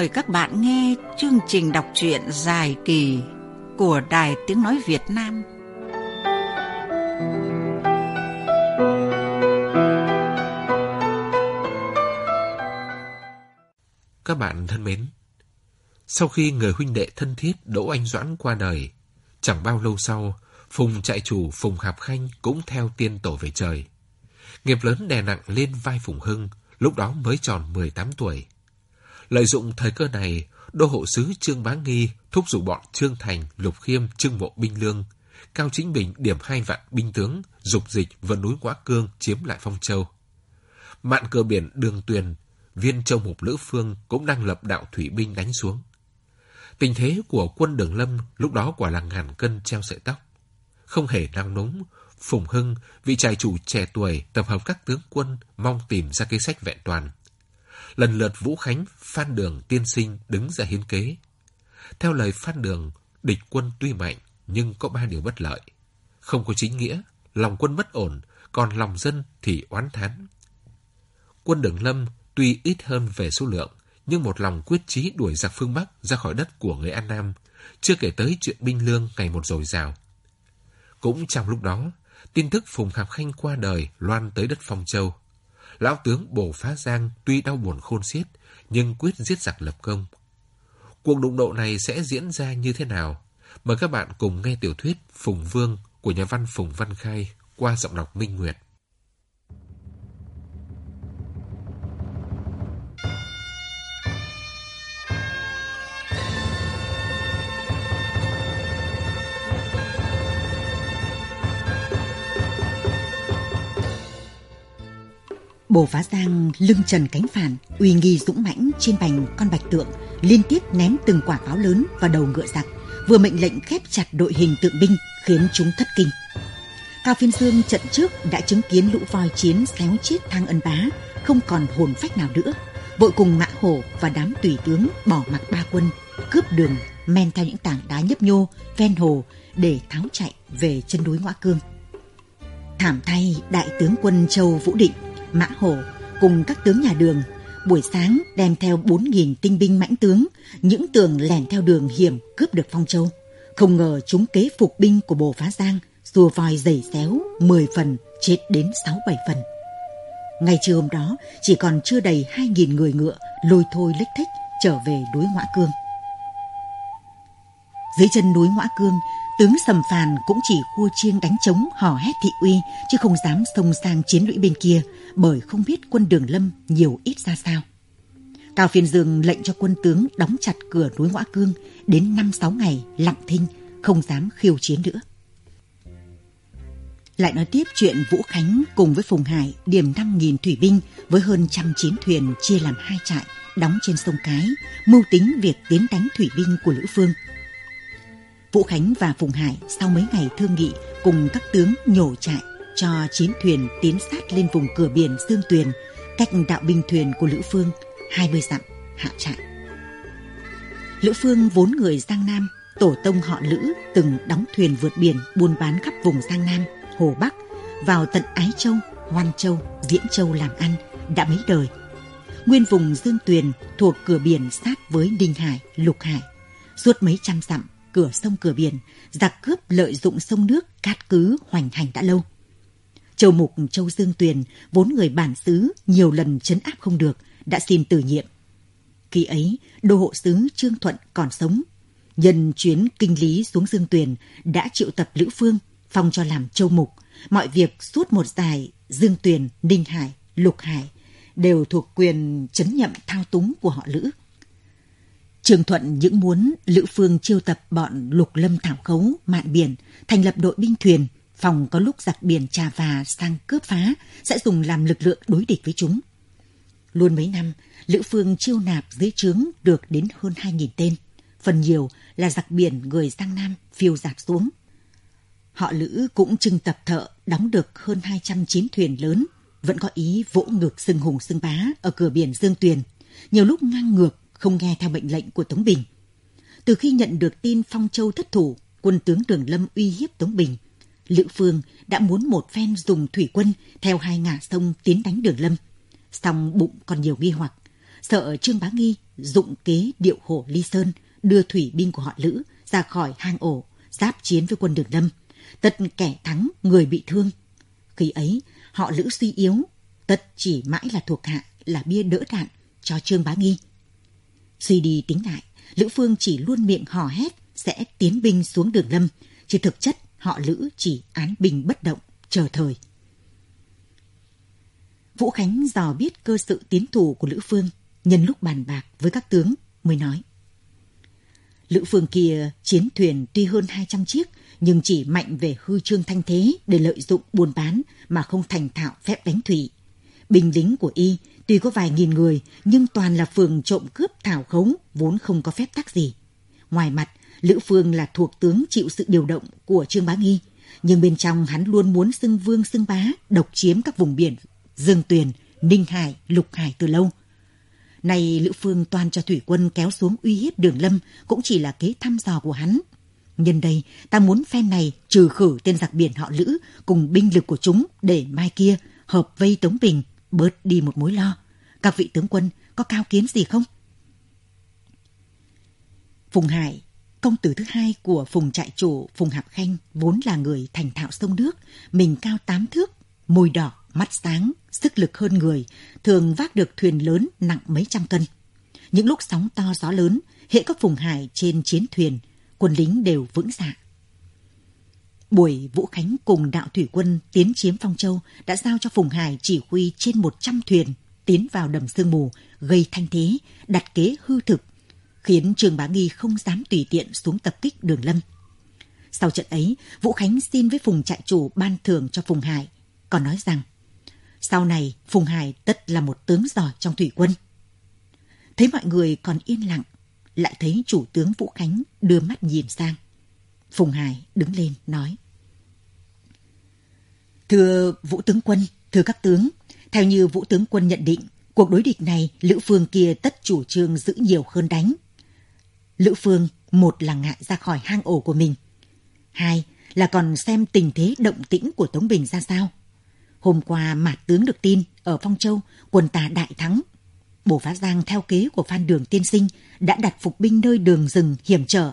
mời các bạn nghe chương trình đọc truyện dài kỳ của Đài Tiếng Nói Việt Nam. Các bạn thân mến, sau khi người huynh đệ thân thiết Đỗ Anh Doãn qua đời, chẳng bao lâu sau, Phùng trại chủ Phùng Hạp Khanh cũng theo tiên tổ về trời. Nghiệp lớn đè nặng lên vai Phùng Hưng, lúc đó mới tròn 18 tuổi. Lợi dụng thời cơ này, đô hộ sứ Trương Bá Nghi thúc giục bọn Trương Thành, Lục Khiêm, Trương Mộ binh lương. Cao Chính Bình điểm hai vạn binh tướng, dục dịch vượt núi Quá Cương chiếm lại Phong Châu. Mạn cờ biển Đường Tuyền, viên châu mục Lữ Phương cũng đang lập đạo thủy binh đánh xuống. Tình thế của quân Đường Lâm lúc đó quả là ngàn cân treo sợi tóc. Không hề nang núng, Phùng Hưng, vị trại chủ trẻ tuổi tập hợp các tướng quân mong tìm ra kế sách vẹn toàn lần lượt Vũ Khánh, Phan Đường, Tiên Sinh đứng ra hiến kế. Theo lời Phan Đường, địch quân tuy mạnh nhưng có ba điều bất lợi. Không có chính nghĩa, lòng quân mất ổn, còn lòng dân thì oán thán. Quân Đường Lâm tuy ít hơn về số lượng, nhưng một lòng quyết chí đuổi giặc phương Bắc ra khỏi đất của người An Nam, chưa kể tới chuyện binh lương ngày một dồi dào. Cũng trong lúc đó, tin tức Phùng Hạp Khanh qua đời loan tới đất Phong Châu lão tướng Bồ Phá Giang tuy đau buồn khôn xiết, nhưng quyết giết giặc lập công. Cuộc đụng độ này sẽ diễn ra như thế nào? Mời các bạn cùng nghe tiểu thuyết Phùng Vương của nhà văn Phùng Văn Khai qua giọng đọc Minh Nguyệt. Bồ Phá Giang lưng trần cánh phản, uy nghi dũng mãnh trên bành con bạch tượng, liên tiếp ném từng quả pháo lớn vào đầu ngựa giặc, vừa mệnh lệnh khép chặt đội hình tượng binh khiến chúng thất kinh. Cao Phiên Dương trận trước đã chứng kiến lũ voi chiến xéo chết thang ân bá, không còn hồn phách nào nữa. Vội cùng Mã Hổ và đám tùy tướng bỏ mặc ba quân, cướp đường men theo những tảng đá nhấp nhô ven hồ để tháo chạy về chân núi Ngoã Cương. Thảm thay đại tướng quân Châu Vũ Định Mã Hổ cùng các tướng nhà đường buổi sáng đem theo 4.000 tinh binh mãnh tướng, những tường lẻn theo đường hiểm cướp được Phong Châu. Không ngờ chúng kế phục binh của Bồ Phá Giang, rùa voi dày xéo 10 phần, chết đến 6-7 phần. Ngày trưa hôm đó, chỉ còn chưa đầy 2.000 người ngựa lôi thôi lếch thích trở về núi Ngoã Cương. Dưới chân núi Ngoã Cương, Tướng Sầm Phàn cũng chỉ khua chiêng đánh trống hò hét thị uy, chứ không dám xông sang chiến lũy bên kia, bởi không biết quân đường lâm nhiều ít ra sao. Cao Phiên Dương lệnh cho quân tướng đóng chặt cửa núi Ngoã Cương đến năm sáu ngày lặng thinh, không dám khiêu chiến nữa. Lại nói tiếp chuyện Vũ Khánh cùng với Phùng Hải điểm 5.000 thủy binh với hơn trăm chiến thuyền chia làm hai trại đóng trên sông Cái, mưu tính việc tiến đánh thủy binh của Lữ Phương – Vũ Khánh và Phùng Hải sau mấy ngày thương nghị cùng các tướng nhổ trại cho chiến thuyền tiến sát lên vùng cửa biển Dương Tuyền, cách đạo binh thuyền của Lữ Phương 20 dặm hạ trại. Lữ Phương vốn người Giang Nam, tổ tông họ Lữ từng đóng thuyền vượt biển buôn bán khắp vùng Giang Nam, Hồ Bắc, vào tận Ái Châu, Hoan Châu, Viễn Châu làm ăn đã mấy đời. Nguyên vùng Dương Tuyền thuộc cửa biển sát với Đinh Hải, Lục Hải, suốt mấy trăm dặm cửa sông cửa biển, giặc cướp lợi dụng sông nước cát cứ hoành hành đã lâu. Châu Mục Châu Dương Tuyền, vốn người bản xứ, nhiều lần chấn áp không được, đã xin từ nhiệm. Khi ấy, đô hộ sứ Trương Thuận còn sống. Nhân chuyến kinh lý xuống Dương Tuyền đã triệu tập Lữ Phương, phong cho làm châu mục. Mọi việc suốt một dài Dương Tuyền, Ninh Hải, Lục Hải đều thuộc quyền chấn nhậm thao túng của họ Lữ. Trường Thuận những muốn Lữ Phương chiêu tập bọn lục lâm thảo khấu, mạn biển, thành lập đội binh thuyền, phòng có lúc giặc biển trà và sang cướp phá, sẽ dùng làm lực lượng đối địch với chúng. Luôn mấy năm, Lữ Phương chiêu nạp dưới trướng được đến hơn 2.000 tên, phần nhiều là giặc biển người Giang Nam phiêu giạt xuống. Họ Lữ cũng trưng tập thợ đóng được hơn 200 chiến thuyền lớn, vẫn có ý vỗ ngược sưng hùng sưng bá ở cửa biển Dương Tuyền, nhiều lúc ngang ngược không nghe theo mệnh lệnh của Tống Bình. Từ khi nhận được tin Phong Châu thất thủ, quân tướng Đường Lâm uy hiếp Tống Bình, Lữ Phương đã muốn một phen dùng thủy quân theo hai ngả sông tiến đánh Đường Lâm. Song bụng còn nhiều nghi hoặc. sợ Trương Bá Nghi dụng kế điệu hổ Ly Sơn đưa thủy binh của họ Lữ ra khỏi hang ổ, giáp chiến với quân Đường Lâm. Tất kẻ thắng, người bị thương. Khi ấy, họ Lữ suy yếu, tất chỉ mãi là thuộc hạ, là bia đỡ đạn cho Trương Bá Nghi. Suy đi tính lại, Lữ Phương chỉ luôn miệng hò hét sẽ tiến binh xuống Đường Lâm, chứ thực chất họ Lữ chỉ án binh bất động, chờ thời. Vũ Khánh dò biết cơ sự tiến thủ của Lữ Phương, nhân lúc bàn bạc với các tướng mới nói. Lữ Phương kia chiến thuyền tuy hơn 200 chiếc, nhưng chỉ mạnh về hư trương thanh thế để lợi dụng buôn bán mà không thành thạo phép đánh thủy. Binh lính của y tuy có vài nghìn người nhưng toàn là phường trộm cướp thảo khống vốn không có phép tắc gì. Ngoài mặt, Lữ Phương là thuộc tướng chịu sự điều động của Trương Bá Nghi, nhưng bên trong hắn luôn muốn xưng vương xưng bá, độc chiếm các vùng biển Dương Tuyền, Ninh Hải, Lục Hải từ lâu. Này Lữ Phương toàn cho thủy quân kéo xuống uy hiếp đường lâm cũng chỉ là kế thăm dò của hắn. Nhân đây, ta muốn phen này trừ khử tên giặc biển họ Lữ cùng binh lực của chúng để mai kia hợp vây Tống Bình, bớt đi một mối lo. Các vị tướng quân có cao kiến gì không? Phùng Hải, công tử thứ hai của Phùng trại chủ Phùng Hạp Khanh vốn là người thành thạo sông nước, mình cao tám thước, môi đỏ, mắt sáng, sức lực hơn người, thường vác được thuyền lớn nặng mấy trăm cân. Những lúc sóng to gió lớn, hệ các Phùng Hải trên chiến thuyền, quân lính đều vững dạ. Buổi Vũ Khánh cùng đạo thủy quân tiến chiếm Phong Châu đã giao cho Phùng Hải chỉ huy trên 100 thuyền tiến vào đầm sương mù, gây thanh thế, đặt kế hư thực, khiến Trường Bá Nghi không dám tùy tiện xuống tập kích đường lâm. Sau trận ấy, Vũ Khánh xin với Phùng trại chủ ban thưởng cho Phùng Hải, còn nói rằng sau này Phùng Hải tất là một tướng giỏi trong thủy quân. Thấy mọi người còn yên lặng, lại thấy chủ tướng Vũ Khánh đưa mắt nhìn sang. Phùng Hải đứng lên nói. Thưa Vũ tướng quân, thưa các tướng, theo như Vũ tướng quân nhận định, cuộc đối địch này Lữ Phương kia tất chủ trương giữ nhiều hơn đánh. Lữ Phương một là ngại ra khỏi hang ổ của mình, hai là còn xem tình thế động tĩnh của Tống Bình ra sao. Hôm qua Mạt Tướng được tin ở Phong Châu quân ta đại thắng. Bổ Phá Giang theo kế của Phan Đường Tiên Sinh đã đặt phục binh nơi đường rừng hiểm trở,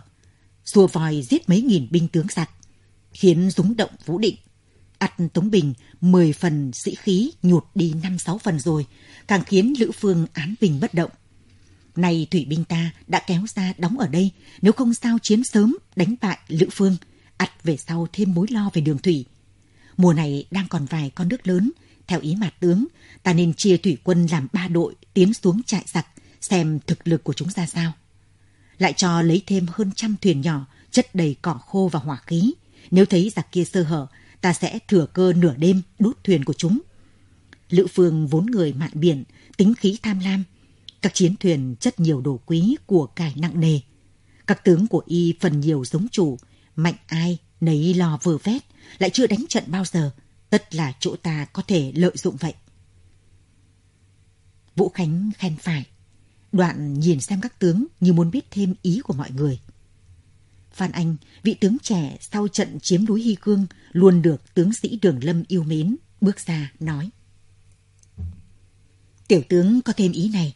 xua vòi giết mấy nghìn binh tướng giặc, khiến rúng động Vũ Định. ắt Tống Bình mười phần sĩ khí nhụt đi năm sáu phần rồi, càng khiến Lữ Phương án bình bất động. Này thủy binh ta đã kéo ra đóng ở đây, nếu không sao chiến sớm đánh bại Lữ Phương, ắt về sau thêm mối lo về đường thủy, Mùa này đang còn vài con nước lớn. Theo ý mặt tướng, ta nên chia thủy quân làm ba đội tiến xuống trại giặc, xem thực lực của chúng ra sao. Lại cho lấy thêm hơn trăm thuyền nhỏ, chất đầy cỏ khô và hỏa khí. Nếu thấy giặc kia sơ hở, ta sẽ thừa cơ nửa đêm đốt thuyền của chúng. Lữ Phương vốn người mạn biển, tính khí tham lam. Các chiến thuyền chất nhiều đồ quý của cải nặng nề. Các tướng của y phần nhiều giống chủ, mạnh ai nấy lo vừa vét, lại chưa đánh trận bao giờ, tất là chỗ ta có thể lợi dụng vậy. Vũ Khánh khen phải, đoạn nhìn xem các tướng như muốn biết thêm ý của mọi người. Phan Anh, vị tướng trẻ sau trận chiếm núi Hy Cương, luôn được tướng sĩ Đường Lâm yêu mến, bước ra nói. Tiểu tướng có thêm ý này.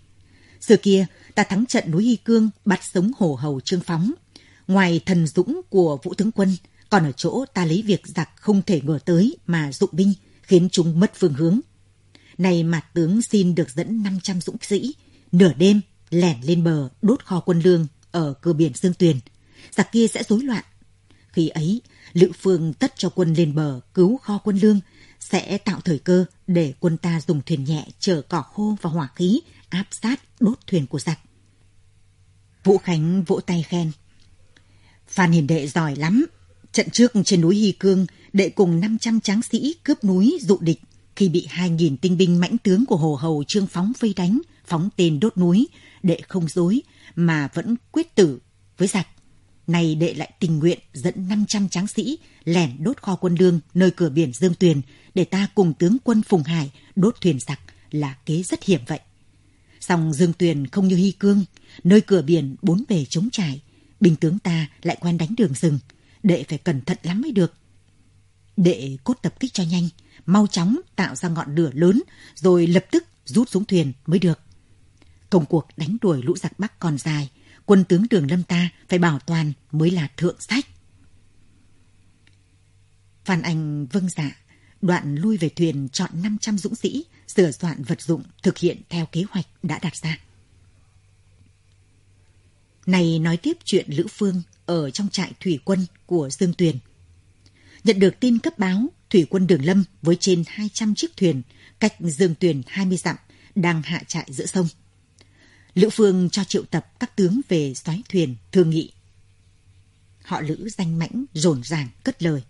Giờ kia, ta thắng trận núi Hy Cương, bắt sống hồ hầu Trương Phóng. Ngoài thần dũng của Vũ tướng quân, còn ở chỗ ta lấy việc giặc không thể ngờ tới mà dụng binh, khiến chúng mất phương hướng. Này mà tướng xin được dẫn 500 dũng sĩ, nửa đêm lẻn lên bờ đốt kho quân lương ở cửa biển Dương Tuyền. Giặc kia sẽ rối loạn. Khi ấy, Lữ Phương tất cho quân lên bờ cứu kho quân lương, sẽ tạo thời cơ để quân ta dùng thuyền nhẹ chở cỏ khô và hỏa khí áp sát đốt thuyền của giặc. Vũ Khánh vỗ tay khen. Phan Hiền Đệ giỏi lắm, Trận trước trên núi Hy Cương, đệ cùng 500 tráng sĩ cướp núi dụ địch khi bị 2.000 tinh binh mãnh tướng của Hồ Hầu Trương Phóng vây đánh, phóng tên đốt núi, đệ không dối mà vẫn quyết tử với giặc. Này đệ lại tình nguyện dẫn 500 tráng sĩ lẻn đốt kho quân lương nơi cửa biển Dương Tuyền để ta cùng tướng quân Phùng Hải đốt thuyền giặc là kế rất hiểm vậy. Song Dương Tuyền không như Hy Cương, nơi cửa biển bốn bề trống trải, binh tướng ta lại quen đánh đường rừng, đệ phải cẩn thận lắm mới được. Đệ cốt tập kích cho nhanh, mau chóng tạo ra ngọn lửa lớn rồi lập tức rút xuống thuyền mới được. Công cuộc đánh đuổi lũ giặc Bắc còn dài, quân tướng Đường Lâm ta phải bảo toàn mới là thượng sách. Phan Anh vâng dạ, đoạn lui về thuyền chọn 500 dũng sĩ, sửa soạn vật dụng thực hiện theo kế hoạch đã đặt ra. Này nói tiếp chuyện Lữ Phương ở trong trại thủy quân của Dương Tuyền. Nhận được tin cấp báo, thủy quân Đường Lâm với trên 200 chiếc thuyền cách Dương Tuyền 20 dặm đang hạ trại giữa sông. Lữ Phương cho triệu tập các tướng về xoáy thuyền thương nghị. Họ Lữ danh mãnh rồn ràng cất lời.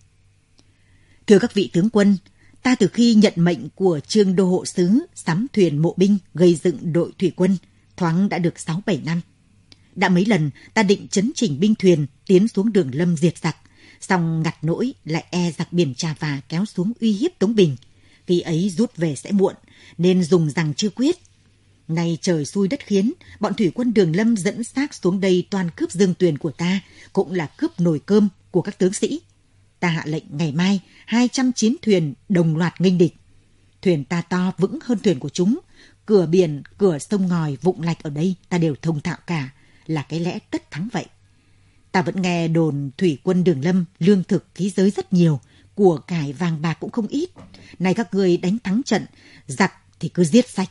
Thưa các vị tướng quân, ta từ khi nhận mệnh của trương đô hộ sứ sắm thuyền mộ binh gây dựng đội thủy quân, thoáng đã được 6-7 năm. Đã mấy lần ta định chấn chỉnh binh thuyền tiến xuống đường lâm diệt giặc, song ngặt nỗi lại e giặc biển trà và kéo xuống uy hiếp Tống Bình. Khi ấy rút về sẽ muộn, nên dùng rằng chưa quyết. Nay trời xui đất khiến, bọn thủy quân đường lâm dẫn xác xuống đây toàn cướp dương tuyền của ta, cũng là cướp nồi cơm của các tướng sĩ. Ta hạ lệnh ngày mai 200 chiến thuyền đồng loạt nghênh địch. Thuyền ta to vững hơn thuyền của chúng. Cửa biển, cửa sông ngòi, vụng lạch ở đây ta đều thông thạo cả, là cái lẽ tất thắng vậy. Ta vẫn nghe đồn thủy quân đường lâm lương thực khí giới rất nhiều, của cải vàng bạc cũng không ít. Này các người đánh thắng trận, giặc thì cứ giết sạch.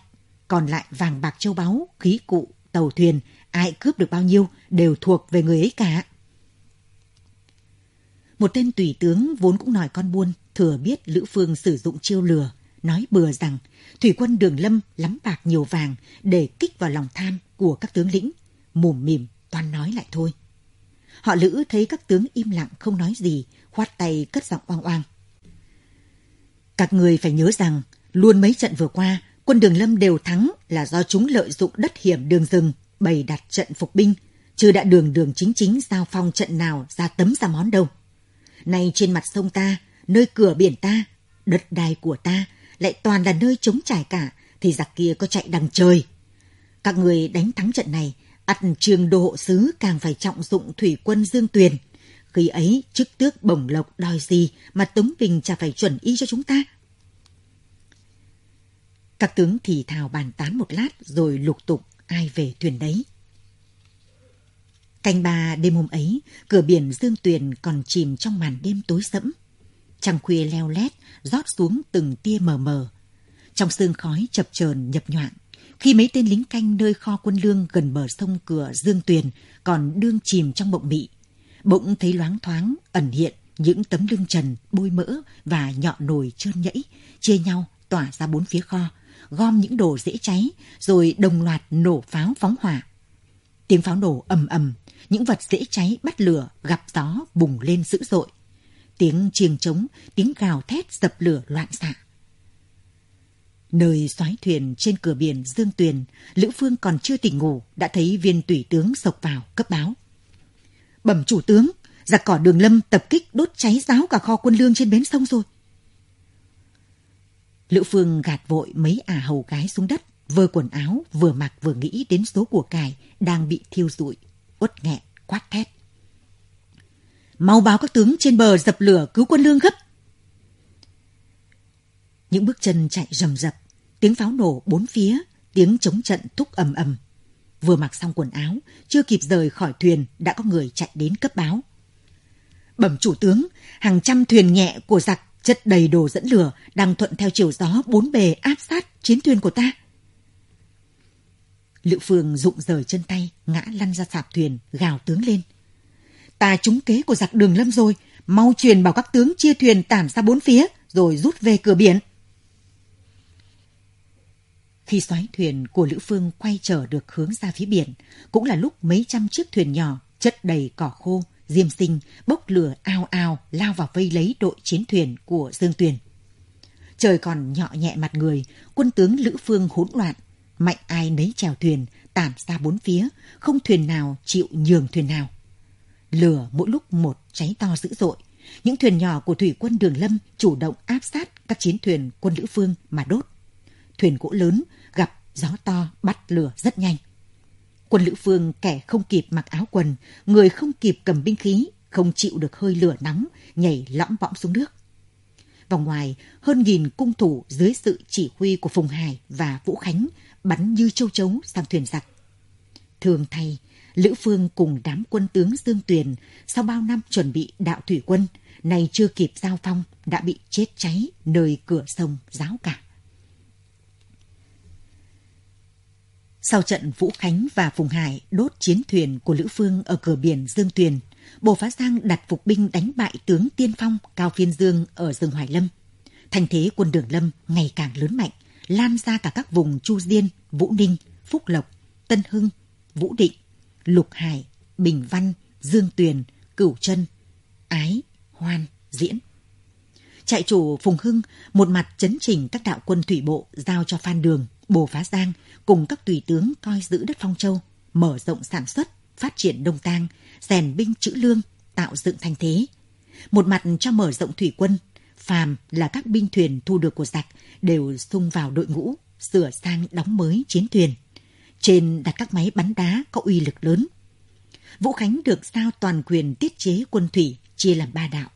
Còn lại vàng bạc châu báu, khí cụ, tàu thuyền, ai cướp được bao nhiêu đều thuộc về người ấy cả. Một tên tùy tướng vốn cũng nói con buôn, thừa biết Lữ Phương sử dụng chiêu lừa, nói bừa rằng thủy quân đường lâm lắm bạc nhiều vàng để kích vào lòng tham của các tướng lĩnh. Mồm mỉm, toàn nói lại thôi. Họ Lữ thấy các tướng im lặng không nói gì, khoát tay cất giọng oang oang. Các người phải nhớ rằng, luôn mấy trận vừa qua, quân đường lâm đều thắng là do chúng lợi dụng đất hiểm đường rừng, bày đặt trận phục binh, chứ đã đường đường chính chính giao phong trận nào ra tấm ra món đâu. Nay trên mặt sông ta, nơi cửa biển ta, đất đai của ta lại toàn là nơi trống trải cả, thì giặc kia có chạy đằng trời. Các người đánh thắng trận này, ắt trường đô hộ sứ càng phải trọng dụng thủy quân Dương Tuyền. Khi ấy, chức tước bổng lộc đòi gì mà Tống Bình chả phải chuẩn y cho chúng ta. Các tướng thì thào bàn tán một lát rồi lục tục ai về thuyền đấy. Canh ba đêm hôm ấy, cửa biển Dương Tuyền còn chìm trong màn đêm tối sẫm. Trăng khuya leo lét, rót xuống từng tia mờ mờ. Trong sương khói chập chờn nhập nhoạng, khi mấy tên lính canh nơi kho quân lương gần bờ sông cửa Dương Tuyền còn đương chìm trong mộng mị, bỗng thấy loáng thoáng ẩn hiện những tấm lưng trần bôi mỡ và nhọn nồi trơn nhẫy chia nhau tỏa ra bốn phía kho, gom những đồ dễ cháy rồi đồng loạt nổ pháo phóng hỏa. Tiếng pháo nổ ầm ầm những vật dễ cháy bắt lửa gặp gió bùng lên dữ dội. Tiếng chiêng trống, tiếng gào thét dập lửa loạn xạ. Nơi xoáy thuyền trên cửa biển Dương Tuyền, Lữ Phương còn chưa tỉnh ngủ đã thấy viên tùy tướng sộc vào cấp báo. Bẩm chủ tướng, giặc cỏ đường lâm tập kích đốt cháy giáo cả kho quân lương trên bến sông rồi. Lữ Phương gạt vội mấy ả hầu gái xuống đất, vơ quần áo, vừa mặc vừa nghĩ đến số của cải đang bị thiêu rụi uất nghẹn quát thét. Mau báo các tướng trên bờ dập lửa cứu quân lương gấp. Những bước chân chạy rầm rập, tiếng pháo nổ bốn phía, tiếng chống trận thúc ầm ầm. Vừa mặc xong quần áo, chưa kịp rời khỏi thuyền đã có người chạy đến cấp báo. Bẩm chủ tướng, hàng trăm thuyền nhẹ của giặc chất đầy đồ dẫn lửa đang thuận theo chiều gió bốn bề áp sát chiến thuyền của ta. Lữ Phương rụng rời chân tay, ngã lăn ra sạp thuyền, gào tướng lên. Ta trúng kế của giặc đường lâm rồi, mau truyền bảo các tướng chia thuyền tản ra bốn phía, rồi rút về cửa biển. Khi xoáy thuyền của Lữ Phương quay trở được hướng ra phía biển, cũng là lúc mấy trăm chiếc thuyền nhỏ chất đầy cỏ khô, diêm sinh, bốc lửa ao ao lao vào vây lấy đội chiến thuyền của Dương Tuyền. Trời còn nhọ nhẹ mặt người, quân tướng Lữ Phương hỗn loạn, mạnh ai nấy chèo thuyền, tản ra bốn phía, không thuyền nào chịu nhường thuyền nào. Lửa mỗi lúc một cháy to dữ dội, những thuyền nhỏ của thủy quân Đường Lâm chủ động áp sát các chiến thuyền quân Lữ Phương mà đốt. Thuyền gỗ lớn gặp gió to bắt lửa rất nhanh. Quân Lữ Phương kẻ không kịp mặc áo quần, người không kịp cầm binh khí, không chịu được hơi lửa nóng, nhảy lõm bõm xuống nước. Vòng ngoài, hơn nghìn cung thủ dưới sự chỉ huy của Phùng Hải và Vũ Khánh bắn như châu chấu sang thuyền giặc. Thường thay, Lữ Phương cùng đám quân tướng Dương Tuyền sau bao năm chuẩn bị đạo thủy quân, nay chưa kịp giao phong đã bị chết cháy nơi cửa sông Giáo Cả. Sau trận Vũ Khánh và Phùng Hải đốt chiến thuyền của Lữ Phương ở cửa biển Dương Tuyền, Bồ Phá Giang đặt phục binh đánh bại tướng Tiên Phong Cao Phiên Dương ở rừng Hoài Lâm. Thành thế quân Đường Lâm ngày càng lớn mạnh, lan ra cả các vùng Chu Diên, Vũ Ninh, Phúc Lộc, Tân Hưng, Vũ Định, Lục Hải, Bình Văn, Dương Tuyền, Cửu Trân, Ái, Hoan, Diễn. Trại chủ Phùng Hưng một mặt chấn chỉnh các đạo quân thủy bộ giao cho Phan Đường, Bồ Phá Giang cùng các tùy tướng coi giữ đất Phong Châu, mở rộng sản xuất, phát triển đông tang, rèn binh chữ lương, tạo dựng thành thế. Một mặt cho mở rộng thủy quân, phàm là các binh thuyền thu được của giặc đều sung vào đội ngũ, sửa sang đóng mới chiến thuyền. Trên đặt các máy bắn đá có uy lực lớn. Vũ Khánh được giao toàn quyền tiết chế quân thủy chia làm ba đạo.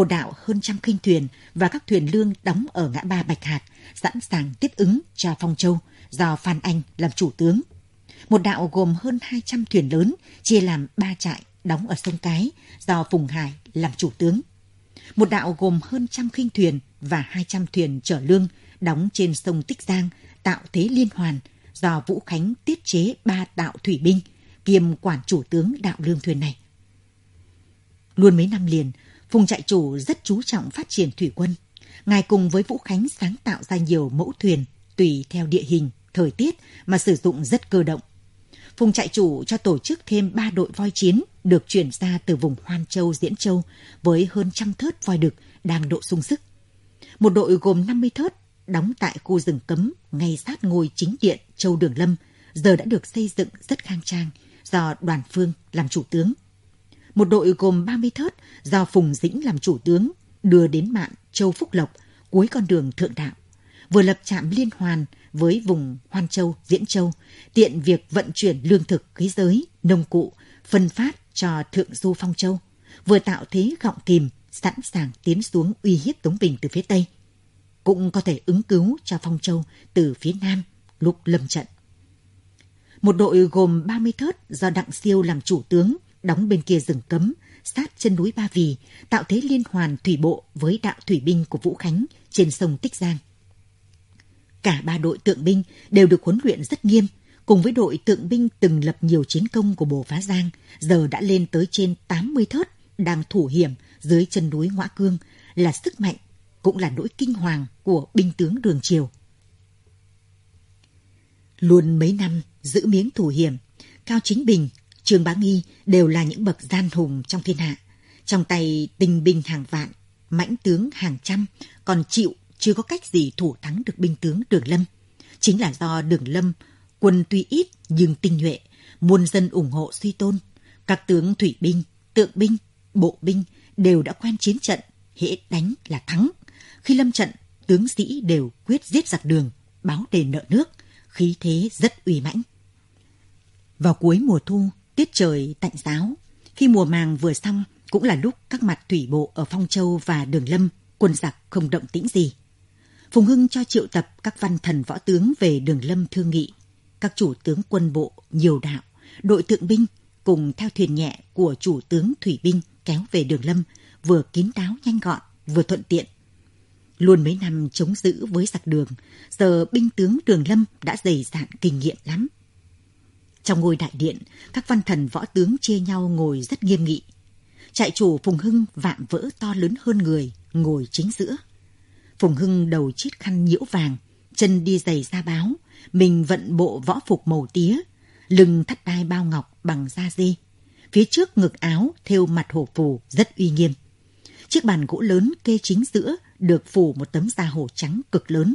Một đạo hơn trăm khinh thuyền và các thuyền lương đóng ở ngã ba Bạch Hạc, sẵn sàng tiếp ứng cho Phong Châu do Phan Anh làm chủ tướng. Một đạo gồm hơn 200 thuyền lớn chia làm ba trại đóng ở sông Cái do Phùng Hải làm chủ tướng. Một đạo gồm hơn trăm khinh thuyền và 200 thuyền chở lương đóng trên sông Tích Giang tạo thế liên hoàn do Vũ Khánh tiết chế ba đạo thủy binh kiêm quản chủ tướng đạo lương thuyền này. Luôn mấy năm liền, Phùng trại chủ rất chú trọng phát triển thủy quân. Ngài cùng với Vũ Khánh sáng tạo ra nhiều mẫu thuyền tùy theo địa hình, thời tiết mà sử dụng rất cơ động. Phùng trại chủ cho tổ chức thêm 3 đội voi chiến được chuyển ra từ vùng Hoan Châu, Diễn Châu với hơn trăm thớt voi đực đang độ sung sức. Một đội gồm 50 thớt đóng tại khu rừng cấm ngay sát ngôi chính điện Châu Đường Lâm giờ đã được xây dựng rất khang trang do đoàn phương làm chủ tướng. Một đội gồm 30 thớt do Phùng Dĩnh làm chủ tướng đưa đến mạn Châu Phúc Lộc cuối con đường thượng đạo vừa lập trạm liên hoàn với vùng Hoan Châu, Diễn Châu, tiện việc vận chuyển lương thực, khí giới, nông cụ, phân phát cho Thượng Du Phong Châu, vừa tạo thế gọng kìm, sẵn sàng tiến xuống uy hiếp Tống Bình từ phía Tây. Cũng có thể ứng cứu cho Phong Châu từ phía Nam lúc lâm trận. Một đội gồm 30 thớt do Đặng Siêu làm chủ tướng, đóng bên kia rừng cấm, sát chân núi Ba Vì, tạo thế liên hoàn thủy bộ với đạo thủy binh của Vũ Khánh trên sông Tích Giang. Cả ba đội tượng binh đều được huấn luyện rất nghiêm, cùng với đội tượng binh từng lập nhiều chiến công của Bồ Phá Giang, giờ đã lên tới trên 80 thớt, đang thủ hiểm dưới chân núi Ngoã Cương, là sức mạnh, cũng là nỗi kinh hoàng của binh tướng Đường Triều. Luôn mấy năm giữ miếng thủ hiểm, Cao Chính Bình, Trương Bá Nghi đều là những bậc gian hùng trong thiên hạ. Trong tay tinh binh hàng vạn, mãnh tướng hàng trăm, còn chịu chưa có cách gì thủ thắng được binh tướng Đường Lâm. Chính là do Đường Lâm, quân tuy ít nhưng tinh nhuệ, muôn dân ủng hộ suy tôn. Các tướng thủy binh, tượng binh, bộ binh đều đã quen chiến trận, hễ đánh là thắng. Khi lâm trận, tướng sĩ đều quyết giết giặc đường, báo đền nợ nước, khí thế rất uy mãnh. Vào cuối mùa thu, tiết trời tạnh giáo, khi mùa màng vừa xong cũng là lúc các mặt thủy bộ ở Phong Châu và Đường Lâm quân giặc không động tĩnh gì. Phùng Hưng cho triệu tập các văn thần võ tướng về đường lâm thương nghị. Các chủ tướng quân bộ, nhiều đạo, đội tượng binh cùng theo thuyền nhẹ của chủ tướng thủy binh kéo về đường lâm, vừa kín đáo nhanh gọn, vừa thuận tiện. Luôn mấy năm chống giữ với giặc đường, giờ binh tướng đường lâm đã dày dạn kinh nghiệm lắm. Trong ngôi đại điện, các văn thần võ tướng chia nhau ngồi rất nghiêm nghị. Trại chủ Phùng Hưng vạm vỡ to lớn hơn người, ngồi chính giữa. Phùng Hưng đầu chiếc khăn nhiễu vàng, chân đi giày da báo, mình vận bộ võ phục màu tía, lưng thắt đai bao ngọc bằng da dê. Phía trước ngực áo thêu mặt hổ phù rất uy nghiêm. Chiếc bàn gỗ lớn kê chính giữa được phủ một tấm da hổ trắng cực lớn.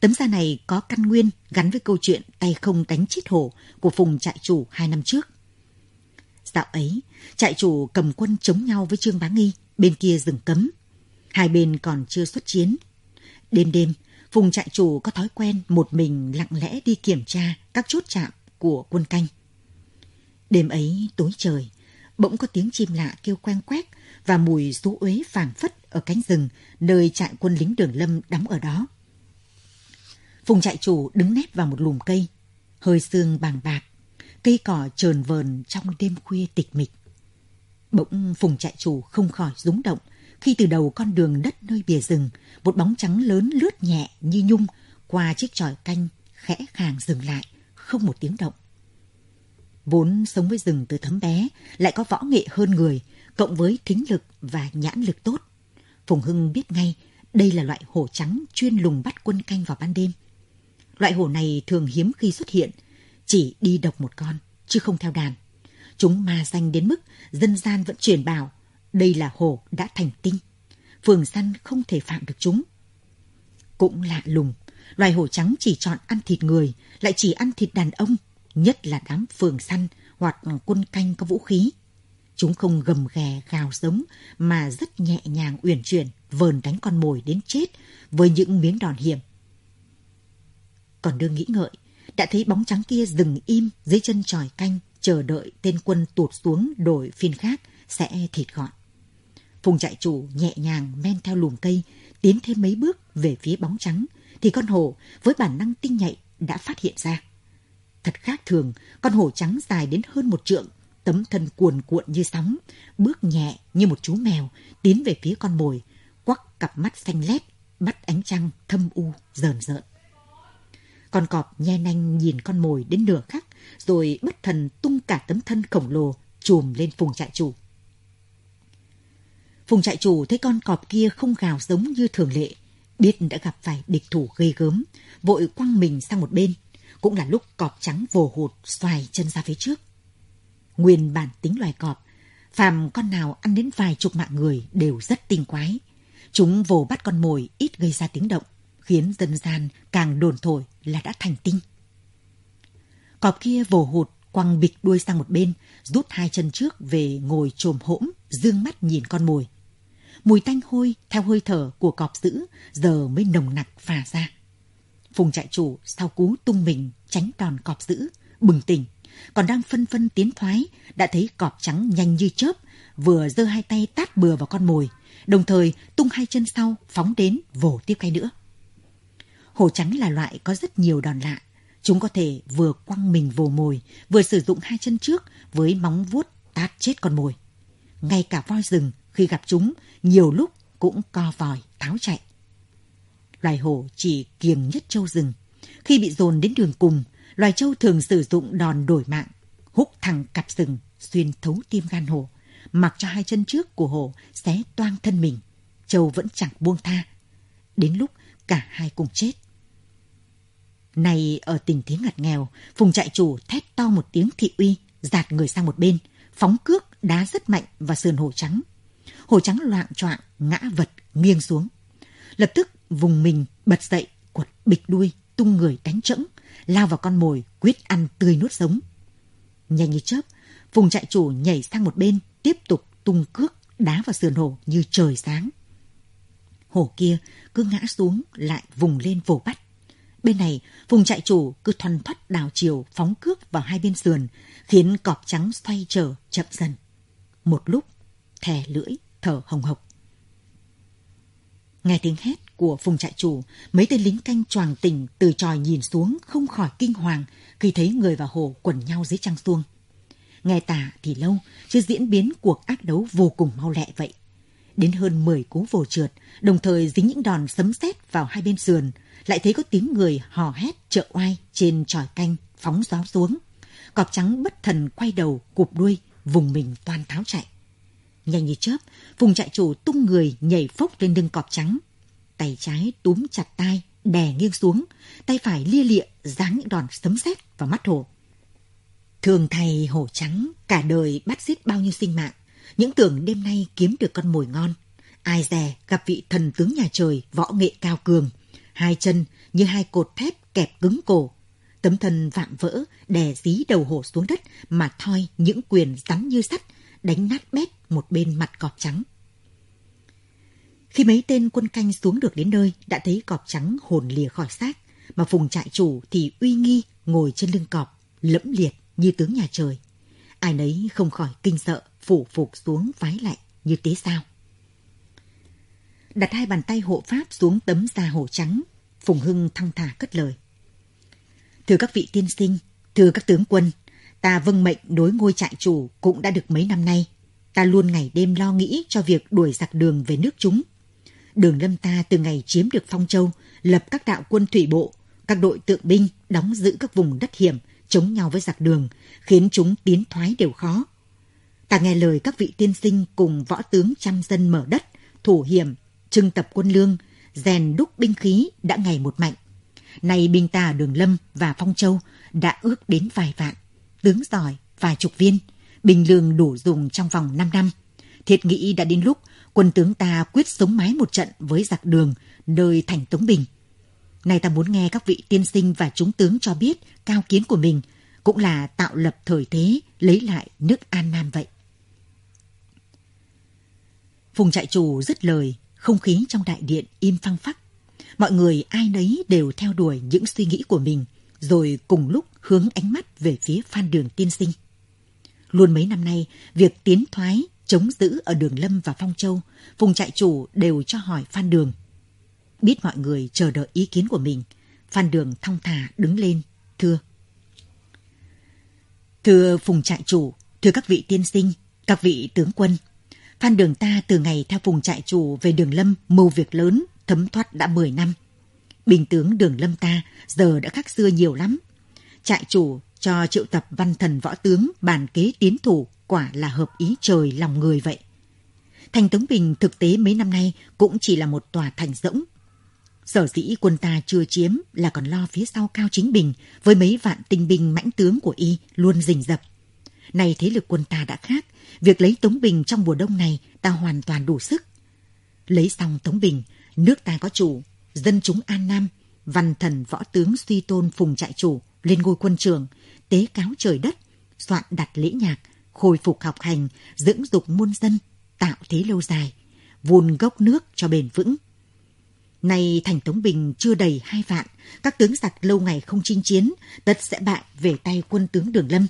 Tấm da này có căn nguyên gắn với câu chuyện tay không đánh chết hổ của Phùng trại chủ hai năm trước. Dạo ấy, trại chủ cầm quân chống nhau với Trương Bá Nghi bên kia rừng cấm. Hai bên còn chưa xuất chiến. Đêm đêm, Phùng trại chủ có thói quen một mình lặng lẽ đi kiểm tra các chốt chạm của quân canh. Đêm ấy tối trời, bỗng có tiếng chim lạ kêu quen quét và mùi rú uế phảng phất ở cánh rừng nơi trại quân lính đường lâm đóng ở đó. Phùng trại chủ đứng nép vào một lùm cây, hơi sương bàng bạc, cây cỏ trờn vờn trong đêm khuya tịch mịch. Bỗng Phùng trại chủ không khỏi rúng động khi từ đầu con đường đất nơi bìa rừng, một bóng trắng lớn lướt nhẹ như nhung qua chiếc tròi canh khẽ khàng dừng lại, không một tiếng động. Vốn sống với rừng từ thấm bé, lại có võ nghệ hơn người, cộng với thính lực và nhãn lực tốt. Phùng Hưng biết ngay đây là loại hổ trắng chuyên lùng bắt quân canh vào ban đêm. Loại hổ này thường hiếm khi xuất hiện, chỉ đi độc một con, chứ không theo đàn. Chúng ma danh đến mức dân gian vẫn truyền bảo đây là hổ đã thành tinh. Phường săn không thể phạm được chúng. Cũng lạ lùng, loài hổ trắng chỉ chọn ăn thịt người, lại chỉ ăn thịt đàn ông, nhất là đám phường săn hoặc quân canh có vũ khí. Chúng không gầm ghè gào giống mà rất nhẹ nhàng uyển chuyển vờn đánh con mồi đến chết với những miếng đòn hiểm. Còn đương nghĩ ngợi, đã thấy bóng trắng kia dừng im dưới chân tròi canh chờ đợi tên quân tụt xuống đổi phiên khác sẽ thịt gọn. Phùng trại chủ nhẹ nhàng men theo lùm cây, tiến thêm mấy bước về phía bóng trắng, thì con hổ với bản năng tinh nhạy đã phát hiện ra. Thật khác thường, con hổ trắng dài đến hơn một trượng, tấm thân cuồn cuộn như sóng, bước nhẹ như một chú mèo tiến về phía con mồi, quắc cặp mắt xanh lét, bắt ánh trăng thâm u rờn rợn. Con cọp nhe nanh nhìn con mồi đến nửa khắc, rồi bất thần tung cả tấm thân khổng lồ chùm lên phùng trại chủ. Phùng trại chủ thấy con cọp kia không gào giống như thường lệ, biết đã gặp phải địch thủ ghê gớm, vội quăng mình sang một bên. Cũng là lúc cọp trắng vồ hụt xoài chân ra phía trước. Nguyên bản tính loài cọp, phàm con nào ăn đến vài chục mạng người đều rất tinh quái. Chúng vồ bắt con mồi ít gây ra tiếng động, khiến dân gian càng đồn thổi là đã thành tinh. Cọp kia vồ hụt quăng bịch đuôi sang một bên, rút hai chân trước về ngồi trồm hỗm, dương mắt nhìn con mồi. Mùi tanh hôi theo hơi thở của cọp dữ giờ mới nồng nặc phả ra. Phùng trại chủ sau cú tung mình tránh đòn cọp dữ, bừng tỉnh, còn đang phân phân tiến thoái, đã thấy cọp trắng nhanh như chớp, vừa giơ hai tay tát bừa vào con mồi, đồng thời tung hai chân sau phóng đến vồ tiếp cái nữa. Hổ trắng là loại có rất nhiều đòn lạ. Chúng có thể vừa quăng mình vồ mồi, vừa sử dụng hai chân trước với móng vuốt tát chết con mồi. Ngay cả voi rừng khi gặp chúng, nhiều lúc cũng co vòi tháo chạy. Loài hổ chỉ kiềng nhất châu rừng. Khi bị dồn đến đường cùng, loài châu thường sử dụng đòn đổi mạng, húc thẳng cặp rừng xuyên thấu tim gan hổ, mặc cho hai chân trước của hổ xé toang thân mình. châu vẫn chẳng buông tha. Đến lúc cả hai cùng chết. Này ở tình thế ngặt nghèo, Phùng trại chủ thét to một tiếng thị uy, giạt người sang một bên, phóng cước đá rất mạnh và sườn hổ trắng. Hổ trắng loạn choạng ngã vật nghiêng xuống. Lập tức vùng mình bật dậy, quật bịch đuôi, tung người đánh chẫng, lao vào con mồi quyết ăn tươi nuốt sống. Nhanh như chớp, Phùng trại chủ nhảy sang một bên, tiếp tục tung cước đá vào sườn hổ như trời sáng. Hổ kia cứ ngã xuống lại vùng lên vồ bắt. Bên này, vùng trại chủ cứ thoăn thoắt đào chiều phóng cước vào hai bên sườn, khiến cọp trắng xoay trở chậm dần. Một lúc, thè lưỡi, thở hồng hộc. Nghe tiếng hét của phùng trại chủ, mấy tên lính canh choàng tỉnh từ tròi nhìn xuống không khỏi kinh hoàng khi thấy người và hồ quẩn nhau dưới trăng xuông. Nghe tả thì lâu, chứ diễn biến cuộc ác đấu vô cùng mau lẹ vậy. Đến hơn 10 cú vồ trượt, đồng thời dính những đòn sấm sét vào hai bên sườn, lại thấy có tiếng người hò hét trợ oai trên tròi canh phóng gió xuống. Cọp trắng bất thần quay đầu, cụp đuôi, vùng mình toàn tháo chạy. Nhanh như chớp, vùng trại chủ tung người nhảy phốc lên lưng cọp trắng. Tay trái túm chặt tay đè nghiêng xuống, tay phải lia lịa giáng những đòn sấm sét vào mắt hổ. Thường thầy hổ trắng cả đời bắt giết bao nhiêu sinh mạng, những tưởng đêm nay kiếm được con mồi ngon. Ai dè gặp vị thần tướng nhà trời võ nghệ cao cường, hai chân như hai cột thép kẹp cứng cổ. Tấm thân vạm vỡ, đè dí đầu hổ xuống đất mà thoi những quyền rắn như sắt, đánh nát bét một bên mặt cọp trắng. Khi mấy tên quân canh xuống được đến nơi, đã thấy cọp trắng hồn lìa khỏi xác, mà phùng trại chủ thì uy nghi ngồi trên lưng cọp, lẫm liệt như tướng nhà trời. Ai nấy không khỏi kinh sợ, phủ phục xuống vái lại như tế sao. Đặt hai bàn tay hộ pháp xuống tấm da hổ trắng, Phùng Hưng thăng thả cất lời. Thưa các vị tiên sinh, thưa các tướng quân, ta vâng mệnh đối ngôi trại chủ cũng đã được mấy năm nay. Ta luôn ngày đêm lo nghĩ cho việc đuổi giặc đường về nước chúng. Đường lâm ta từ ngày chiếm được Phong Châu, lập các đạo quân thủy bộ, các đội tượng binh đóng giữ các vùng đất hiểm, chống nhau với giặc đường, khiến chúng tiến thoái đều khó. Ta nghe lời các vị tiên sinh cùng võ tướng trăm dân mở đất, thủ hiểm, trưng tập quân lương, rèn đúc binh khí đã ngày một mạnh. Nay binh ta Đường Lâm và Phong Châu đã ước đến vài vạn, tướng giỏi vài chục viên, bình lương đủ dùng trong vòng 5 năm. Thiệt nghĩ đã đến lúc quân tướng ta quyết sống mái một trận với giặc đường nơi thành Tống Bình. Nay ta muốn nghe các vị tiên sinh và chúng tướng cho biết cao kiến của mình cũng là tạo lập thời thế lấy lại nước An Nam vậy. Phùng trại chủ dứt lời, không khí trong đại điện im phăng phắc. Mọi người ai nấy đều theo đuổi những suy nghĩ của mình, rồi cùng lúc hướng ánh mắt về phía Phan Đường tiên sinh. Luôn mấy năm nay, việc tiến thoái, chống giữ ở Đường Lâm và Phong Châu, Phùng trại chủ đều cho hỏi Phan Đường. Biết mọi người chờ đợi ý kiến của mình, Phan Đường thong thả đứng lên, thưa. Thưa Phùng trại chủ, thưa các vị tiên sinh, các vị tướng quân, Phan Đường ta từ ngày theo vùng trại chủ về Đường Lâm mưu việc lớn, thấm thoát đã 10 năm. Bình tướng Đường Lâm ta giờ đã khác xưa nhiều lắm. Trại chủ cho triệu tập văn thần võ tướng bàn kế tiến thủ quả là hợp ý trời lòng người vậy. Thành Tống Bình thực tế mấy năm nay cũng chỉ là một tòa thành rỗng. Sở dĩ quân ta chưa chiếm là còn lo phía sau Cao Chính Bình với mấy vạn tinh binh mãnh tướng của y luôn rình rập nay thế lực quân ta đã khác, việc lấy Tống Bình trong mùa đông này ta hoàn toàn đủ sức. Lấy xong Tống Bình, nước ta có chủ, dân chúng an nam, văn thần võ tướng suy tôn phùng trại chủ lên ngôi quân trường, tế cáo trời đất, soạn đặt lễ nhạc, khôi phục học hành, dưỡng dục muôn dân, tạo thế lâu dài, vun gốc nước cho bền vững. Nay thành Tống Bình chưa đầy hai vạn, các tướng giặc lâu ngày không chinh chiến, tất sẽ bại về tay quân tướng Đường Lâm.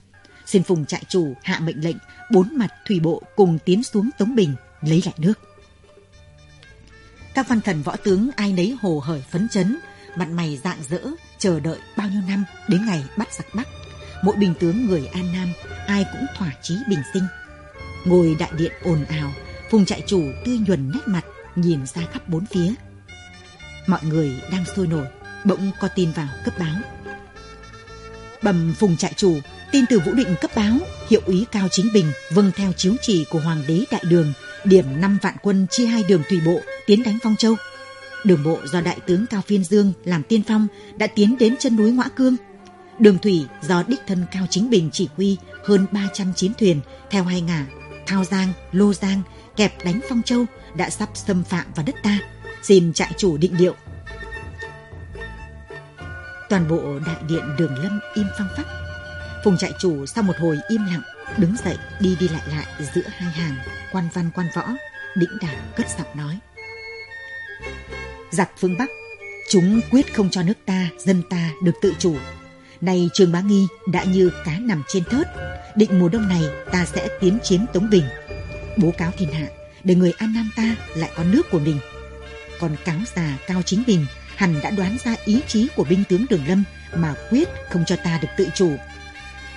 Xin Phùng trại chủ hạ mệnh lệnh, bốn mặt thủy bộ cùng tiến xuống Tống Bình, lấy lại nước. Các văn thần võ tướng ai nấy hồ hởi phấn chấn, mặt mày rạng rỡ, chờ đợi bao nhiêu năm đến ngày bắt giặc Bắc. Mỗi bình tướng người An Nam, ai cũng thỏa chí bình sinh. Ngồi đại điện ồn ào, Phùng trại chủ tươi nhuần nét mặt, nhìn ra khắp bốn phía. Mọi người đang sôi nổi, bỗng có tin vào cấp báo. Bầm Phùng trại chủ, tin từ Vũ Định cấp báo, hiệu úy Cao Chính Bình vâng theo chiếu chỉ của Hoàng đế Đại Đường, điểm 5 vạn quân chia hai đường thủy bộ tiến đánh Phong Châu. Đường bộ do Đại tướng Cao Phiên Dương làm tiên phong đã tiến đến chân núi Ngoã Cương. Đường thủy do đích thân Cao Chính Bình chỉ huy hơn 300 chiến thuyền theo hai ngả Thao Giang, Lô Giang kẹp đánh Phong Châu đã sắp xâm phạm vào đất ta. Xin trại chủ định điệu. Toàn bộ đại điện đường lâm im phăng phắc. Phùng trại chủ sau một hồi im lặng, đứng dậy đi đi lại lại giữa hai hàng, quan văn quan võ, đĩnh đạc cất giọng nói. Giặc phương bắc, chúng quyết không cho nước ta, dân ta được tự chủ. Nay trường bá nghi đã như cá nằm trên thớt, định mùa đông này ta sẽ tiến chiếm tống bình. Bố cáo thiên hạ, để người an nam ta lại có nước của mình. Còn cáo già cao chính bình hẳn đã đoán ra ý chí của binh tướng đường lâm mà quyết không cho ta được tự chủ.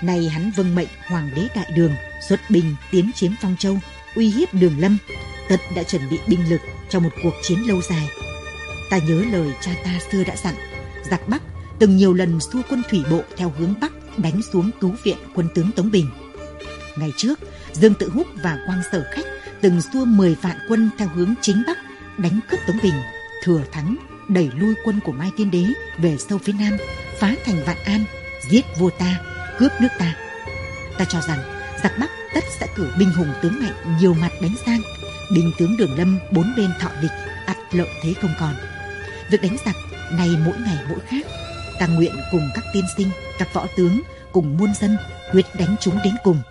Nay hắn vâng mệnh hoàng đế đại đường xuất binh tiến chiếm Phong Châu, uy hiếp đường lâm, tật đã chuẩn bị binh lực cho một cuộc chiến lâu dài. Ta nhớ lời cha ta xưa đã dặn, giặc Bắc từng nhiều lần xua quân thủy bộ theo hướng Bắc đánh xuống cứu viện quân tướng Tống Bình. Ngày trước, Dương Tự Húc và Quang Sở Khách từng xua 10 vạn quân theo hướng chính Bắc đánh cướp Tống Bình, thừa thắng đẩy lui quân của Mai Tiên Đế về sâu phía Nam, phá thành Vạn An, giết vua ta cướp nước ta. Ta cho rằng giặc Bắc tất sẽ cử binh hùng tướng mạnh nhiều mặt đánh sang. Binh tướng Đường Lâm bốn bên thọ địch, ắt lợi thế không còn. Việc đánh giặc này mỗi ngày mỗi khác. Ta nguyện cùng các tiên sinh, các võ tướng, cùng muôn dân quyết đánh chúng đến cùng.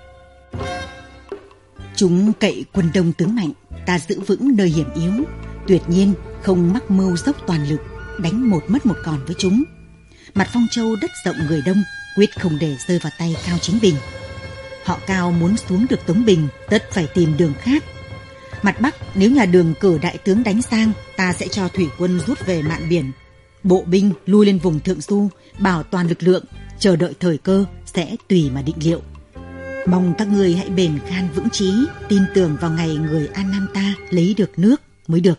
Chúng cậy quân đông tướng mạnh, ta giữ vững nơi hiểm yếu, tuyệt nhiên không mắc mưu dốc toàn lực, đánh một mất một còn với chúng. Mặt Phong Châu đất rộng người đông, quyết không để rơi vào tay Cao Chính Bình. Họ Cao muốn xuống được Tống Bình, tất phải tìm đường khác. Mặt Bắc, nếu nhà đường cử đại tướng đánh sang, ta sẽ cho thủy quân rút về mạn biển. Bộ binh lui lên vùng Thượng Du, bảo toàn lực lượng, chờ đợi thời cơ sẽ tùy mà định liệu. Mong các người hãy bền gan vững chí, tin tưởng vào ngày người An Nam ta lấy được nước mới được.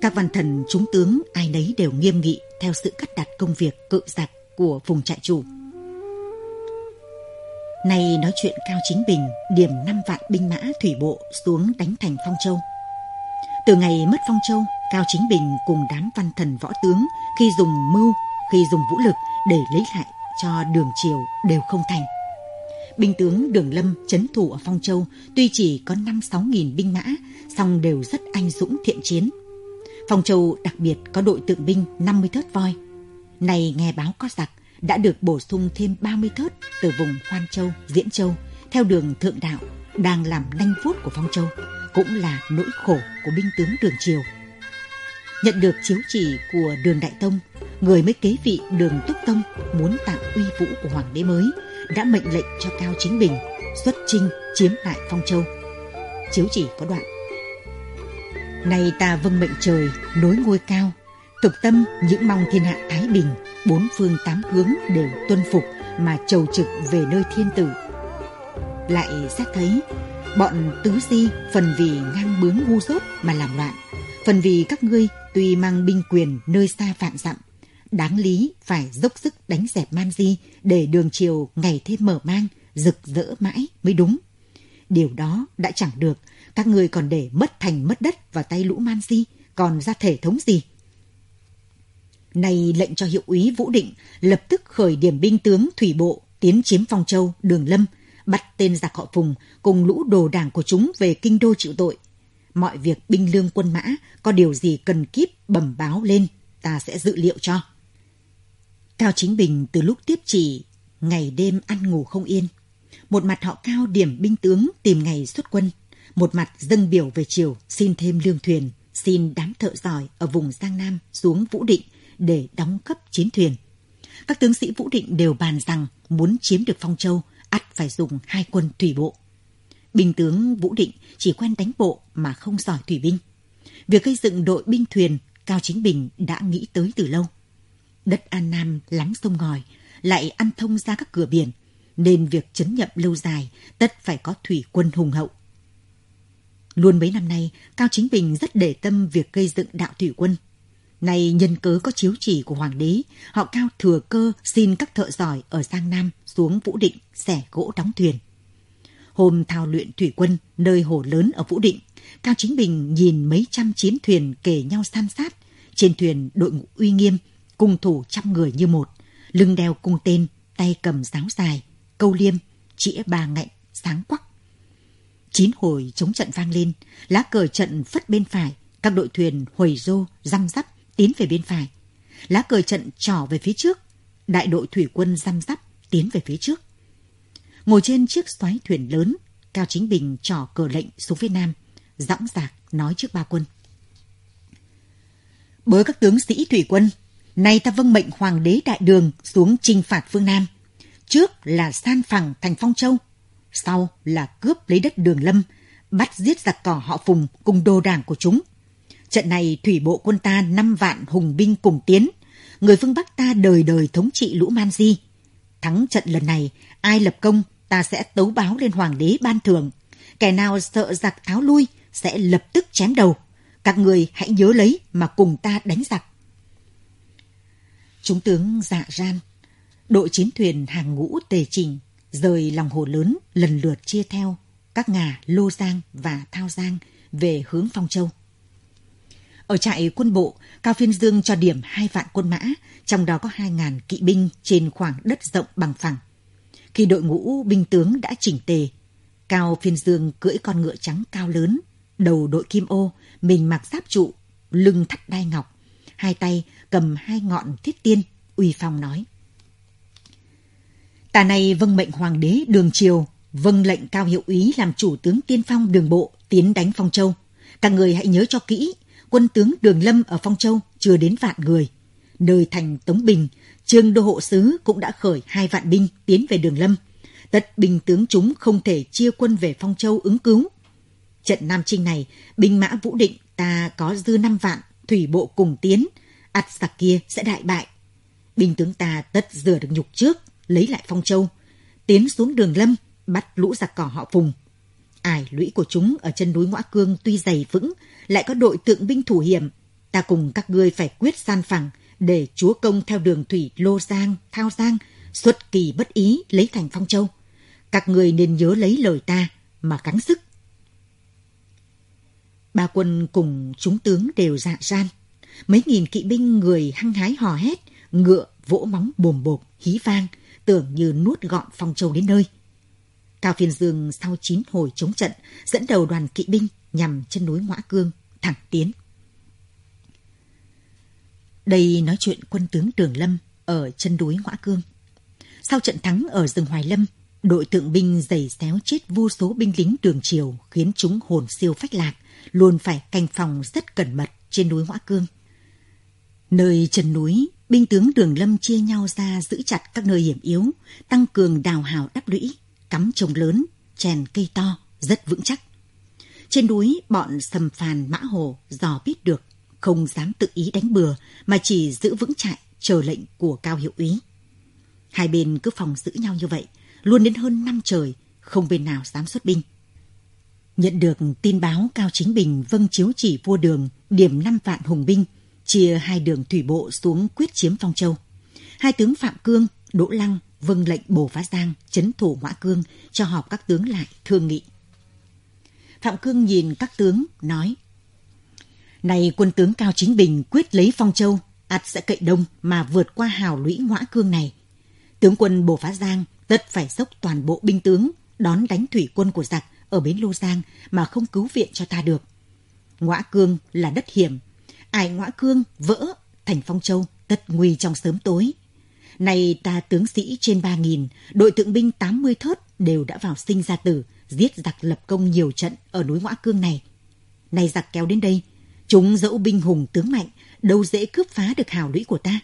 Các văn thần chúng tướng ai nấy đều nghiêm nghị theo sự cắt đặt công việc cự giặc của vùng trại chủ. Nay nói chuyện Cao Chính Bình điểm 5 vạn binh mã thủy bộ xuống đánh thành Phong Châu. Từ ngày mất Phong Châu, Cao Chính Bình cùng đám văn thần võ tướng khi dùng mưu, khi dùng vũ lực để lấy lại cho đường triều đều không thành. Binh tướng Đường Lâm chấn thủ ở Phong Châu tuy chỉ có 5-6 nghìn binh mã, song đều rất anh dũng thiện chiến. Phong Châu đặc biệt có đội tượng binh 50 thớt voi. Này nghe báo có giặc, đã được bổ sung thêm 30 thớt từ vùng Hoan Châu, Diễn Châu, theo đường Thượng Đạo, đang làm nanh vuốt của Phong Châu, cũng là nỗi khổ của binh tướng Đường Triều. Nhận được chiếu chỉ của Đường Đại Tông, người mới kế vị Đường Túc Tông muốn tạo uy vũ của Hoàng đế mới, đã mệnh lệnh cho Cao Chính Bình xuất chinh chiếm lại Phong Châu. Chiếu chỉ có đoạn. Nay ta vâng mệnh trời, nối ngôi cao, thực tâm những mong thiên hạ Thái Bình, bốn phương tám hướng đều tuân phục mà trầu trực về nơi thiên tử. Lại xét thấy, bọn tứ di phần vì ngang bướng ngu dốt mà làm loạn, phần vì các ngươi tuy mang binh quyền nơi xa vạn dặm, đáng lý phải dốc sức đánh dẹp man di để đường triều ngày thêm mở mang, rực rỡ mãi mới đúng. Điều đó đã chẳng được, các ngươi còn để mất thành mất đất vào tay lũ man di, còn ra thể thống gì? Nay lệnh cho hiệu úy Vũ Định lập tức khởi điểm binh tướng thủy bộ tiến chiếm Phong Châu, Đường Lâm, bắt tên giặc họ Phùng cùng lũ đồ đảng của chúng về kinh đô chịu tội. Mọi việc binh lương quân mã có điều gì cần kíp bẩm báo lên, ta sẽ dự liệu cho. Cao Chính Bình từ lúc tiếp chỉ, ngày đêm ăn ngủ không yên. Một mặt họ cao điểm binh tướng tìm ngày xuất quân, một mặt dâng biểu về chiều xin thêm lương thuyền, xin đám thợ giỏi ở vùng Giang Nam xuống Vũ Định để đóng cấp chiến thuyền. Các tướng sĩ Vũ Định đều bàn rằng muốn chiếm được Phong Châu, ắt phải dùng hai quân thủy bộ. Binh tướng Vũ Định chỉ quen đánh bộ mà không giỏi thủy binh. Việc gây dựng đội binh thuyền, Cao Chính Bình đã nghĩ tới từ lâu. Đất An Nam lắm sông ngòi, lại ăn thông ra các cửa biển, nên việc chấn nhậm lâu dài tất phải có thủy quân hùng hậu. Luôn mấy năm nay, Cao Chính Bình rất để tâm việc gây dựng đạo thủy quân nay nhân cớ có chiếu chỉ của hoàng đế, họ Cao thừa cơ xin các thợ giỏi ở Giang Nam xuống Vũ Định xẻ gỗ đóng thuyền. Hôm thao luyện thủy quân nơi hồ lớn ở Vũ Định, Cao Chính Bình nhìn mấy trăm chiến thuyền kề nhau san sát. Trên thuyền đội ngũ uy nghiêm, cung thủ trăm người như một, lưng đeo cung tên, tay cầm giáo dài, câu liêm, chĩa ba ngạnh, sáng quắc. Chín hồi chống trận vang lên, lá cờ trận phất bên phải, các đội thuyền hồi rô, răm rắp tiến về bên phải. Lá cờ trận trỏ về phía trước, đại đội thủy quân răm rắp tiến về phía trước. Ngồi trên chiếc xoáy thuyền lớn, Cao Chính Bình trỏ cờ lệnh xuống phía nam, dõng dạc nói trước ba quân. Bớ các tướng sĩ thủy quân, nay ta vâng mệnh hoàng đế đại đường xuống chinh phạt phương Nam. Trước là san phẳng thành Phong Châu, sau là cướp lấy đất đường lâm, bắt giết giặc cỏ họ Phùng cùng đồ đảng của chúng. Trận này thủy bộ quân ta năm vạn hùng binh cùng tiến, người phương Bắc ta đời đời thống trị lũ man di. Thắng trận lần này, ai lập công ta sẽ tấu báo lên hoàng đế ban thưởng. Kẻ nào sợ giặc tháo lui sẽ lập tức chém đầu. Các người hãy nhớ lấy mà cùng ta đánh giặc. Chúng tướng dạ ran, đội chiến thuyền hàng ngũ tề trình, rời lòng hồ lớn lần lượt chia theo các ngà Lô Giang và Thao Giang về hướng Phong Châu. Ở trại quân bộ, Cao Phiên Dương cho điểm hai vạn quân mã, trong đó có hai ngàn kỵ binh trên khoảng đất rộng bằng phẳng. Khi đội ngũ binh tướng đã chỉnh tề, Cao Phiên Dương cưỡi con ngựa trắng cao lớn, đầu đội kim ô, mình mặc giáp trụ, lưng thắt đai ngọc, hai tay cầm hai ngọn thiết tiên, uy phong nói. Tà này vâng mệnh hoàng đế đường triều, vâng lệnh cao hiệu úy làm chủ tướng tiên phong đường bộ tiến đánh Phong Châu. Các người hãy nhớ cho kỹ, quân tướng Đường Lâm ở Phong Châu chưa đến vạn người. Nơi thành Tống Bình, Trương Đô Hộ Sứ cũng đã khởi hai vạn binh tiến về Đường Lâm. tất binh tướng chúng không thể chia quân về Phong Châu ứng cứu. Trận Nam Trinh này, binh mã Vũ Định ta có dư năm vạn, thủy bộ cùng tiến, ắt sạc kia sẽ đại bại. Binh tướng ta tất rửa được nhục trước, lấy lại Phong Châu, tiến xuống đường lâm, bắt lũ giặc cỏ họ Phùng. Ải lũy của chúng ở chân núi Ngõa Cương tuy dày vững, lại có đội tượng binh thủ hiểm. Ta cùng các ngươi phải quyết san phẳng, để chúa công theo đường thủy Lô Giang, Thao Giang, xuất kỳ bất ý lấy thành Phong Châu. Các người nên nhớ lấy lời ta mà gắng sức. Ba quân cùng chúng tướng đều dạ gian. Mấy nghìn kỵ binh người hăng hái hò hét, ngựa vỗ móng bồm bộp, hí vang, tưởng như nuốt gọn Phong Châu đến nơi. Cao Phiên Dương sau chín hồi chống trận, dẫn đầu đoàn kỵ binh nhằm chân núi Ngoã Cương, thẳng tiến. Đây nói chuyện quân tướng Đường Lâm ở chân núi Ngoã Cương. Sau trận thắng ở rừng Hoài Lâm, đội tượng binh giày xéo chết vô số binh lính đường triều khiến chúng hồn siêu phách lạc, luôn phải canh phòng rất cẩn mật trên núi Ngoã Cương. Nơi chân núi, binh tướng Đường Lâm chia nhau ra giữ chặt các nơi hiểm yếu, tăng cường đào hào đắp lũy, cắm trồng lớn, chèn cây to, rất vững chắc. Trên núi, bọn sầm phàn mã hồ dò biết được, không dám tự ý đánh bừa, mà chỉ giữ vững trại, chờ lệnh của cao hiệu úy. Hai bên cứ phòng giữ nhau như vậy, luôn đến hơn năm trời, không bên nào dám xuất binh. Nhận được tin báo Cao Chính Bình vâng chiếu chỉ vua đường điểm năm vạn hùng binh, chia hai đường thủy bộ xuống quyết chiếm Phong Châu. Hai tướng Phạm Cương, Đỗ Lăng vâng lệnh Bồ Phá Giang chấn thủ Ngõa Cương cho họp các tướng lại thương nghị. Phạm Cương nhìn các tướng, nói Này quân tướng Cao Chính Bình quyết lấy Phong Châu, ắt sẽ cậy đông mà vượt qua hào lũy Ngõa Cương này. Tướng quân Bồ Phá Giang tất phải dốc toàn bộ binh tướng đón đánh thủy quân của giặc ở bến Lô Giang mà không cứu viện cho ta được. Ngõa Cương là đất hiểm, ải Ngõa Cương vỡ thành Phong Châu tất nguy trong sớm tối nay ta tướng sĩ trên ba nghìn, đội tượng binh tám mươi thớt đều đã vào sinh ra tử, giết giặc lập công nhiều trận ở núi Ngoã Cương này. nay giặc kéo đến đây, chúng dẫu binh hùng tướng mạnh, đâu dễ cướp phá được hào lũy của ta.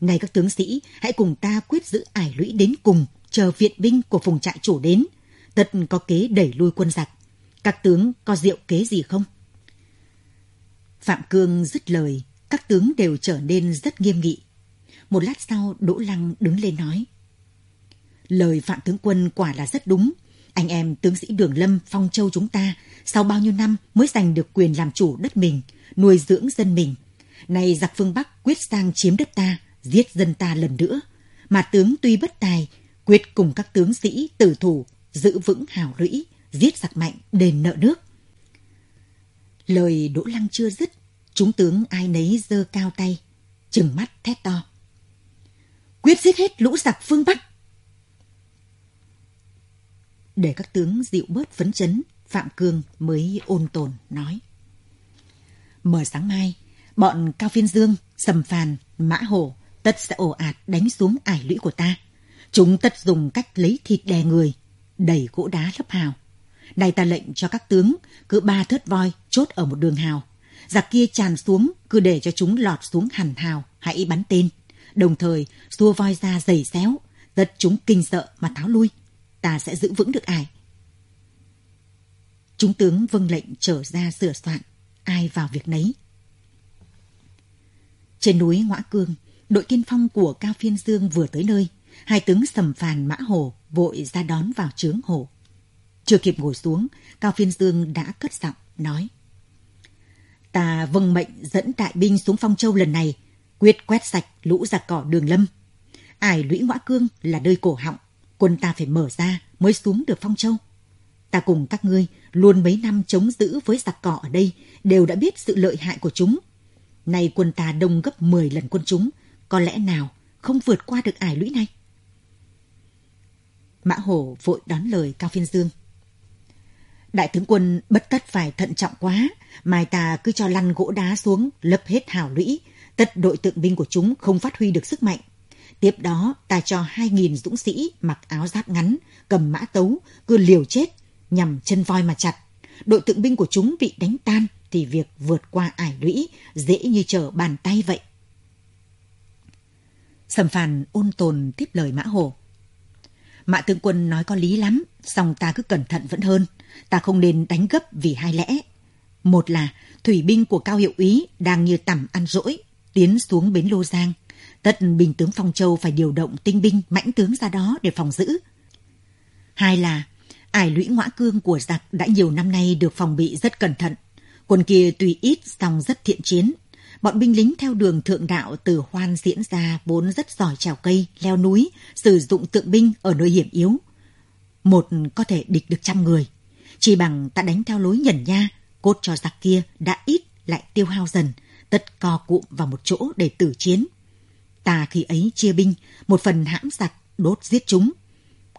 Này các tướng sĩ, hãy cùng ta quyết giữ ải lũy đến cùng, chờ viện binh của phùng trại chủ đến. Tất có kế đẩy lui quân giặc. Các tướng có diệu kế gì không? Phạm Cương dứt lời, các tướng đều trở nên rất nghiêm nghị. Một lát sau, Đỗ Lăng đứng lên nói. Lời Phạm tướng quân quả là rất đúng. Anh em tướng sĩ Đường Lâm, Phong Châu chúng ta, sau bao nhiêu năm mới giành được quyền làm chủ đất mình, nuôi dưỡng dân mình. Này giặc phương Bắc quyết sang chiếm đất ta, giết dân ta lần nữa. Mà tướng tuy bất tài, quyết cùng các tướng sĩ tử thủ, giữ vững hào lũy, giết giặc mạnh, đền nợ nước. Lời Đỗ Lăng chưa dứt, chúng tướng ai nấy giơ cao tay, chừng mắt thét to. Quyết giết hết lũ giặc phương Bắc. Để các tướng dịu bớt phấn chấn, Phạm Cương mới ôn tồn nói. Mở sáng mai, bọn Cao Phiên Dương, Sầm Phàn, Mã Hổ tất sẽ ồ ạt đánh xuống ải lũy của ta. Chúng tất dùng cách lấy thịt đè người, đẩy gỗ đá lấp hào. Này ta lệnh cho các tướng cứ ba thớt voi chốt ở một đường hào. Giặc kia tràn xuống cứ để cho chúng lọt xuống hẳn hào, hãy bắn tên. Đồng thời xua voi ra giày xéo, tất chúng kinh sợ mà tháo lui. Ta sẽ giữ vững được ai? Chúng tướng vâng lệnh trở ra sửa soạn, ai vào việc nấy. Trên núi Ngoã Cương, đội tiên phong của Cao Phiên Dương vừa tới nơi, hai tướng sầm phàn mã hổ vội ra đón vào trướng hổ. Chưa kịp ngồi xuống, Cao Phiên Dương đã cất giọng, nói. Ta vâng mệnh dẫn đại binh xuống Phong Châu lần này, quyết quét sạch lũ giặc cỏ đường lâm. Ải lũy ngõa cương là nơi cổ họng, quân ta phải mở ra mới xuống được Phong Châu. Ta cùng các ngươi luôn mấy năm chống giữ với giặc cỏ ở đây đều đã biết sự lợi hại của chúng. Nay quân ta đông gấp 10 lần quân chúng, có lẽ nào không vượt qua được ải lũy này? Mã Hổ vội đón lời Cao Phiên Dương. Đại tướng quân bất tất phải thận trọng quá, mai ta cứ cho lăn gỗ đá xuống, lấp hết hào lũy, tất đội tượng binh của chúng không phát huy được sức mạnh. Tiếp đó, ta cho hai nghìn dũng sĩ mặc áo giáp ngắn, cầm mã tấu, cứ liều chết, nhằm chân voi mà chặt. Đội tượng binh của chúng bị đánh tan, thì việc vượt qua ải lũy dễ như trở bàn tay vậy. Sầm phàn ôn tồn tiếp lời mã hồ. Mã tướng quân nói có lý lắm, song ta cứ cẩn thận vẫn hơn. Ta không nên đánh gấp vì hai lẽ. Một là thủy binh của cao hiệu úy đang như tầm ăn rỗi, tiến xuống bến Lô Giang. Tất bình tướng Phong Châu phải điều động tinh binh mãnh tướng ra đó để phòng giữ. Hai là ải lũy ngõa cương của giặc đã nhiều năm nay được phòng bị rất cẩn thận. Quân kia tuy ít song rất thiện chiến. Bọn binh lính theo đường thượng đạo từ hoan diễn ra vốn rất giỏi trèo cây, leo núi, sử dụng tượng binh ở nơi hiểm yếu. Một có thể địch được trăm người. Chỉ bằng ta đánh theo lối nhẩn nha, cốt cho giặc kia đã ít lại tiêu hao dần, tất co cụm vào một chỗ để tử chiến. Ta khi ấy chia binh, một phần hãm giặc, đốt giết chúng.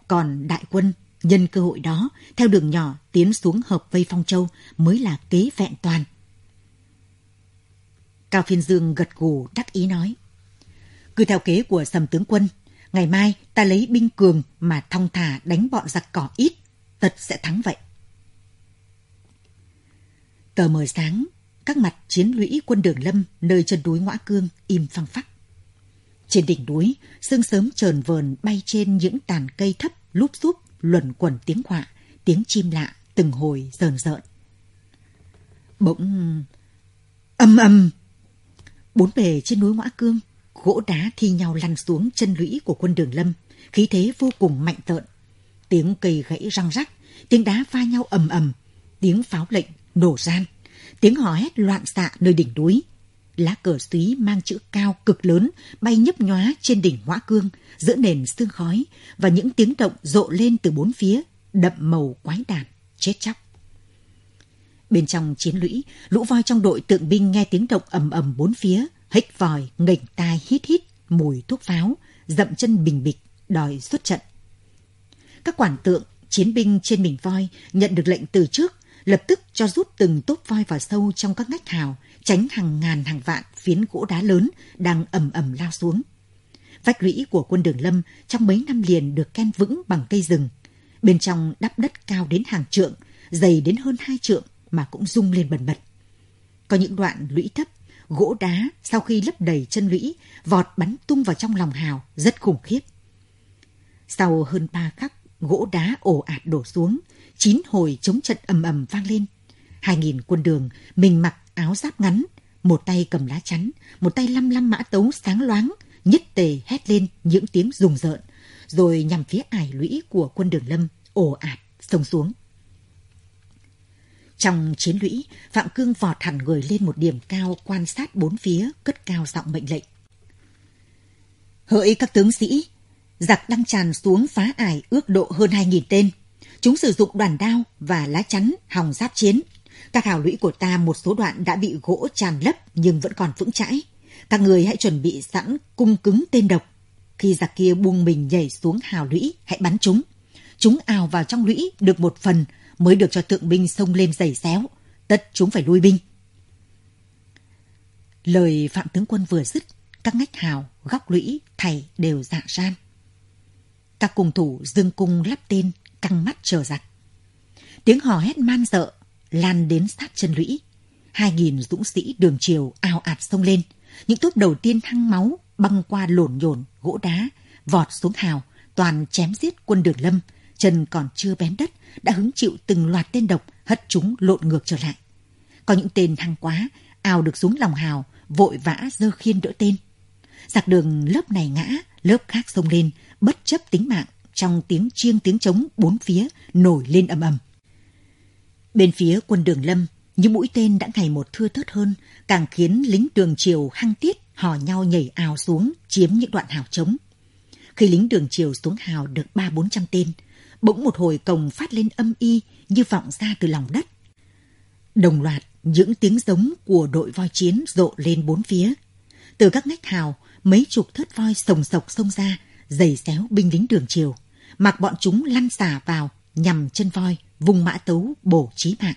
Còn đại quân Nhân cơ hội đó, theo đường nhỏ tiến xuống hợp vây Phong Châu mới là kế vẹn toàn. Cao Phiên Dương gật gù đắc ý nói. Cứ theo kế của sầm tướng quân, ngày mai ta lấy binh cường mà thong thả đánh bọn giặc cỏ ít, tật sẽ thắng vậy. Tờ mờ sáng, các mặt chiến lũy quân đường lâm nơi chân núi Ngõa Cương im phăng phắc. Trên đỉnh núi, sương sớm trờn vờn bay trên những tàn cây thấp lúp xúp luẩn quẩn tiếng họa, tiếng chim lạ từng hồi rờn rợn. Bỗng âm âm bốn bề trên núi Ngõa Cương, gỗ đá thi nhau lăn xuống chân lũy của quân Đường Lâm, khí thế vô cùng mạnh tợn. Tiếng cây gãy răng rắc, tiếng đá va nhau ầm ầm, tiếng pháo lệnh nổ gian, tiếng hò hét loạn xạ nơi đỉnh núi. Lá cờ xúy mang chữ cao cực lớn bay nhấp nhóa trên đỉnh Ngõa Cương, giữa nền sương khói và những tiếng động rộ lên từ bốn phía, đậm màu quái đản, chết chóc. Bên trong chiến lũy, lũ voi trong đội tượng binh nghe tiếng động ầm ầm bốn phía, hếch vòi, nghỉnh tai hít hít, mùi thuốc pháo, dậm chân bình bịch, đòi xuất trận. Các quản tượng, chiến binh trên mình voi nhận được lệnh từ trước, lập tức cho rút từng tốp voi vào sâu trong các ngách hào, tránh hàng ngàn hàng vạn phiến gỗ đá lớn đang ầm ầm lao xuống. Vách lũy của quân đường lâm trong mấy năm liền được ken vững bằng cây rừng. Bên trong đắp đất cao đến hàng trượng, dày đến hơn hai trượng mà cũng rung lên bần bật. Có những đoạn lũy thấp, gỗ đá sau khi lấp đầy chân lũy, vọt bắn tung vào trong lòng hào, rất khủng khiếp. Sau hơn ba khắc, gỗ đá ồ ạt đổ xuống, chín hồi chống trận ầm ầm vang lên. Hai nghìn quân đường, mình mặc áo giáp ngắn, một tay cầm lá chắn, một tay lăm lăm mã tấu sáng loáng, nhất tề hét lên những tiếng rùng rợn, rồi nhằm phía ải lũy của quân đường lâm, ồ ạt, sông xuống. Trong chiến lũy, Phạm Cương vọt hẳn người lên một điểm cao quan sát bốn phía, cất cao giọng mệnh lệnh. Hỡi các tướng sĩ, giặc đang tràn xuống phá ải ước độ hơn hai nghìn tên. Chúng sử dụng đoàn đao và lá chắn hòng giáp chiến. Các hào lũy của ta một số đoạn đã bị gỗ tràn lấp nhưng vẫn còn vững chãi. Các người hãy chuẩn bị sẵn cung cứng tên độc. Khi giặc kia buông mình nhảy xuống hào lũy, hãy bắn chúng. Chúng ào vào trong lũy được một phần mới được cho tượng binh xông lên giày xéo. Tất chúng phải lui binh. Lời Phạm tướng quân vừa dứt, các ngách hào, góc lũy, thầy đều dạ ran. Các cung thủ dương cung lắp tên, căng mắt chờ giặc. Tiếng hò hét man dợ lan đến sát chân lũy. Hai nghìn dũng sĩ đường chiều ao ạt xông lên. Những túp đầu tiên thăng máu băng qua lổn nhổn gỗ đá, vọt xuống hào, toàn chém giết quân đường lâm, chân còn chưa bén đất, đã hứng chịu từng loạt tên độc hất chúng lộn ngược trở lại. Có những tên thăng quá, ao được xuống lòng hào, vội vã dơ khiên đỡ tên. Giặc đường lớp này ngã, lớp khác xông lên, bất chấp tính mạng, trong tiếng chiêng tiếng trống bốn phía nổi lên ầm ầm. Bên phía quân đường lâm, những mũi tên đã ngày một thưa thớt hơn, càng khiến lính đường triều hăng tiết hò nhau nhảy ào xuống chiếm những đoạn hào trống. Khi lính đường triều xuống hào được ba bốn trăm tên, bỗng một hồi cồng phát lên âm y như vọng ra từ lòng đất. Đồng loạt, những tiếng giống của đội voi chiến rộ lên bốn phía. Từ các ngách hào, mấy chục thớt voi sồng sộc xông ra, giày xéo binh lính đường triều, mặc bọn chúng lăn xả vào nhằm chân voi, vùng mã tấu bổ chí mạng.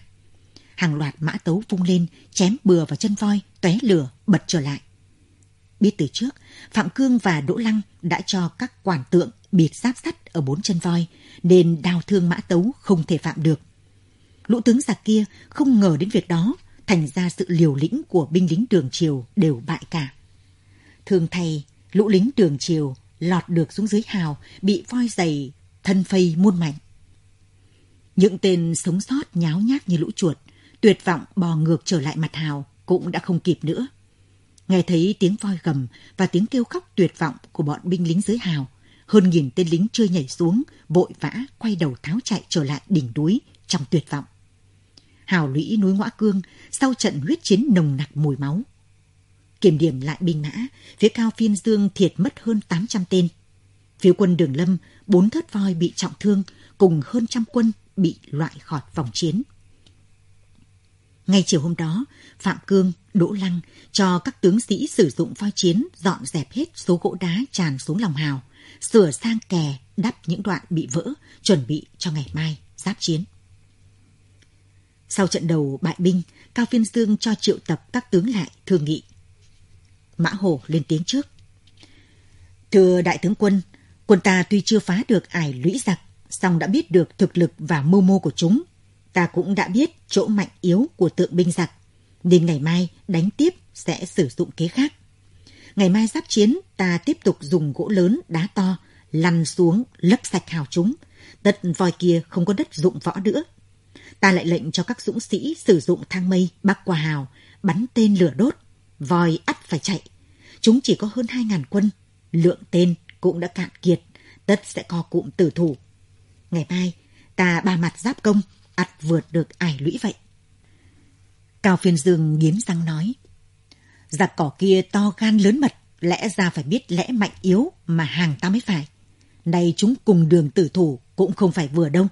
Hàng loạt mã tấu vung lên, chém bừa vào chân voi, tóe lửa, bật trở lại. Biết từ trước, Phạm Cương và Đỗ Lăng đã cho các quản tượng biệt giáp sắt ở bốn chân voi, nên đào thương mã tấu không thể phạm được. Lũ tướng giặc kia không ngờ đến việc đó, thành ra sự liều lĩnh của binh lính đường triều đều bại cả. Thường thay, lũ lính đường triều lọt được xuống dưới hào, bị voi dày thân phây muôn mảnh. Những tên sống sót nháo nhác như lũ chuột, tuyệt vọng bò ngược trở lại mặt hào cũng đã không kịp nữa. Nghe thấy tiếng voi gầm và tiếng kêu khóc tuyệt vọng của bọn binh lính dưới hào, hơn nghìn tên lính chưa nhảy xuống, vội vã quay đầu tháo chạy trở lại đỉnh núi trong tuyệt vọng. Hào lũy núi Ngoã Cương sau trận huyết chiến nồng nặc mùi máu. Kiểm điểm lại binh mã, phía cao phiên dương thiệt mất hơn 800 tên. Phía quân đường lâm, bốn thớt voi bị trọng thương, cùng hơn trăm quân bị loại khỏi vòng chiến. Ngay chiều hôm đó, Phạm Cương, Đỗ Lăng cho các tướng sĩ sử dụng voi chiến dọn dẹp hết số gỗ đá tràn xuống lòng hào, sửa sang kè, đắp những đoạn bị vỡ, chuẩn bị cho ngày mai giáp chiến. Sau trận đầu bại binh, Cao Phiên Dương cho triệu tập các tướng lại thương nghị. Mã Hồ lên tiếng trước. Thưa đại tướng quân, quân ta tuy chưa phá được ải lũy giặc, song đã biết được thực lực và mưu mô của chúng. Ta cũng đã biết chỗ mạnh yếu của tượng binh giặc, nên ngày mai đánh tiếp sẽ sử dụng kế khác. Ngày mai giáp chiến, ta tiếp tục dùng gỗ lớn, đá to, lăn xuống lấp sạch hào chúng. Tất voi kia không có đất dụng võ nữa. Ta lại lệnh cho các dũng sĩ sử dụng thang mây bắc qua hào, bắn tên lửa đốt. Voi ắt phải chạy. Chúng chỉ có hơn hai ngàn quân, lượng tên cũng đã cạn kiệt, tất sẽ co cụm tử thủ. Ngày mai, ta ba mặt giáp công, ắt vượt được ải lũy vậy. Cao Phiên Dương nghiến răng nói, giặc cỏ kia to gan lớn mật, lẽ ra phải biết lẽ mạnh yếu mà hàng ta mới phải. Nay chúng cùng đường tử thủ cũng không phải vừa đâu.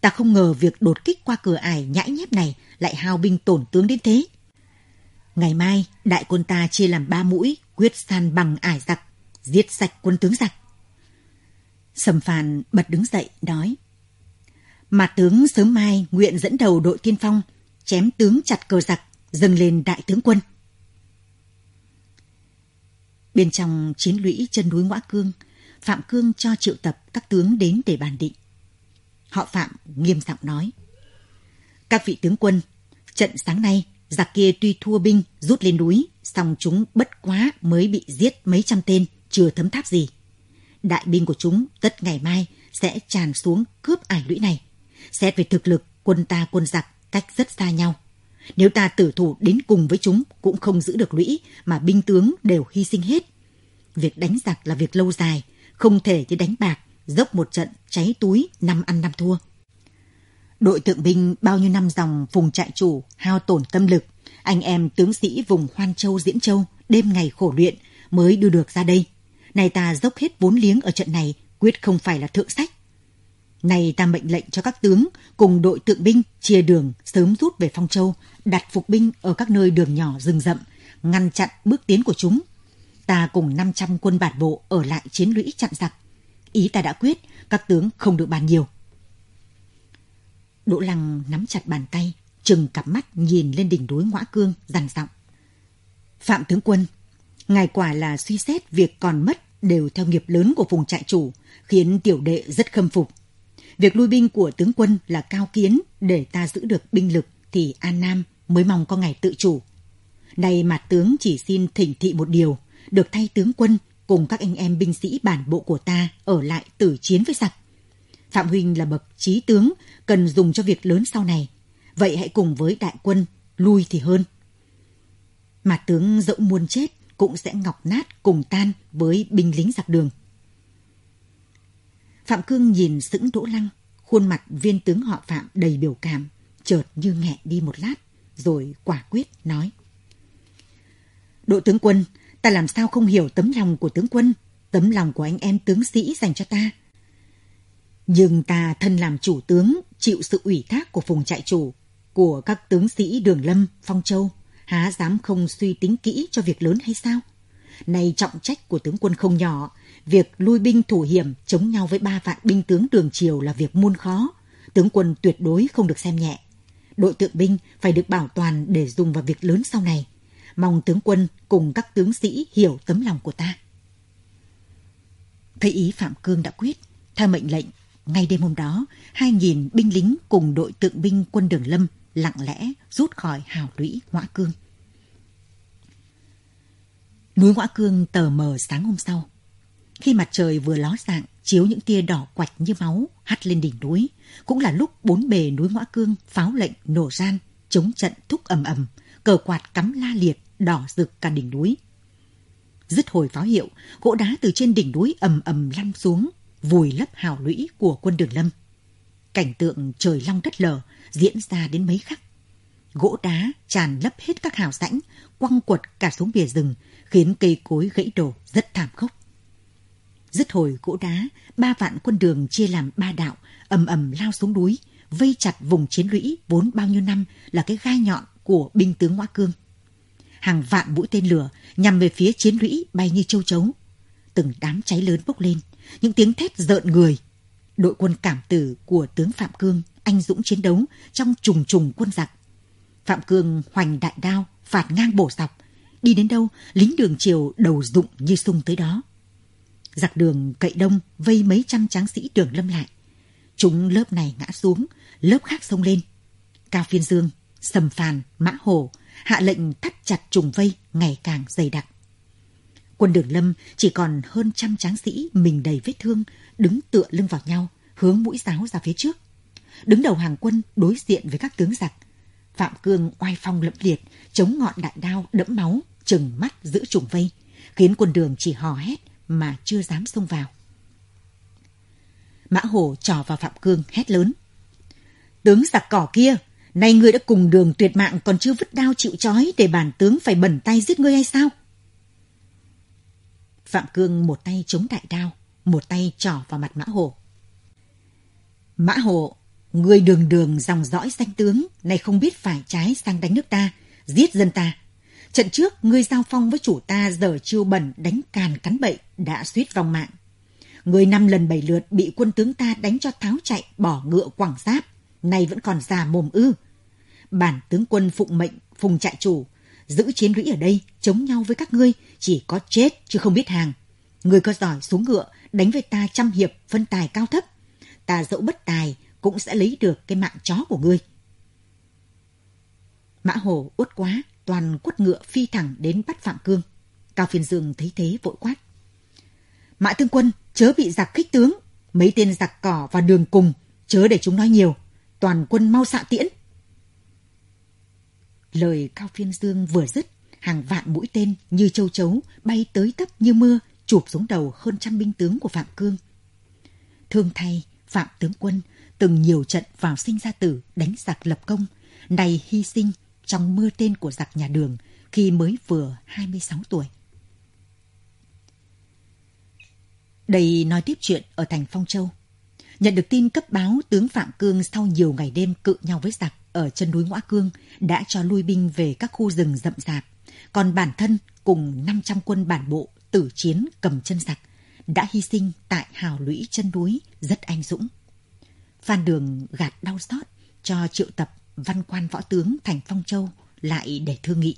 Ta không ngờ việc đột kích qua cửa ải nhãi nhép này lại hao binh tổn tướng đến thế. Ngày mai, đại quân ta chia làm ba mũi, quyết san bằng ải giặc, giết sạch quân tướng giặc. Sầm phàn bật đứng dậy, nói. Mà tướng sớm mai nguyện dẫn đầu đội tiên phong, chém tướng chặt cờ giặc, dâng lên đại tướng quân. Bên trong chiến lũy chân núi Ngoã Cương, Phạm Cương cho triệu tập các tướng đến để bàn định. Họ Phạm nghiêm giọng nói. Các vị tướng quân, trận sáng nay, giặc kia tuy thua binh rút lên núi, song chúng bất quá mới bị giết mấy trăm tên, chưa thấm tháp gì. Đại binh của chúng tất ngày mai sẽ tràn xuống cướp ải lũy này. Xét về thực lực, quân ta quân giặc cách rất xa nhau. Nếu ta tử thủ đến cùng với chúng cũng không giữ được lũy mà binh tướng đều hy sinh hết. Việc đánh giặc là việc lâu dài, không thể như đánh bạc, dốc một trận cháy túi năm ăn năm thua. Đội tượng binh bao nhiêu năm dòng vùng trại chủ hao tổn tâm lực, anh em tướng sĩ vùng Hoan Châu Diễn Châu đêm ngày khổ luyện mới đưa được ra đây. Này ta dốc hết vốn liếng ở trận này quyết không phải là thượng sách. Này ta mệnh lệnh cho các tướng cùng đội tượng binh chia đường sớm rút về Phong Châu, đặt phục binh ở các nơi đường nhỏ rừng rậm, ngăn chặn bước tiến của chúng. Ta cùng 500 quân bản bộ ở lại chiến lũy chặn giặc. Ý ta đã quyết, các tướng không được bàn nhiều. Đỗ Lăng nắm chặt bàn tay, chừng cặp mắt nhìn lên đỉnh núi Ngõa Cương, dằn giọng. Phạm tướng quân, ngài quả là suy xét việc còn mất đều theo nghiệp lớn của vùng trại chủ, khiến tiểu đệ rất khâm phục. Việc lui binh của tướng quân là cao kiến để ta giữ được binh lực thì An Nam mới mong có ngày tự chủ. Nay mặt tướng chỉ xin thỉnh thị một điều, được thay tướng quân cùng các anh em binh sĩ bản bộ của ta ở lại tử chiến với giặc. Phạm Huynh là bậc trí tướng, cần dùng cho việc lớn sau này. Vậy hãy cùng với đại quân, lui thì hơn. Mà tướng dẫu muôn chết cũng sẽ ngọc nát cùng tan với binh lính giặc đường. Phạm Cương nhìn sững Đỗ Lăng, khuôn mặt viên tướng họ Phạm đầy biểu cảm, chợt như nghẹn đi một lát, rồi quả quyết nói. Đỗ tướng quân, ta làm sao không hiểu tấm lòng của tướng quân, tấm lòng của anh em tướng sĩ dành cho ta. Nhưng ta thân làm chủ tướng, chịu sự ủy thác của phùng trại chủ, của các tướng sĩ Đường Lâm, Phong Châu, há dám không suy tính kỹ cho việc lớn hay sao? Này trọng trách của tướng quân không nhỏ, việc lui binh thủ hiểm chống nhau với ba vạn binh tướng đường triều là việc muôn khó. Tướng quân tuyệt đối không được xem nhẹ. Đội tượng binh phải được bảo toàn để dùng vào việc lớn sau này. Mong tướng quân cùng các tướng sĩ hiểu tấm lòng của ta. Thấy ý Phạm Cương đã quyết, theo mệnh lệnh, ngay đêm hôm đó, hai nghìn binh lính cùng đội tượng binh quân đường lâm lặng lẽ rút khỏi hào lũy Ngõa Cương. Núi Ngõa Cương tờ mờ sáng hôm sau. Khi mặt trời vừa ló dạng, chiếu những tia đỏ quạch như máu hắt lên đỉnh núi. Cũng là lúc bốn bề núi Ngõa Cương pháo lệnh nổ gian, chống trận thúc ầm ầm, cờ quạt cắm la liệt, đỏ rực cả đỉnh núi. Dứt hồi pháo hiệu, gỗ đá từ trên đỉnh núi ầm ầm lăn xuống, vùi lấp hào lũy của quân đường lâm. Cảnh tượng trời long đất lở diễn ra đến mấy khắc. Gỗ đá tràn lấp hết các hào rãnh, quăng quật cả xuống bìa rừng, khiến cây cối gãy đổ rất thảm khốc. Dứt hồi gỗ đá, ba vạn quân đường chia làm ba đạo, ầm ầm lao xuống núi, vây chặt vùng chiến lũy vốn bao nhiêu năm là cái gai nhọn của binh tướng Ngoã Cương. Hàng vạn mũi tên lửa nhằm về phía chiến lũy bay như châu chấu. Từng đám cháy lớn bốc lên, những tiếng thét rợn người. Đội quân cảm tử của tướng Phạm Cương anh dũng chiến đấu trong trùng trùng quân giặc. Phạm Cương hoành đại đao, phạt ngang bổ dọc. Đi đến đâu, lính đường triều đầu rụng như sung tới đó. Giặc đường cậy đông vây mấy trăm tráng sĩ đường lâm lại. Chúng lớp này ngã xuống, lớp khác xông lên. Cao Phiên Dương, Sầm Phàn, Mã hồ hạ lệnh thắt chặt trùng vây ngày càng dày đặc. Quân đường lâm chỉ còn hơn trăm tráng sĩ mình đầy vết thương, đứng tựa lưng vào nhau, hướng mũi giáo ra phía trước. Đứng đầu hàng quân đối diện với các tướng giặc. Phạm Cương oai phong lẫm liệt, chống ngọn đại đao đẫm máu, chừng mắt giữ trùng vây, khiến quân đường chỉ hò hét mà chưa dám xông vào. Mã Hổ trò vào Phạm Cương hét lớn. Tướng giặc cỏ kia, nay ngươi đã cùng đường tuyệt mạng còn chưa vứt đao chịu trói để bản tướng phải bẩn tay giết ngươi hay sao? Phạm Cương một tay chống đại đao, một tay trỏ vào mặt Mã hồ. Mã hồ, ngươi đường đường dòng dõi danh tướng, nay không biết phải trái sang đánh nước ta, giết dân ta. Trận trước, ngươi giao phong với chủ ta giờ chiêu bẩn đánh càn cắn bậy, đã suýt vong mạng. Ngươi năm lần bảy lượt bị quân tướng ta đánh cho tháo chạy, bỏ ngựa quảng giáp, nay vẫn còn già mồm ư. Bản tướng quân phụng mệnh, phùng trại chủ, giữ chiến lũy ở đây, chống nhau với các ngươi, chỉ có chết chứ không biết hàng. người có giỏi xuống ngựa, đánh với ta trăm hiệp, phân tài cao thấp. Ta dẫu bất tài, cũng sẽ lấy được cái mạng chó của ngươi. Mã Hồ uất quá, toàn quất ngựa phi thẳng đến bắt Phạm Cương. Cao Phiên Dương thấy thế vội quát. Mã Tương Quân, chớ bị giặc khích tướng. Mấy tên giặc cỏ và đường cùng, chớ để chúng nói nhiều. Toàn quân mau xạ tiễn. Lời Cao Phiên Dương vừa dứt, hàng vạn mũi tên như châu chấu bay tới tấp như mưa, chụp xuống đầu hơn trăm binh tướng của Phạm Cương. Thương thay, Phạm tướng quân từng nhiều trận vào sinh ra tử đánh giặc lập công, này hy sinh trong mưa tên của giặc nhà đường khi mới vừa 26 tuổi. Đây nói tiếp chuyện ở thành Phong Châu. Nhận được tin cấp báo tướng Phạm Cương sau nhiều ngày đêm cự nhau với giặc ở chân núi Ngõa Cương đã cho lui binh về các khu rừng rậm rạp. Còn bản thân cùng 500 quân bản bộ tử chiến cầm chân giặc đã hy sinh tại hào lũy chân núi rất anh dũng. Phan Đường gạt đau xót cho triệu tập văn quan võ tướng thành Phong Châu lại để thương nghị.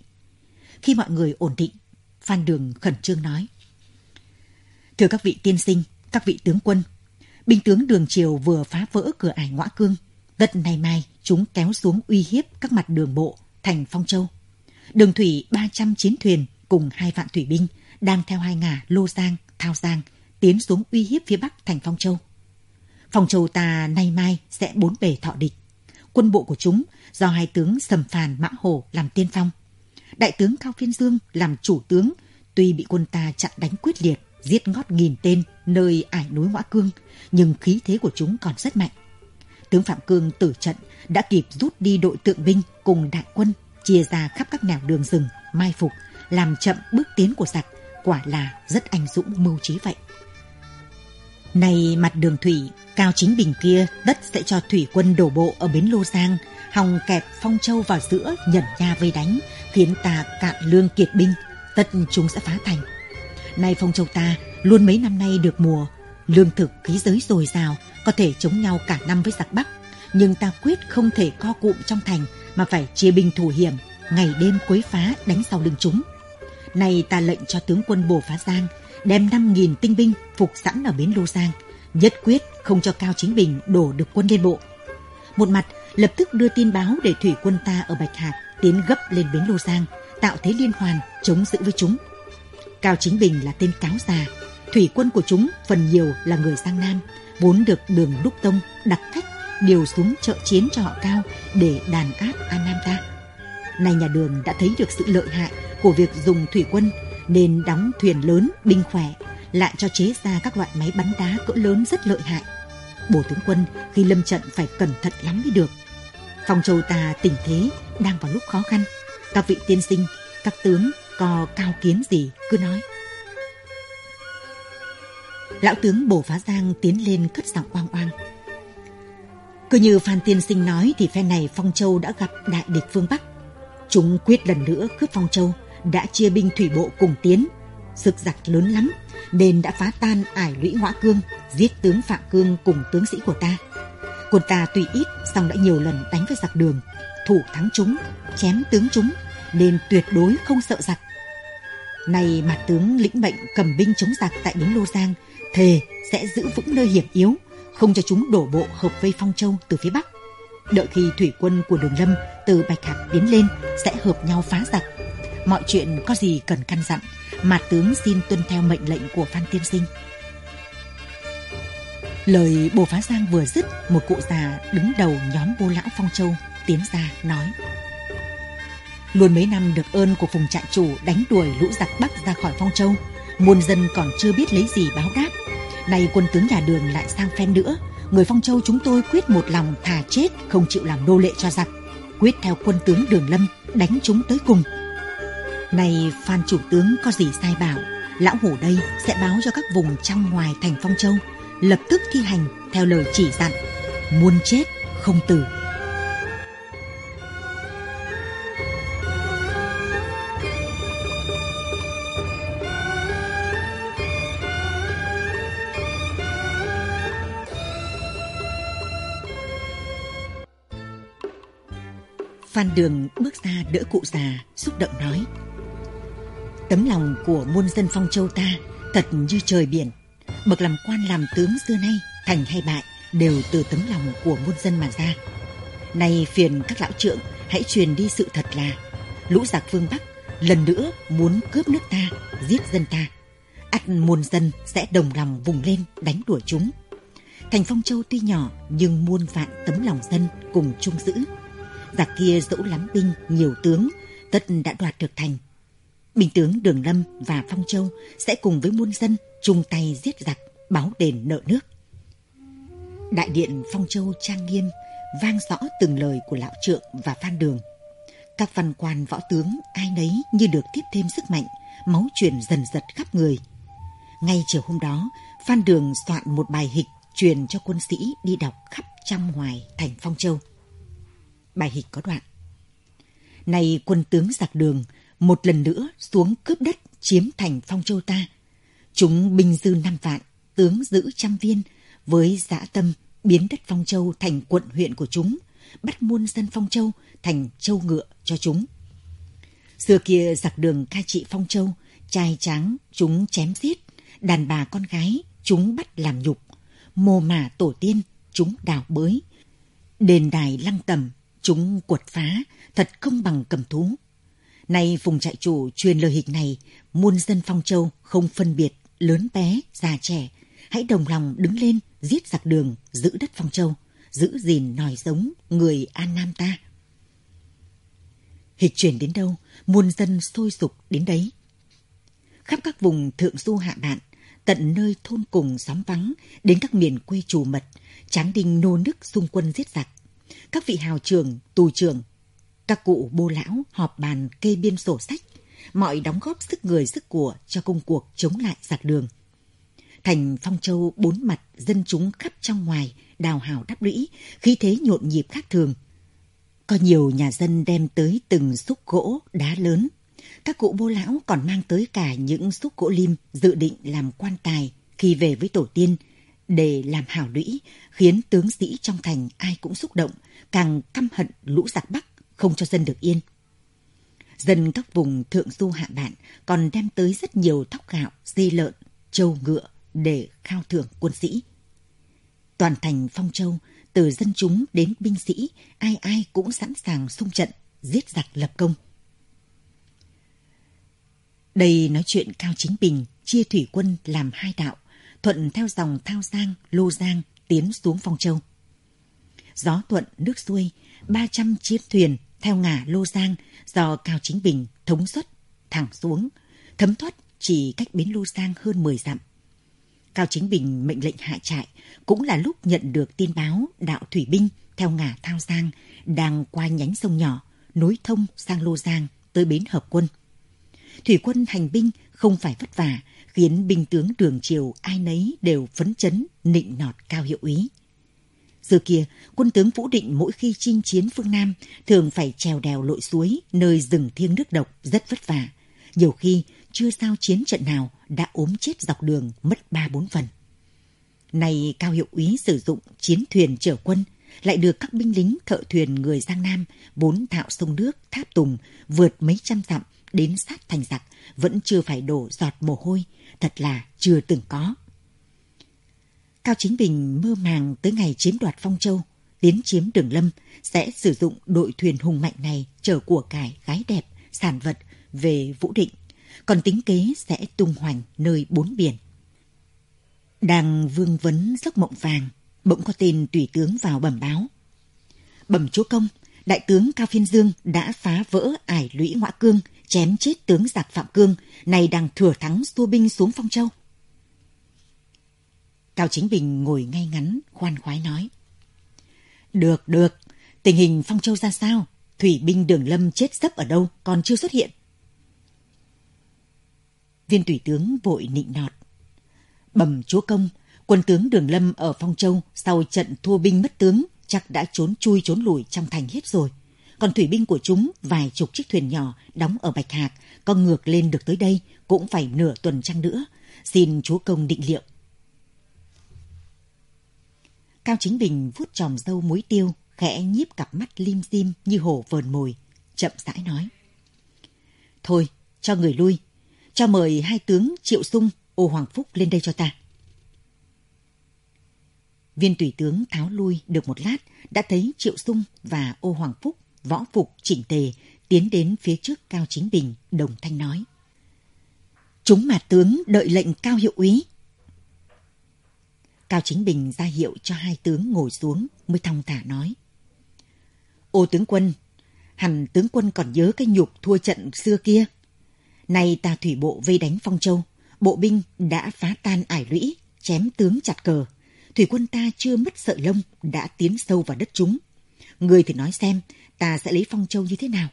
Khi mọi người ổn định, Phan Đường khẩn trương nói. Thưa các vị tiên sinh, các vị tướng quân, binh tướng Đường Triều vừa phá vỡ cửa ải ngõa cương. Tất nay mai, chúng kéo xuống uy hiếp các mặt đường bộ thành Phong Châu. Đường thủy 300 chiến thuyền cùng hai vạn thủy binh đang theo hai ngả Lô Giang, Thao Giang tiến xuống uy hiếp phía bắc thành Phong Châu. Phong Châu ta nay mai sẽ bốn bề thọ địch. Quân bộ của chúng do hai tướng Sầm Phàn Mã Hổ làm tiên phong. Đại tướng Cao Phiên Dương làm chủ tướng, tuy bị quân ta chặn đánh quyết liệt, giết ngót nghìn tên nơi ải núi Ngoã Cương, nhưng khí thế của chúng còn rất mạnh. Tướng Phạm Cương tử trận đã kịp rút đi đội tượng binh cùng đại quân chia ra khắp các nẻo đường rừng, mai phục, làm chậm bước tiến của giặc, quả là rất anh dũng mưu trí vậy. Này mặt đường thủy, Cao Chính Bình kia đất sẽ cho thủy quân đổ bộ ở bến Lô Giang, hòng kẹp Phong Châu vào giữa nhẩn nha vây đánh, khiến ta cạn lương kiệt binh, tất chúng sẽ phá thành. Nay Phong Châu ta luôn mấy năm nay được mùa, lương thực khí giới dồi dào, có thể chống nhau cả năm với giặc Bắc, nhưng ta quyết không thể co cụm trong thành mà phải chia binh thủ hiểm, ngày đêm quấy phá đánh sau lưng chúng. Nay ta lệnh cho tướng quân Bồ Phá Giang đem 5.000 tinh binh phục sẵn ở bến Lô Giang, nhất quyết không cho Cao Chính Bình đổ được quân lên bộ. Một mặt, lập tức đưa tin báo để thủy quân ta ở Bạch Hạc tiến gấp lên bến Lô Giang, tạo thế liên hoàn chống giữ với chúng. Cao Chính Bình là tên cáo già, Thủy quân của chúng phần nhiều là người Giang Nam, vốn được đường đúc tông đặc cách điều xuống trợ chiến cho họ cao để đàn áp An Nam ta. Nay nhà đường đã thấy được sự lợi hại của việc dùng thủy quân nên đóng thuyền lớn, binh khỏe, lại cho chế ra các loại máy bắn đá cỡ lớn rất lợi hại. Bổ tướng quân khi lâm trận phải cẩn thận lắm mới được. Phong châu ta tình thế đang vào lúc khó khăn. Các vị tiên sinh, các tướng có cao kiến gì cứ nói. Lão tướng Bổ Phá Giang tiến lên cất giọng oang oang. Cứ như Phan Tiên Sinh nói thì phe này Phong Châu đã gặp đại địch phương Bắc. Chúng quyết lần nữa cướp Phong Châu, đã chia binh thủy bộ cùng tiến. Sực giặc lớn lắm, nên đã phá tan ải lũy ngõa cương, giết tướng Phạm Cương cùng tướng sĩ của ta. Quân ta tuy ít, song đã nhiều lần đánh với giặc đường, thủ thắng chúng, chém tướng chúng, nên tuyệt đối không sợ giặc. Này mặt tướng lĩnh mệnh cầm binh chống giặc tại bến Lô Giang, thề sẽ giữ vững nơi hiểm yếu, không cho chúng đổ bộ hợp vây Phong Châu từ phía Bắc. Đợi khi thủy quân của Đường Lâm từ Bạch Hạc tiến lên sẽ hợp nhau phá giặc. Mọi chuyện có gì cần căn dặn, mà tướng xin tuân theo mệnh lệnh của Phan Tiên Sinh. Lời bồ phá giang vừa dứt, một cụ già đứng đầu nhóm vô lão Phong Châu tiến ra nói. Luôn mấy năm được ơn của phùng trại chủ đánh đuổi lũ giặc Bắc ra khỏi Phong Châu, muôn dân còn chưa biết lấy gì báo đáp. Nay quân tướng nhà đường lại sang phen nữa, người Phong Châu chúng tôi quyết một lòng thà chết không chịu làm nô lệ cho giặc, quyết theo quân tướng Đường Lâm đánh chúng tới cùng. Này Phan chủ tướng có gì sai bảo, lão hủ đây sẽ báo cho các vùng trong ngoài thành Phong Châu, lập tức thi hành theo lời chỉ dặn, muôn chết không tử. Phan Đường bước ra đỡ cụ già, xúc động nói. Tấm lòng của muôn dân Phong Châu ta thật như trời biển. Bậc làm quan làm tướng xưa nay, thành hay bại, đều từ tấm lòng của muôn dân mà ra. Nay phiền các lão trượng hãy truyền đi sự thật là lũ giặc phương Bắc lần nữa muốn cướp nước ta, giết dân ta. ắt muôn dân sẽ đồng lòng vùng lên đánh đuổi chúng. Thành Phong Châu tuy nhỏ nhưng muôn vạn tấm lòng dân cùng chung giữ Giặc kia dẫu lắm binh, nhiều tướng, tất đã đoạt được thành. Binh tướng Đường Lâm và Phong Châu sẽ cùng với muôn dân chung tay giết giặc, báo đền nợ nước. Đại điện Phong Châu trang nghiêm, vang rõ từng lời của lão trượng và phan đường. Các văn quan võ tướng ai nấy như được tiếp thêm sức mạnh, máu truyền dần dật khắp người. Ngay chiều hôm đó, Phan Đường soạn một bài hịch truyền cho quân sĩ đi đọc khắp trong ngoài thành Phong Châu. Bài hịch có đoạn. Này quân tướng giặc đường, một lần nữa xuống cướp đất chiếm thành Phong Châu ta. Chúng binh dư năm vạn, tướng giữ trăm viên, với dã tâm biến đất Phong Châu thành quận huyện của chúng, bắt muôn dân Phong Châu thành châu ngựa cho chúng. Xưa kia giặc đường cai trị Phong Châu, trai tráng chúng chém giết, đàn bà con gái chúng bắt làm nhục, mồ mả tổ tiên chúng đào bới, đền đài lăng tầm Chúng quật phá, thật không bằng cầm thú. Nay vùng trại chủ truyền lời hịch này, muôn dân Phong Châu không phân biệt lớn bé, già trẻ, hãy đồng lòng đứng lên giết giặc đường, giữ đất Phong Châu, giữ gìn nòi giống người An Nam ta. Hịch truyền đến đâu, muôn dân sôi sục đến đấy. Khắp các vùng thượng du hạ bạn, tận nơi thôn cùng xóm vắng, đến các miền quê trù mật, tráng đinh nô nức xung quân giết giặc các vị hào trường, tù trưởng, các cụ bô lão họp bàn kê biên sổ sách, mọi đóng góp sức người sức của cho công cuộc chống lại giặc đường. Thành Phong Châu bốn mặt dân chúng khắp trong ngoài đào hào đắp lũy, khí thế nhộn nhịp khác thường. Có nhiều nhà dân đem tới từng xúc gỗ, đá lớn. Các cụ bô lão còn mang tới cả những xúc gỗ lim dự định làm quan tài khi về với tổ tiên để làm hảo lũy, khiến tướng sĩ trong thành ai cũng xúc động, càng căm hận lũ giặc Bắc, không cho dân được yên. Dân các vùng thượng du hạ bạn còn đem tới rất nhiều thóc gạo, dê lợn, trâu ngựa để khao thưởng quân sĩ. Toàn thành Phong Châu, từ dân chúng đến binh sĩ, ai ai cũng sẵn sàng xung trận, giết giặc lập công. Đây nói chuyện Cao Chính Bình chia thủy quân làm hai đạo, thuận theo dòng Thao Giang, Lô Giang tiến xuống Phong Châu. Gió thuận nước xuôi, 300 chiếc thuyền theo ngả Lô Giang do Cao Chính Bình thống suất thẳng xuống, thấm thoát chỉ cách bến Lô Giang hơn 10 dặm. Cao Chính Bình mệnh lệnh hạ trại cũng là lúc nhận được tin báo đạo thủy binh theo ngả Thao Giang đang qua nhánh sông nhỏ nối thông sang Lô Giang tới bến hợp quân. Thủy quân hành binh không phải vất vả, khiến binh tướng đường triều ai nấy đều phấn chấn, nịnh nọt cao hiệu úy. Giờ kia, quân tướng Vũ Định mỗi khi chinh chiến phương Nam thường phải trèo đèo lội suối, nơi rừng thiêng nước độc rất vất vả. Nhiều khi chưa sao chiến trận nào đã ốm chết dọc đường mất ba bốn phần. Này cao hiệu úy sử dụng chiến thuyền chở quân, lại được các binh lính thợ thuyền người Giang Nam vốn thạo sông nước tháp tùng vượt mấy trăm dặm đến sát thành giặc vẫn chưa phải đổ giọt mồ hôi, thật là chưa từng có. Cao Chính Bình mơ màng tới ngày chiếm đoạt Phong Châu, tiến chiếm Đường Lâm sẽ sử dụng đội thuyền hùng mạnh này chở của cải, gái đẹp, sản vật về Vũ Định, còn tính kế sẽ tung hoành nơi bốn biển. Đang vương vấn giấc mộng vàng, bỗng có tên tùy tướng vào bẩm báo. Bẩm chúa công, đại tướng Cao Phiên Dương đã phá vỡ ải lũy ngoã cương, chém chết tướng giặc Phạm Cương, này đang thừa thắng xua binh xuống Phong Châu. Cao Chính Bình ngồi ngay ngắn, khoan khoái nói. Được, được, tình hình Phong Châu ra sao? Thủy binh đường lâm chết sấp ở đâu, còn chưa xuất hiện. Viên tùy tướng vội nịnh nọt. Bẩm chúa công, quân tướng đường lâm ở Phong Châu sau trận thua binh mất tướng chắc đã trốn chui trốn lùi trong thành hết rồi. Còn thủy binh của chúng, vài chục chiếc thuyền nhỏ đóng ở Bạch Hạc, có ngược lên được tới đây cũng phải nửa tuần trăng nữa. Xin chúa công định liệu. Cao Chính Bình vuốt tròm dâu muối tiêu, khẽ nhíp cặp mắt lim dim như hổ vờn mồi, chậm rãi nói. Thôi, cho người lui, cho mời hai tướng Triệu Sung, Ô Hoàng Phúc lên đây cho ta. Viên tùy tướng tháo lui được một lát, đã thấy Triệu Sung và Ô Hoàng Phúc võ phục chỉnh tề tiến đến phía trước Cao Chính Bình, đồng thanh nói. Chúng mà tướng đợi lệnh Cao Hiệu úy. Cao Chính Bình ra hiệu cho hai tướng ngồi xuống mới thong thả nói. Ô tướng quân, hẳn tướng quân còn nhớ cái nhục thua trận xưa kia. Nay ta thủy bộ vây đánh Phong Châu, bộ binh đã phá tan ải lũy, chém tướng chặt cờ. Thủy quân ta chưa mất sợi lông, đã tiến sâu vào đất chúng. Người thì nói xem, ta sẽ lấy Phong Châu như thế nào?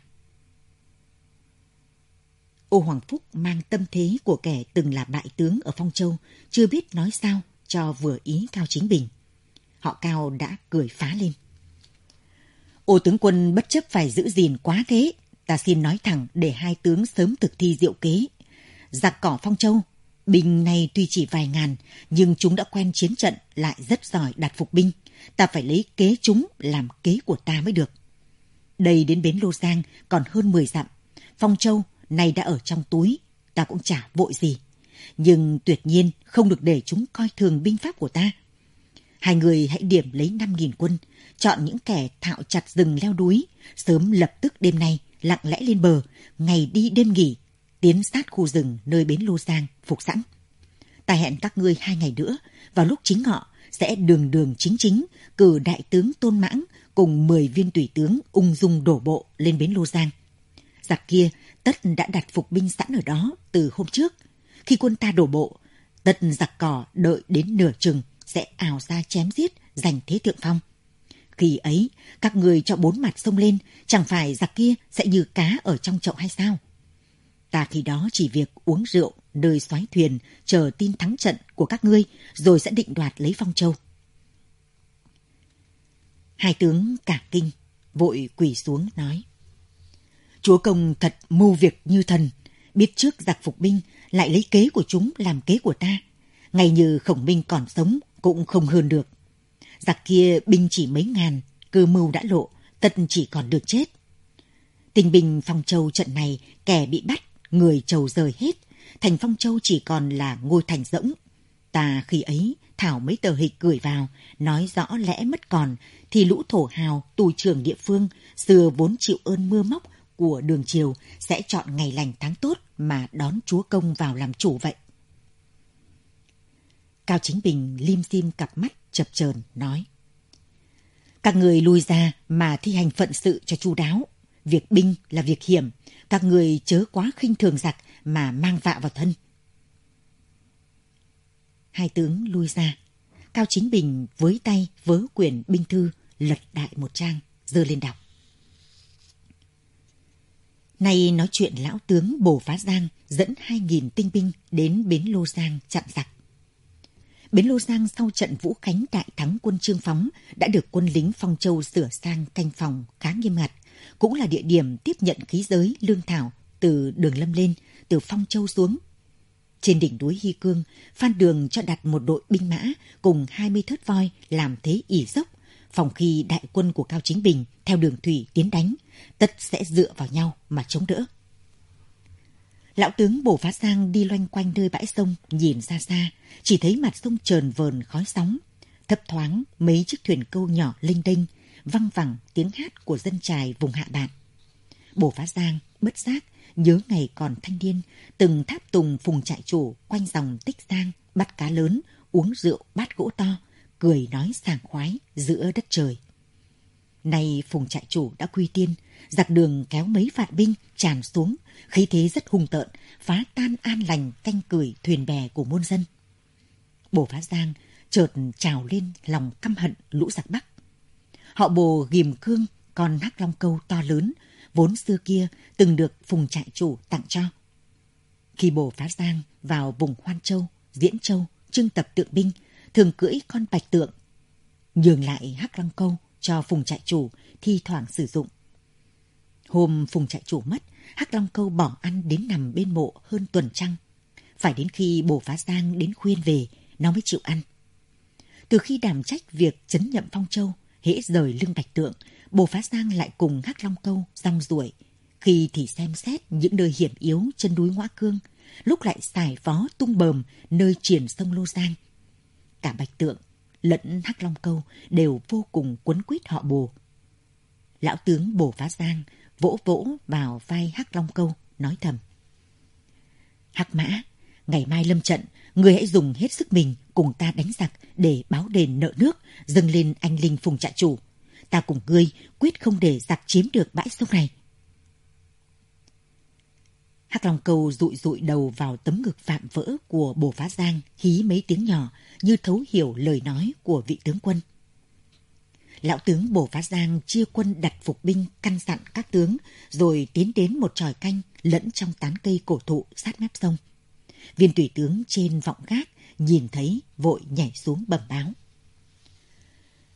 Ô Hoàng Phúc mang tâm thế của kẻ từng là đại tướng ở Phong Châu, chưa biết nói sao cho vừa ý Cao Chính Bình. Họ Cao đã cười phá lên. Ô tướng quân bất chấp phải giữ gìn quá thế, ta xin nói thẳng để hai tướng sớm thực thi diệu kế. Giặc cỏ Phong Châu, binh này tuy chỉ vài ngàn, nhưng chúng đã quen chiến trận lại rất giỏi đặt phục binh. Ta phải lấy kế chúng làm kế của ta mới được. Đây đến bến Lô Giang còn hơn 10 dặm. Phong Châu này đã ở trong túi, ta cũng chả vội gì. Nhưng tuyệt nhiên không được để chúng coi thường binh pháp của ta. Hai người hãy điểm lấy 5.000 quân, chọn những kẻ thạo chặt rừng leo núi, sớm lập tức đêm nay lặng lẽ lên bờ, ngày đi đêm nghỉ, tiến sát khu rừng nơi bến Lô Giang phục sẵn. Ta hẹn các ngươi hai ngày nữa, vào lúc chính ngọ, sẽ đường đường chính chính cử đại tướng Tôn Mãng cùng 10 viên tùy tướng ung dung đổ bộ lên bến Lô Giang. Giặc kia tất đã đặt phục binh sẵn ở đó từ hôm trước. Khi quân ta đổ bộ, tất giặc cỏ đợi đến nửa chừng sẽ ảo ra chém giết giành thế thượng phong. Khi ấy, các người cho bốn mặt sông lên, chẳng phải giặc kia sẽ như cá ở trong chậu hay sao? Ta khi đó chỉ việc uống rượu, nơi xoáy thuyền, chờ tin thắng trận của các ngươi, rồi sẽ định đoạt lấy Phong Châu. Hai tướng cả kinh, vội quỳ xuống nói. Chúa công thật mưu việc như thần, biết trước giặc phục binh, lại lấy kế của chúng làm kế của ta. Ngày như khổng minh còn sống cũng không hơn được. Giặc kia binh chỉ mấy ngàn, cơ mưu đã lộ, tật chỉ còn được chết. Tình bình Phong Châu trận này, kẻ bị bắt, người trầu rời hết. Thành Phong Châu chỉ còn là ngôi thành rỗng. Ta khi ấy thảo mấy tờ hịch gửi vào, nói rõ lẽ mất còn, thì lũ thổ hào, tù trưởng địa phương, xưa vốn chịu ơn mưa móc của đường triều sẽ chọn ngày lành tháng tốt mà đón chúa công vào làm chủ vậy. Cao Chính Bình lim dim cặp mắt chập chờn nói. Các người lui ra mà thi hành phận sự cho chu đáo. Việc binh là việc hiểm. Các người chớ quá khinh thường giặc mà mang vạ vào thân. Hai tướng lui ra. Cao Chính Bình với tay vớ quyển binh thư lật đại một trang, dơ lên đọc. Nay nói chuyện lão tướng Bồ Phá Giang dẫn 2.000 tinh binh đến bến Lô Giang chặn giặc. Bến Lô Giang sau trận Vũ Khánh đại thắng quân Trương Phóng đã được quân lính Phong Châu sửa sang canh phòng khá nghiêm ngặt, cũng là địa điểm tiếp nhận khí giới lương thảo từ đường lâm lên, từ Phong Châu xuống. Trên đỉnh núi Hy Cương, Phan Đường cho đặt một đội binh mã cùng 20 thớt voi làm thế ỉ dốc, phòng khi đại quân của Cao Chính Bình theo đường thủy tiến đánh, tất sẽ dựa vào nhau mà chống đỡ. Lão tướng Bổ Phá Giang đi loanh quanh nơi bãi sông, nhìn ra xa, chỉ thấy mặt sông trờn vờn khói sóng. Thấp thoáng mấy chiếc thuyền câu nhỏ linh đinh, văng vẳng tiếng hát của dân trài vùng hạ bạn. Bổ Phá Giang bất giác nhớ ngày còn thanh niên, từng tháp tùng phùng trại chủ quanh dòng tích giang, bắt cá lớn, uống rượu bát gỗ to, cười nói sảng khoái giữa đất trời. Nay phùng trại chủ đã quy tiên, giặc đường kéo mấy vạn binh tràn xuống, khí thế rất hung tợn, phá tan an lành canh cười thuyền bè của muôn dân. Bồ Phá Giang chợt trào lên lòng căm hận lũ giặc Bắc. Họ bồ ghim cương con hắc long câu to lớn, vốn xưa kia từng được phùng trại chủ tặng cho. Khi bồ Phá Giang vào vùng Hoan Châu, Diễn Châu, trưng tập tượng binh, thường cưỡi con bạch tượng, nhường lại hắc long câu cho phùng trại chủ thi thoảng sử dụng. Hôm phùng trại chủ mất, hắc long câu bỏ ăn đến nằm bên mộ hơn tuần trăng. Phải đến khi bồ phá giang đến khuyên về, nó mới chịu ăn. Từ khi đảm trách việc chấn nhậm phong châu, hễ rời lưng bạch tượng, bồ phá giang lại cùng hắc long câu rong ruổi. Khi thì xem xét những nơi hiểm yếu chân núi Ngoã Cương, lúc lại xài phó tung bờm nơi triển sông Lô Giang. Cả bạch tượng lẫn hắc long câu đều vô cùng quấn quýt họ bồ. Lão tướng bồ phá giang vỗ vỗ vào vai hắc long câu, nói thầm. Hắc mã, ngày mai lâm trận, người hãy dùng hết sức mình cùng ta đánh giặc để báo đền nợ nước, dâng lên anh linh phùng trại chủ. Ta cùng ngươi quyết không để giặc chiếm được bãi sông này. Hắc Long Câu rụi rụi đầu vào tấm ngực vạm vỡ của bồ phá giang, hí mấy tiếng nhỏ như thấu hiểu lời nói của vị tướng quân. Lão tướng bồ phá giang chia quân đặt phục binh căn dặn các tướng, rồi tiến đến một tròi canh lẫn trong tán cây cổ thụ sát mép sông. Viên tùy tướng trên vọng gác nhìn thấy vội nhảy xuống bẩm báo.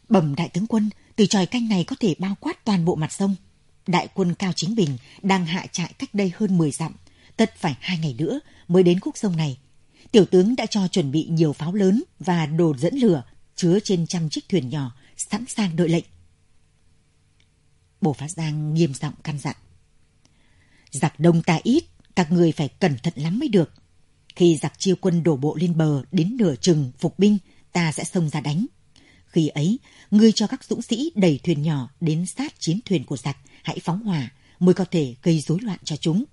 Bẩm đại tướng quân, từ tròi canh này có thể bao quát toàn bộ mặt sông. Đại quân Cao Chính Bình đang hạ trại cách đây hơn 10 dặm, tất phải hai ngày nữa mới đến khúc sông này. Tiểu tướng đã cho chuẩn bị nhiều pháo lớn và đồ dẫn lửa chứa trên trăm chiếc thuyền nhỏ sẵn sàng đợi lệnh. Bồ Phát Giang nghiêm giọng căn dặn. Giặc đông ta ít, các người phải cẩn thận lắm mới được. Khi giặc chiêu quân đổ bộ lên bờ đến nửa chừng phục binh, ta sẽ xông ra đánh. Khi ấy, ngươi cho các dũng sĩ đẩy thuyền nhỏ đến sát chiến thuyền của giặc, hãy phóng hỏa, mới có thể gây rối loạn cho chúng.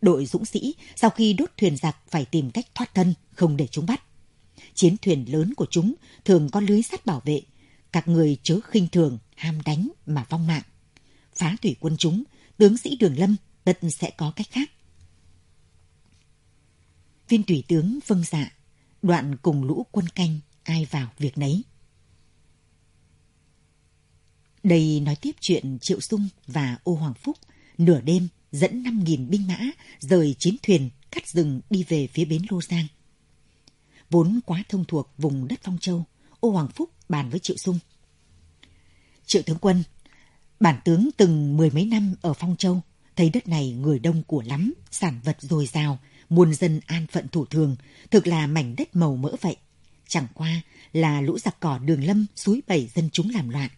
Đội dũng sĩ sau khi đốt thuyền giặc phải tìm cách thoát thân, không để chúng bắt. Chiến thuyền lớn của chúng thường có lưới sắt bảo vệ, các người chớ khinh thường, ham đánh mà vong mạng. Phá thủy quân chúng, tướng sĩ Đường Lâm tất sẽ có cách khác. Viên tùy tướng vâng dạ, đoạn cùng lũ quân canh ai vào việc nấy. Đây nói tiếp chuyện Triệu Sung và Ô Hoàng Phúc nửa đêm dẫn 5.000 binh mã rời chiến thuyền cắt rừng đi về phía bến Lô Giang. Vốn quá thông thuộc vùng đất Phong Châu, Ô Hoàng Phúc bàn với Triệu Sung. Triệu tướng quân, bản tướng từng mười mấy năm ở Phong Châu, thấy đất này người đông của lắm, sản vật dồi dào, muôn dân an phận thủ thường, thực là mảnh đất màu mỡ vậy. Chẳng qua là lũ giặc cỏ đường lâm suối bảy dân chúng làm loạn.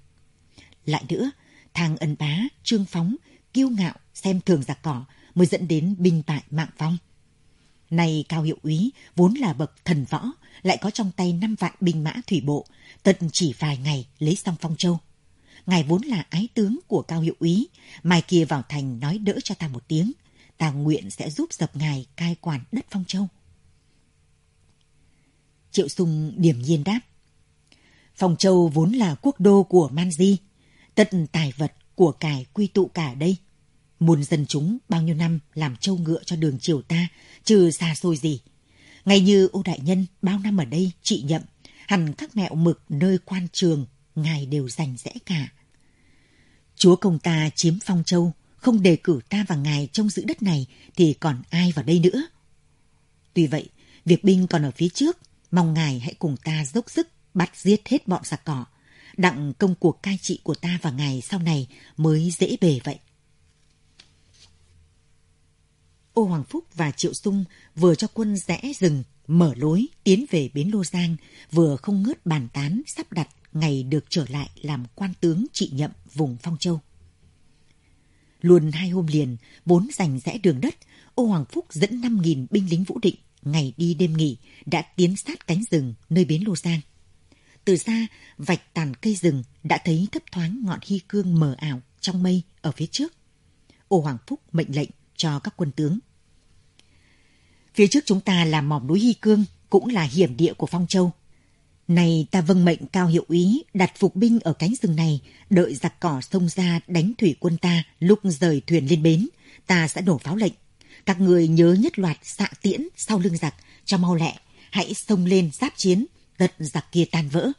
Lại nữa, thang ân bá, trương phóng, kiêu ngạo, xem thường giặc cỏ mới dẫn đến binh bại mạng vong. Này cao hiệu úy, vốn là bậc thần võ, lại có trong tay năm vạn binh mã thủy bộ, tận chỉ vài ngày lấy xong Phong Châu. ngài vốn là ái tướng của cao hiệu úy, mai kia vào thành nói đỡ cho ta một tiếng, ta nguyện sẽ giúp dập ngài cai quản đất Phong Châu. Triệu Sung điểm nhiên đáp. Phong Châu vốn là quốc đô của Man Di, tất tài vật của cải quy tụ cả đây. Muôn dân chúng bao nhiêu năm làm châu ngựa cho đường triều ta, trừ xa xôi gì. Ngay như ô đại nhân bao năm ở đây trị nhậm, hẳn các mẹo mực nơi quan trường, ngài đều dành rẽ cả. Chúa công ta chiếm Phong Châu, không đề cử ta và ngài trông giữ đất này thì còn ai vào đây nữa. Tuy vậy, việc binh còn ở phía trước, mong ngài hãy cùng ta dốc sức bắt giết hết bọn giặc cỏ. Đặng công cuộc cai trị của ta và ngài sau này mới dễ bề vậy. Ô Hoàng Phúc và Triệu Sung vừa cho quân rẽ rừng, mở lối, tiến về bến Lô Giang, vừa không ngớt bàn tán sắp đặt ngày được trở lại làm quan tướng trị nhậm vùng Phong Châu. Luôn hai hôm liền, vốn giành rẽ đường đất, Ô Hoàng Phúc dẫn 5.000 binh lính vũ định, ngày đi đêm nghỉ, đã tiến sát cánh rừng nơi bến Lô Giang. Từ xa, vạch tàn cây rừng đã thấy thấp thoáng ngọn hy cương mờ ảo trong mây ở phía trước. Ô Hoàng Phúc mệnh lệnh cho các quân tướng. Phía trước chúng ta là mỏm núi Hy Cương, cũng là hiểm địa của Phong Châu. Này ta vâng mệnh cao hiệu úy đặt phục binh ở cánh rừng này, đợi giặc cỏ sông ra đánh thủy quân ta lúc rời thuyền lên bến, ta sẽ nổ pháo lệnh. Các người nhớ nhất loạt xạ tiễn sau lưng giặc, cho mau lẹ, hãy xông lên giáp chiến, tận giặc kia tan vỡ.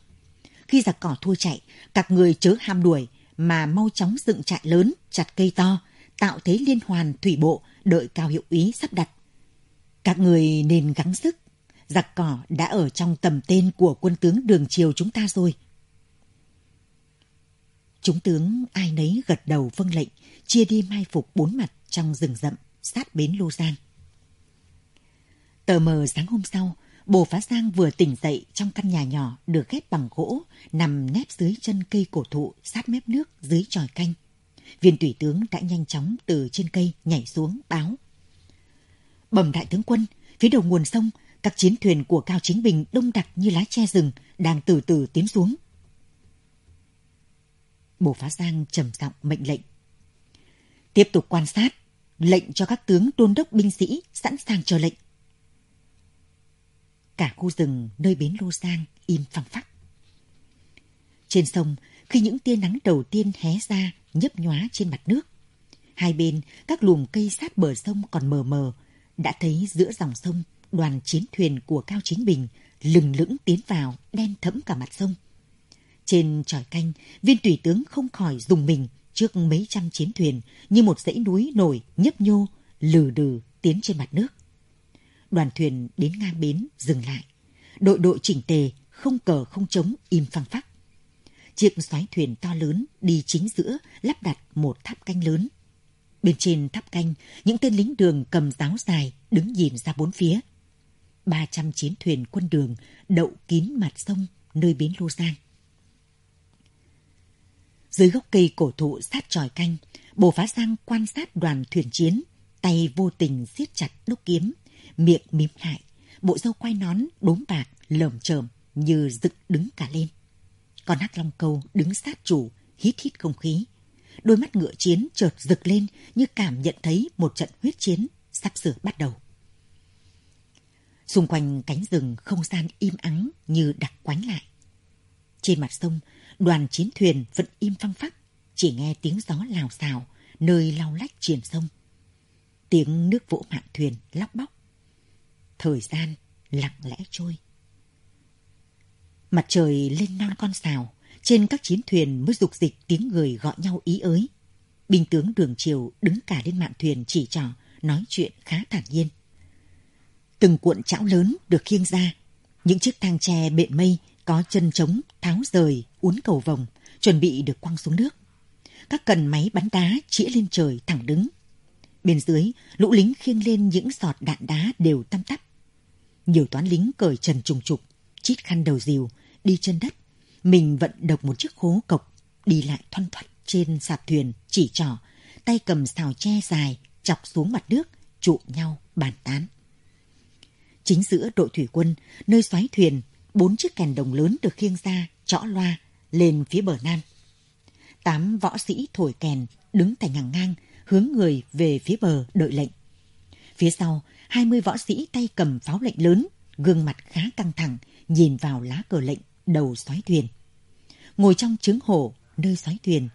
Khi giặc cỏ thua chạy, các người chớ ham đuổi, mà mau chóng dựng trại lớn, chặt cây to, tạo thế liên hoàn thủy bộ, đợi cao hiệu úy sắp đặt. Các người nên gắng sức, giặc cỏ đã ở trong tầm tên của quân tướng đường triều chúng ta rồi. Chúng tướng ai nấy gật đầu vâng lệnh, chia đi mai phục bốn mặt trong rừng rậm, sát bến Lô Giang. Tờ mờ sáng hôm sau, Bồ Phá Giang vừa tỉnh dậy trong căn nhà nhỏ được ghép bằng gỗ, nằm nép dưới chân cây cổ thụ sát mép nước dưới tròi canh. Viên tùy tướng đã nhanh chóng từ trên cây nhảy xuống báo. Bẩm đại tướng quân, phía đầu nguồn sông, các chiến thuyền của Cao Chính Bình đông đặc như lá che rừng đang từ từ tiến xuống. Bồ Phá Giang trầm giọng mệnh lệnh. Tiếp tục quan sát, lệnh cho các tướng đôn đốc binh sĩ sẵn sàng chờ lệnh. Cả khu rừng nơi bến Lô Giang im phăng phắc. Trên sông, khi những tia nắng đầu tiên hé ra nhấp nhóa trên mặt nước, hai bên các lùm cây sát bờ sông còn mờ mờ, đã thấy giữa dòng sông đoàn chiến thuyền của Cao Chính Bình lừng lững tiến vào đen thẫm cả mặt sông. Trên tròi canh, viên tùy tướng không khỏi dùng mình trước mấy trăm chiến thuyền như một dãy núi nổi nhấp nhô, lừ đừ tiến trên mặt nước. Đoàn thuyền đến ngang bến dừng lại. Đội đội chỉnh tề, không cờ không trống im phăng phắc. Chiếc xoáy thuyền to lớn đi chính giữa lắp đặt một tháp canh lớn. Bên trên tháp canh, những tên lính đường cầm giáo dài đứng nhìn ra bốn phía. 300 chiến thuyền quân đường đậu kín mặt sông nơi bến Lô Giang. Dưới gốc cây cổ thụ sát tròi canh, Bồ Phá Giang quan sát đoàn thuyền chiến, tay vô tình siết chặt đúc kiếm, miệng mím lại, bộ râu quai nón đốm bạc lởm chởm như dựng đứng cả lên. Con hắc long câu đứng sát chủ, hít hít không khí. Đôi mắt ngựa chiến chợt rực lên như cảm nhận thấy một trận huyết chiến sắp sửa bắt đầu. Xung quanh cánh rừng không gian im ắng như đặc quánh lại. Trên mặt sông, đoàn chiến thuyền vẫn im phăng phắc, chỉ nghe tiếng gió lào xào, nơi lau lách triển sông. Tiếng nước vỗ mạn thuyền lóc bóc. Thời gian lặng lẽ trôi. Mặt trời lên non con xào, trên các chiến thuyền mới dục dịch tiếng người gọi nhau ý ới. Binh tướng đường triều đứng cả lên mạn thuyền chỉ trò, nói chuyện khá thản nhiên. Từng cuộn chảo lớn được khiêng ra. Những chiếc thang tre bện mây có chân trống, tháo rời, uốn cầu vòng, chuẩn bị được quăng xuống nước. Các cần máy bắn đá chĩa lên trời thẳng đứng. Bên dưới, lũ lính khiêng lên những giọt đạn đá đều tăm tắp. Nhiều toán lính cởi trần trùng trục, chít khăn đầu diều đi chân đất. Mình vận độc một chiếc khố cộc, đi lại thoăn thoắt trên sạp thuyền, chỉ trỏ, tay cầm xào tre dài, chọc xuống mặt nước, trụ nhau bàn tán. Chính giữa đội thủy quân, nơi xoáy thuyền, bốn chiếc kèn đồng lớn được khiêng ra, chõ loa, lên phía bờ nam. tám võ sĩ thổi kèn đứng thành hàng ngang, hướng người về phía bờ đợi lệnh. Phía sau, hai mươi võ sĩ tay cầm pháo lệnh lớn, gương mặt khá căng thẳng, nhìn vào lá cờ lệnh đầu xoáy thuyền. Ngồi trong trướng hồ nơi xoáy thuyền,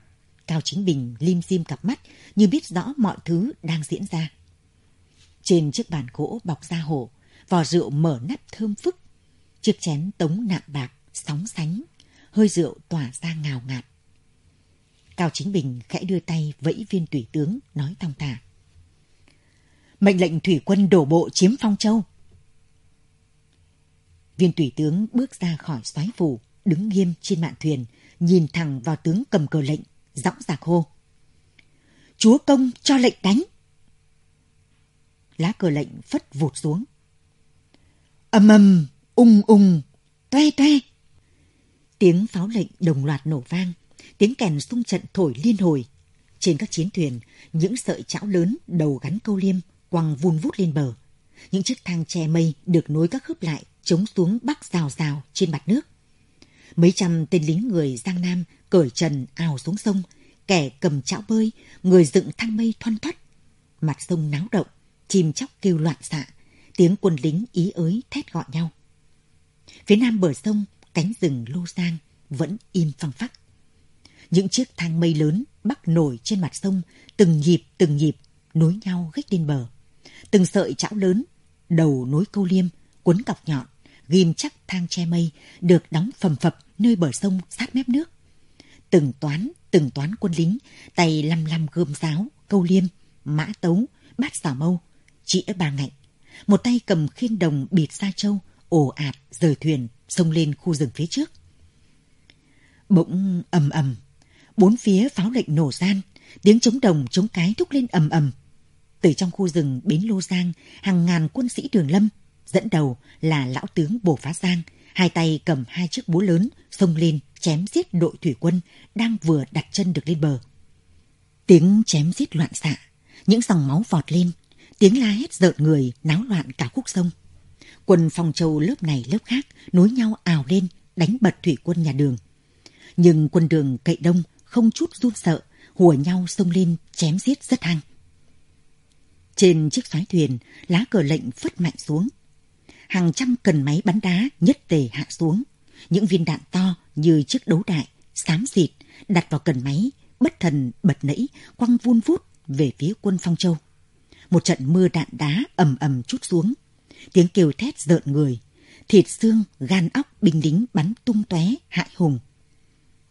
Cao Chính Bình lim dim cặp mắt như biết rõ mọi thứ đang diễn ra. Trên chiếc bàn gỗ bọc da hổ, vò rượu mở nắp thơm phức. Chiếc chén tống nạm bạc, sóng sánh, hơi rượu tỏa ra ngào ngạt. Cao Chính Bình khẽ đưa tay vẫy viên tùy tướng, nói thong thả. Mệnh lệnh thủy quân đổ bộ chiếm Phong Châu. Viên tùy tướng bước ra khỏi xoáy phủ, đứng nghiêm trên mạn thuyền, nhìn thẳng vào tướng cầm cờ lệnh, dõng dạc hô. Chúa công cho lệnh đánh. Lá cờ lệnh phất vụt xuống. ầm ầm, ung ung, toe toe. Tiếng pháo lệnh đồng loạt nổ vang, tiếng kèn xung trận thổi liên hồi. Trên các chiến thuyền, những sợi chảo lớn đầu gắn câu liêm quăng vun vút lên bờ. Những chiếc thang che mây được nối các khớp lại chống xuống bắc rào rào trên mặt nước. Mấy trăm tên lính người Giang Nam cởi trần ào xuống sông, kẻ cầm chảo bơi, người dựng thang mây thoăn thoắt. Mặt sông náo động, chim chóc kêu loạn xạ, tiếng quân lính ý ới thét gọi nhau. Phía nam bờ sông, cánh rừng lô giang vẫn im phăng phắc. Những chiếc thang mây lớn bắc nổi trên mặt sông, từng nhịp từng nhịp nối nhau gách lên bờ. Từng sợi chảo lớn, đầu nối câu liêm, cuốn cọc nhọn, ghim chắc thang che mây được đóng phầm phập nơi bờ sông sát mép nước. Từng toán, từng toán quân lính, tay lăm lăm gươm giáo, câu liêm, mã tấu, bát xà mâu, chĩa ba ngạnh. Một tay cầm khiên đồng bịt sa trâu, ồ ạt, rời thuyền, xông lên khu rừng phía trước. Bỗng ầm ầm, bốn phía pháo lệnh nổ gian, tiếng chống đồng chống cái thúc lên ầm ầm. Từ trong khu rừng bến Lô Giang, hàng ngàn quân sĩ đường lâm, dẫn đầu là lão tướng Bồ Phá Giang, hai tay cầm hai chiếc búa lớn, xông lên chém giết đội thủy quân đang vừa đặt chân được lên bờ. Tiếng chém giết loạn xạ, những dòng máu vọt lên, tiếng la hét rợn người náo loạn cả khúc sông. Quân phòng châu lớp này lớp khác nối nhau ào lên đánh bật thủy quân nhà đường. Nhưng quân đường cậy đông không chút run sợ, hùa nhau xông lên chém giết rất hăng. Trên chiếc xoáy thuyền, lá cờ lệnh phất mạnh xuống. Hàng trăm cần máy bắn đá nhất tề hạ xuống. Những viên đạn to như chiếc đấu đại, xám xịt, đặt vào cần máy, bất thần bật nẫy, quăng vun vút về phía quân Phong Châu. Một trận mưa đạn đá ầm ầm chút xuống. Tiếng kêu thét rợn người. Thịt xương, gan óc binh lính bắn tung tóe hại hùng.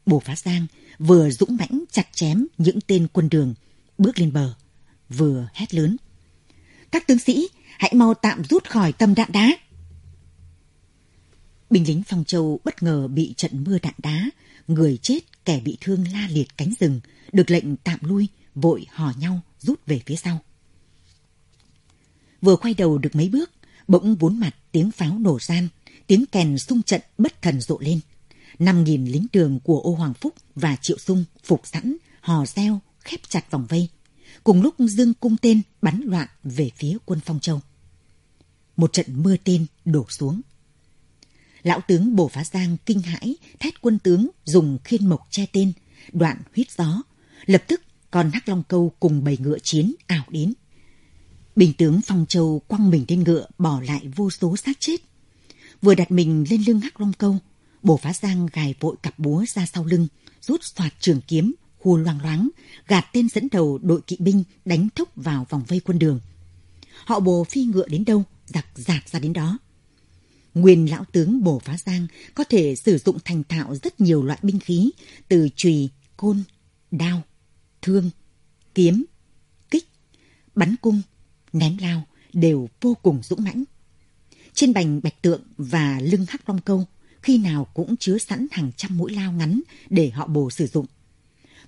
Bồ Phá Giang vừa dũng mãnh chặt chém những tên quân đường, bước lên bờ, vừa hét lớn. Các tướng sĩ, hãy mau tạm rút khỏi tâm đạn đá. Binh lính Phong Châu bất ngờ bị trận mưa đạn đá, người chết, kẻ bị thương la liệt cánh rừng, được lệnh tạm lui, vội hò nhau rút về phía sau. Vừa quay đầu được mấy bước, bỗng bốn mặt tiếng pháo nổ gian, tiếng kèn xung trận bất thần rộ lên. Năm nghìn lính đường của ô Hoàng Phúc và Triệu Sung phục sẵn, hò reo, khép chặt vòng vây. Cùng lúc dương cung tên bắn loạn về phía quân Phong Châu. Một trận mưa tên đổ xuống. Lão tướng Bổ Phá Giang kinh hãi, thét quân tướng dùng khiên mộc che tên, đoạn huyết gió. Lập tức con Hắc Long Câu cùng bầy ngựa chiến ảo đến. Bình tướng Phong Châu quăng mình lên ngựa bỏ lại vô số xác chết. Vừa đặt mình lên lưng Hắc Long Câu, Bổ Phá Giang gài vội cặp búa ra sau lưng, rút soạt trường kiếm, hù loàng loáng, gạt tên dẫn đầu đội kỵ binh đánh thốc vào vòng vây quân đường. Họ bồ phi ngựa đến đâu, giặc giạt ra đến đó. Nguyên lão tướng Bồ Phá Giang có thể sử dụng thành thạo rất nhiều loại binh khí, từ chùy, côn, đao, thương, kiếm, kích, bắn cung, ném lao đều vô cùng dũng mãnh. Trên bành bạch tượng và lưng hắc long câu khi nào cũng chứa sẵn hàng trăm mũi lao ngắn để họ bồ sử dụng.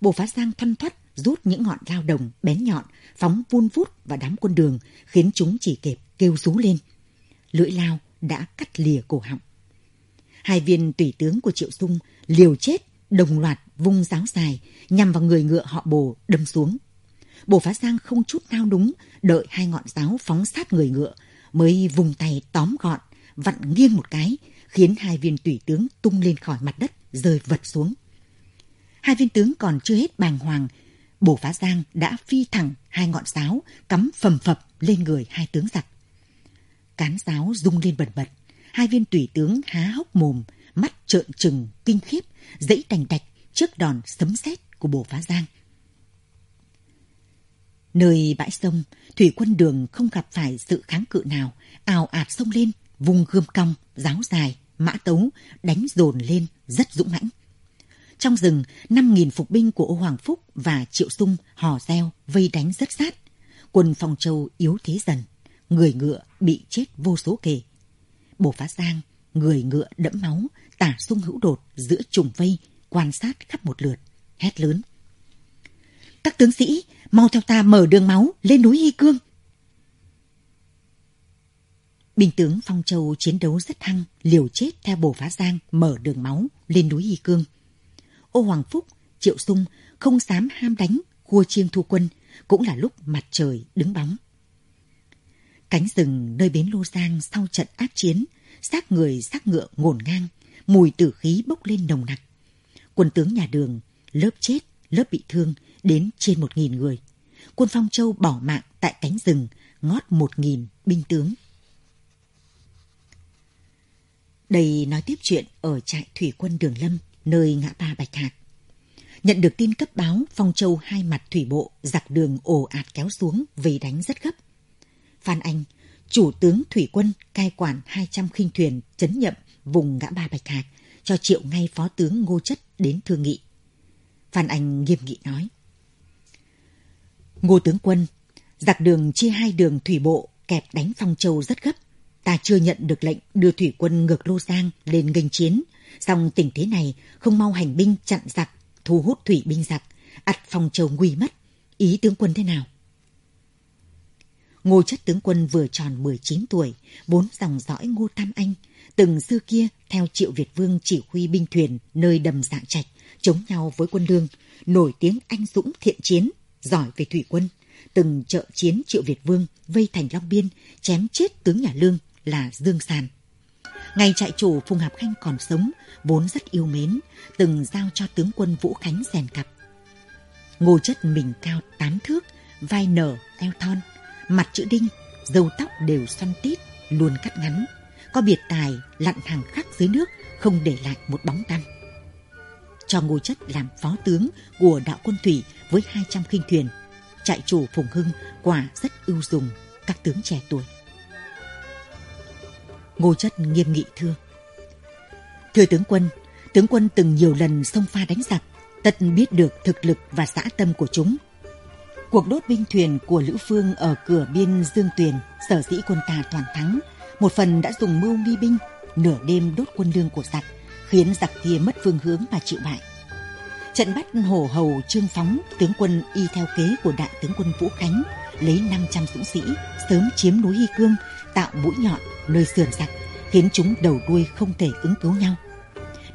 Bồ Phá Giang thoăn thoắt rút những ngọn lao đồng bén nhọn phóng vun vút vào đám quân đường khiến chúng chỉ kịp kêu rú lên. Lưỡi lao đã cắt lìa cổ họng. Hai viên tùy tướng của Triệu Sung liều chết đồng loạt vung giáo dài nhằm vào người ngựa họ bồ đâm xuống. Bồ Phá Giang không chút nao đúng, đợi hai ngọn giáo phóng sát người ngựa, mới vùng tay tóm gọn, vặn nghiêng một cái, khiến hai viên tùy tướng tung lên khỏi mặt đất, rơi vật xuống. Hai viên tướng còn chưa hết bàng hoàng. Bổ Phá Giang đã phi thẳng hai ngọn giáo cắm phầm phập lên người hai tướng giặc. Cán giáo rung lên bần bật. Hai viên tùy tướng há hốc mồm, mắt trợn trừng, kinh khiếp, dãy đành đạch trước đòn sấm sét của Bổ Phá Giang. Nơi bãi sông, thủy quân đường không gặp phải sự kháng cự nào, ào ạt sông lên, vùng gươm cong, giáo dài, mã tấu, đánh dồn lên rất dũng mãnh. Trong rừng, 5.000 phục binh của Ô Hoàng Phúc và Triệu Sung hò reo, vây đánh rất sát. Quân Phong Châu yếu thế dần, người ngựa bị chết vô số kể. Bồ Phá Giang, người ngựa đẫm máu, tả sung hữu đột giữa trùng vây, quan sát khắp một lượt, hét lớn. Các tướng sĩ, mau theo ta mở đường máu lên núi Hy Cương. Binh tướng Phong Châu chiến đấu rất hăng, liều chết theo bổ phá giang mở đường máu lên núi Hy Cương. Ô Hoàng Phúc, Triệu Sung không dám ham đánh, khua chiêng thu quân, cũng là lúc mặt trời đứng bóng. Cánh rừng nơi bến Lô Giang sau trận ác chiến, xác người xác ngựa ngổn ngang, mùi tử khí bốc lên nồng nặc. Quân tướng nhà đường, lớp chết, lớp bị thương, đến trên một nghìn người. Quân Phong Châu bỏ mạng tại cánh rừng, ngót một nghìn binh tướng. Đây nói tiếp chuyện ở trại thủy quân Đường Lâm, nơi ngã ba Bạch Hạc. Nhận được tin cấp báo, Phong Châu hai mặt thủy bộ, giặc đường ồ ạt kéo xuống, vây đánh rất gấp. Phan Anh, chủ tướng thủy quân, cai quản 200 khinh thuyền, chấn nhậm vùng ngã ba Bạch Hạc, cho triệu ngay phó tướng Ngô Chất đến thương nghị. Phan Anh nghiêm nghị nói. Ngô tướng quân, giặc đường chia hai đường thủy bộ kẹp đánh Phong Châu rất gấp. Ta chưa nhận được lệnh đưa thủy quân ngược Lô Giang lên nghênh chiến. Song tình thế này không mau hành binh chặn giặc, thu hút thủy binh giặc, ắt phòng Châu nguy mất. Ý tướng quân thế nào? Ngô chất tướng quân vừa tròn 19 tuổi, bốn dòng dõi Ngô Tam Anh, từng xưa kia theo Triệu Việt Vương chỉ huy binh thuyền nơi đầm dạng trạch, chống nhau với quân lương, nổi tiếng anh dũng thiện chiến, giỏi về thủy quân, từng trợ chiến Triệu Việt Vương vây thành Long Biên, chém chết tướng nhà Lương là Dương Sàn. Ngày trại chủ Phùng Hạp Khanh còn sống, vốn rất yêu mến, từng giao cho tướng quân Vũ Khánh rèn cặp. Ngô chất mình cao tám thước, vai nở, eo thon, mặt chữ đinh, dâu tóc đều xoăn tít, luôn cắt ngắn. Có biệt tài lặn hàng khắc dưới nước, không để lại một bóng tăm cho Ngô Chất làm phó tướng của đạo quân thủy với 200 khinh thuyền. Trại chủ Phùng Hưng quả rất ưu dùng các tướng trẻ tuổi. Ngô Chất nghiêm nghị thưa. Thưa tướng quân, tướng quân từng nhiều lần xông pha đánh giặc, tất biết được thực lực và xã tâm của chúng. Cuộc đốt binh thuyền của Lữ Phương ở cửa biên Dương Tuyền, sở dĩ quân ta toàn thắng, một phần đã dùng mưu nghi binh, nửa đêm đốt quân lương của giặc, khiến giặc kia mất phương hướng và chịu bại. Trận bắt hổ hầu trương phóng, tướng quân y theo kế của đại tướng quân Vũ Khánh, lấy 500 dũng sĩ, sớm chiếm núi Hy Cương, tạo mũi nhọn nơi sườn giặc, khiến chúng đầu đuôi không thể ứng cứu nhau.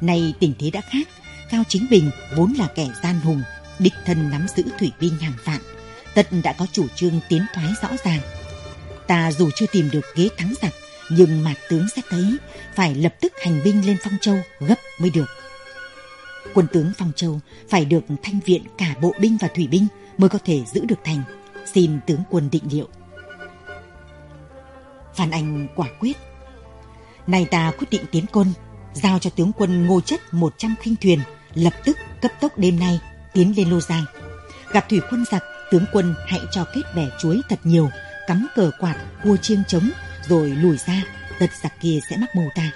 Nay tình thế đã khác, Cao Chính Bình vốn là kẻ gian hùng, địch thân nắm giữ thủy binh hàng vạn, tất đã có chủ trương tiến thoái rõ ràng. Ta dù chưa tìm được ghế thắng giặc, nhưng mà tướng xét thấy phải lập tức hành binh lên Phong Châu gấp mới được. Quân tướng Phong Châu phải được thanh viện cả bộ binh và thủy binh mới có thể giữ được thành. Xin tướng quân định liệu. Phan Anh quả quyết. Này ta quyết định tiến quân, giao cho tướng quân Ngô Chất 100 khinh thuyền, lập tức cấp tốc đêm nay tiến lên Lô Giang. Gặp thủy quân giặc, tướng quân hãy cho kết bẻ chuối thật nhiều, cắm cờ quạt, cua chiêng trống, rồi lùi ra, tật giặc kia sẽ mắc mù ta.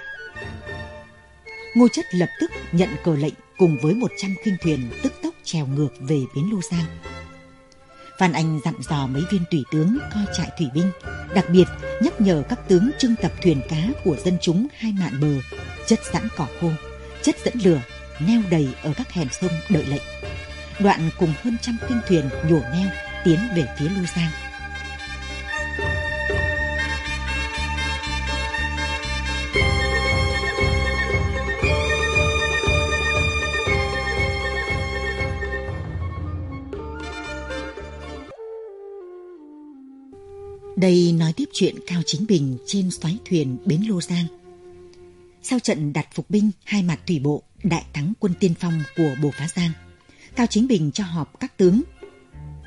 Ngô Chất lập tức nhận cờ lệnh cùng với 100 khinh thuyền tức tốc trèo ngược về bến Lô Giang. Phan Anh dặn dò mấy viên tùy tướng coi trại thủy binh, đặc biệt nhắc nhở các tướng trưng tập thuyền cá của dân chúng hai mạn bờ, chất sẵn cỏ khô, chất dẫn lửa, neo đầy ở các hẻm sông đợi lệnh. Đoạn cùng hơn trăm kinh thuyền nhổ neo tiến về phía lưu Giang. Đây nói tiếp chuyện Cao Chính Bình trên xoáy thuyền bến Lô Giang. Sau trận đặt phục binh hai mặt thủy bộ, đại thắng quân tiên phong của Bồ Phá Giang, Cao Chính Bình cho họp các tướng.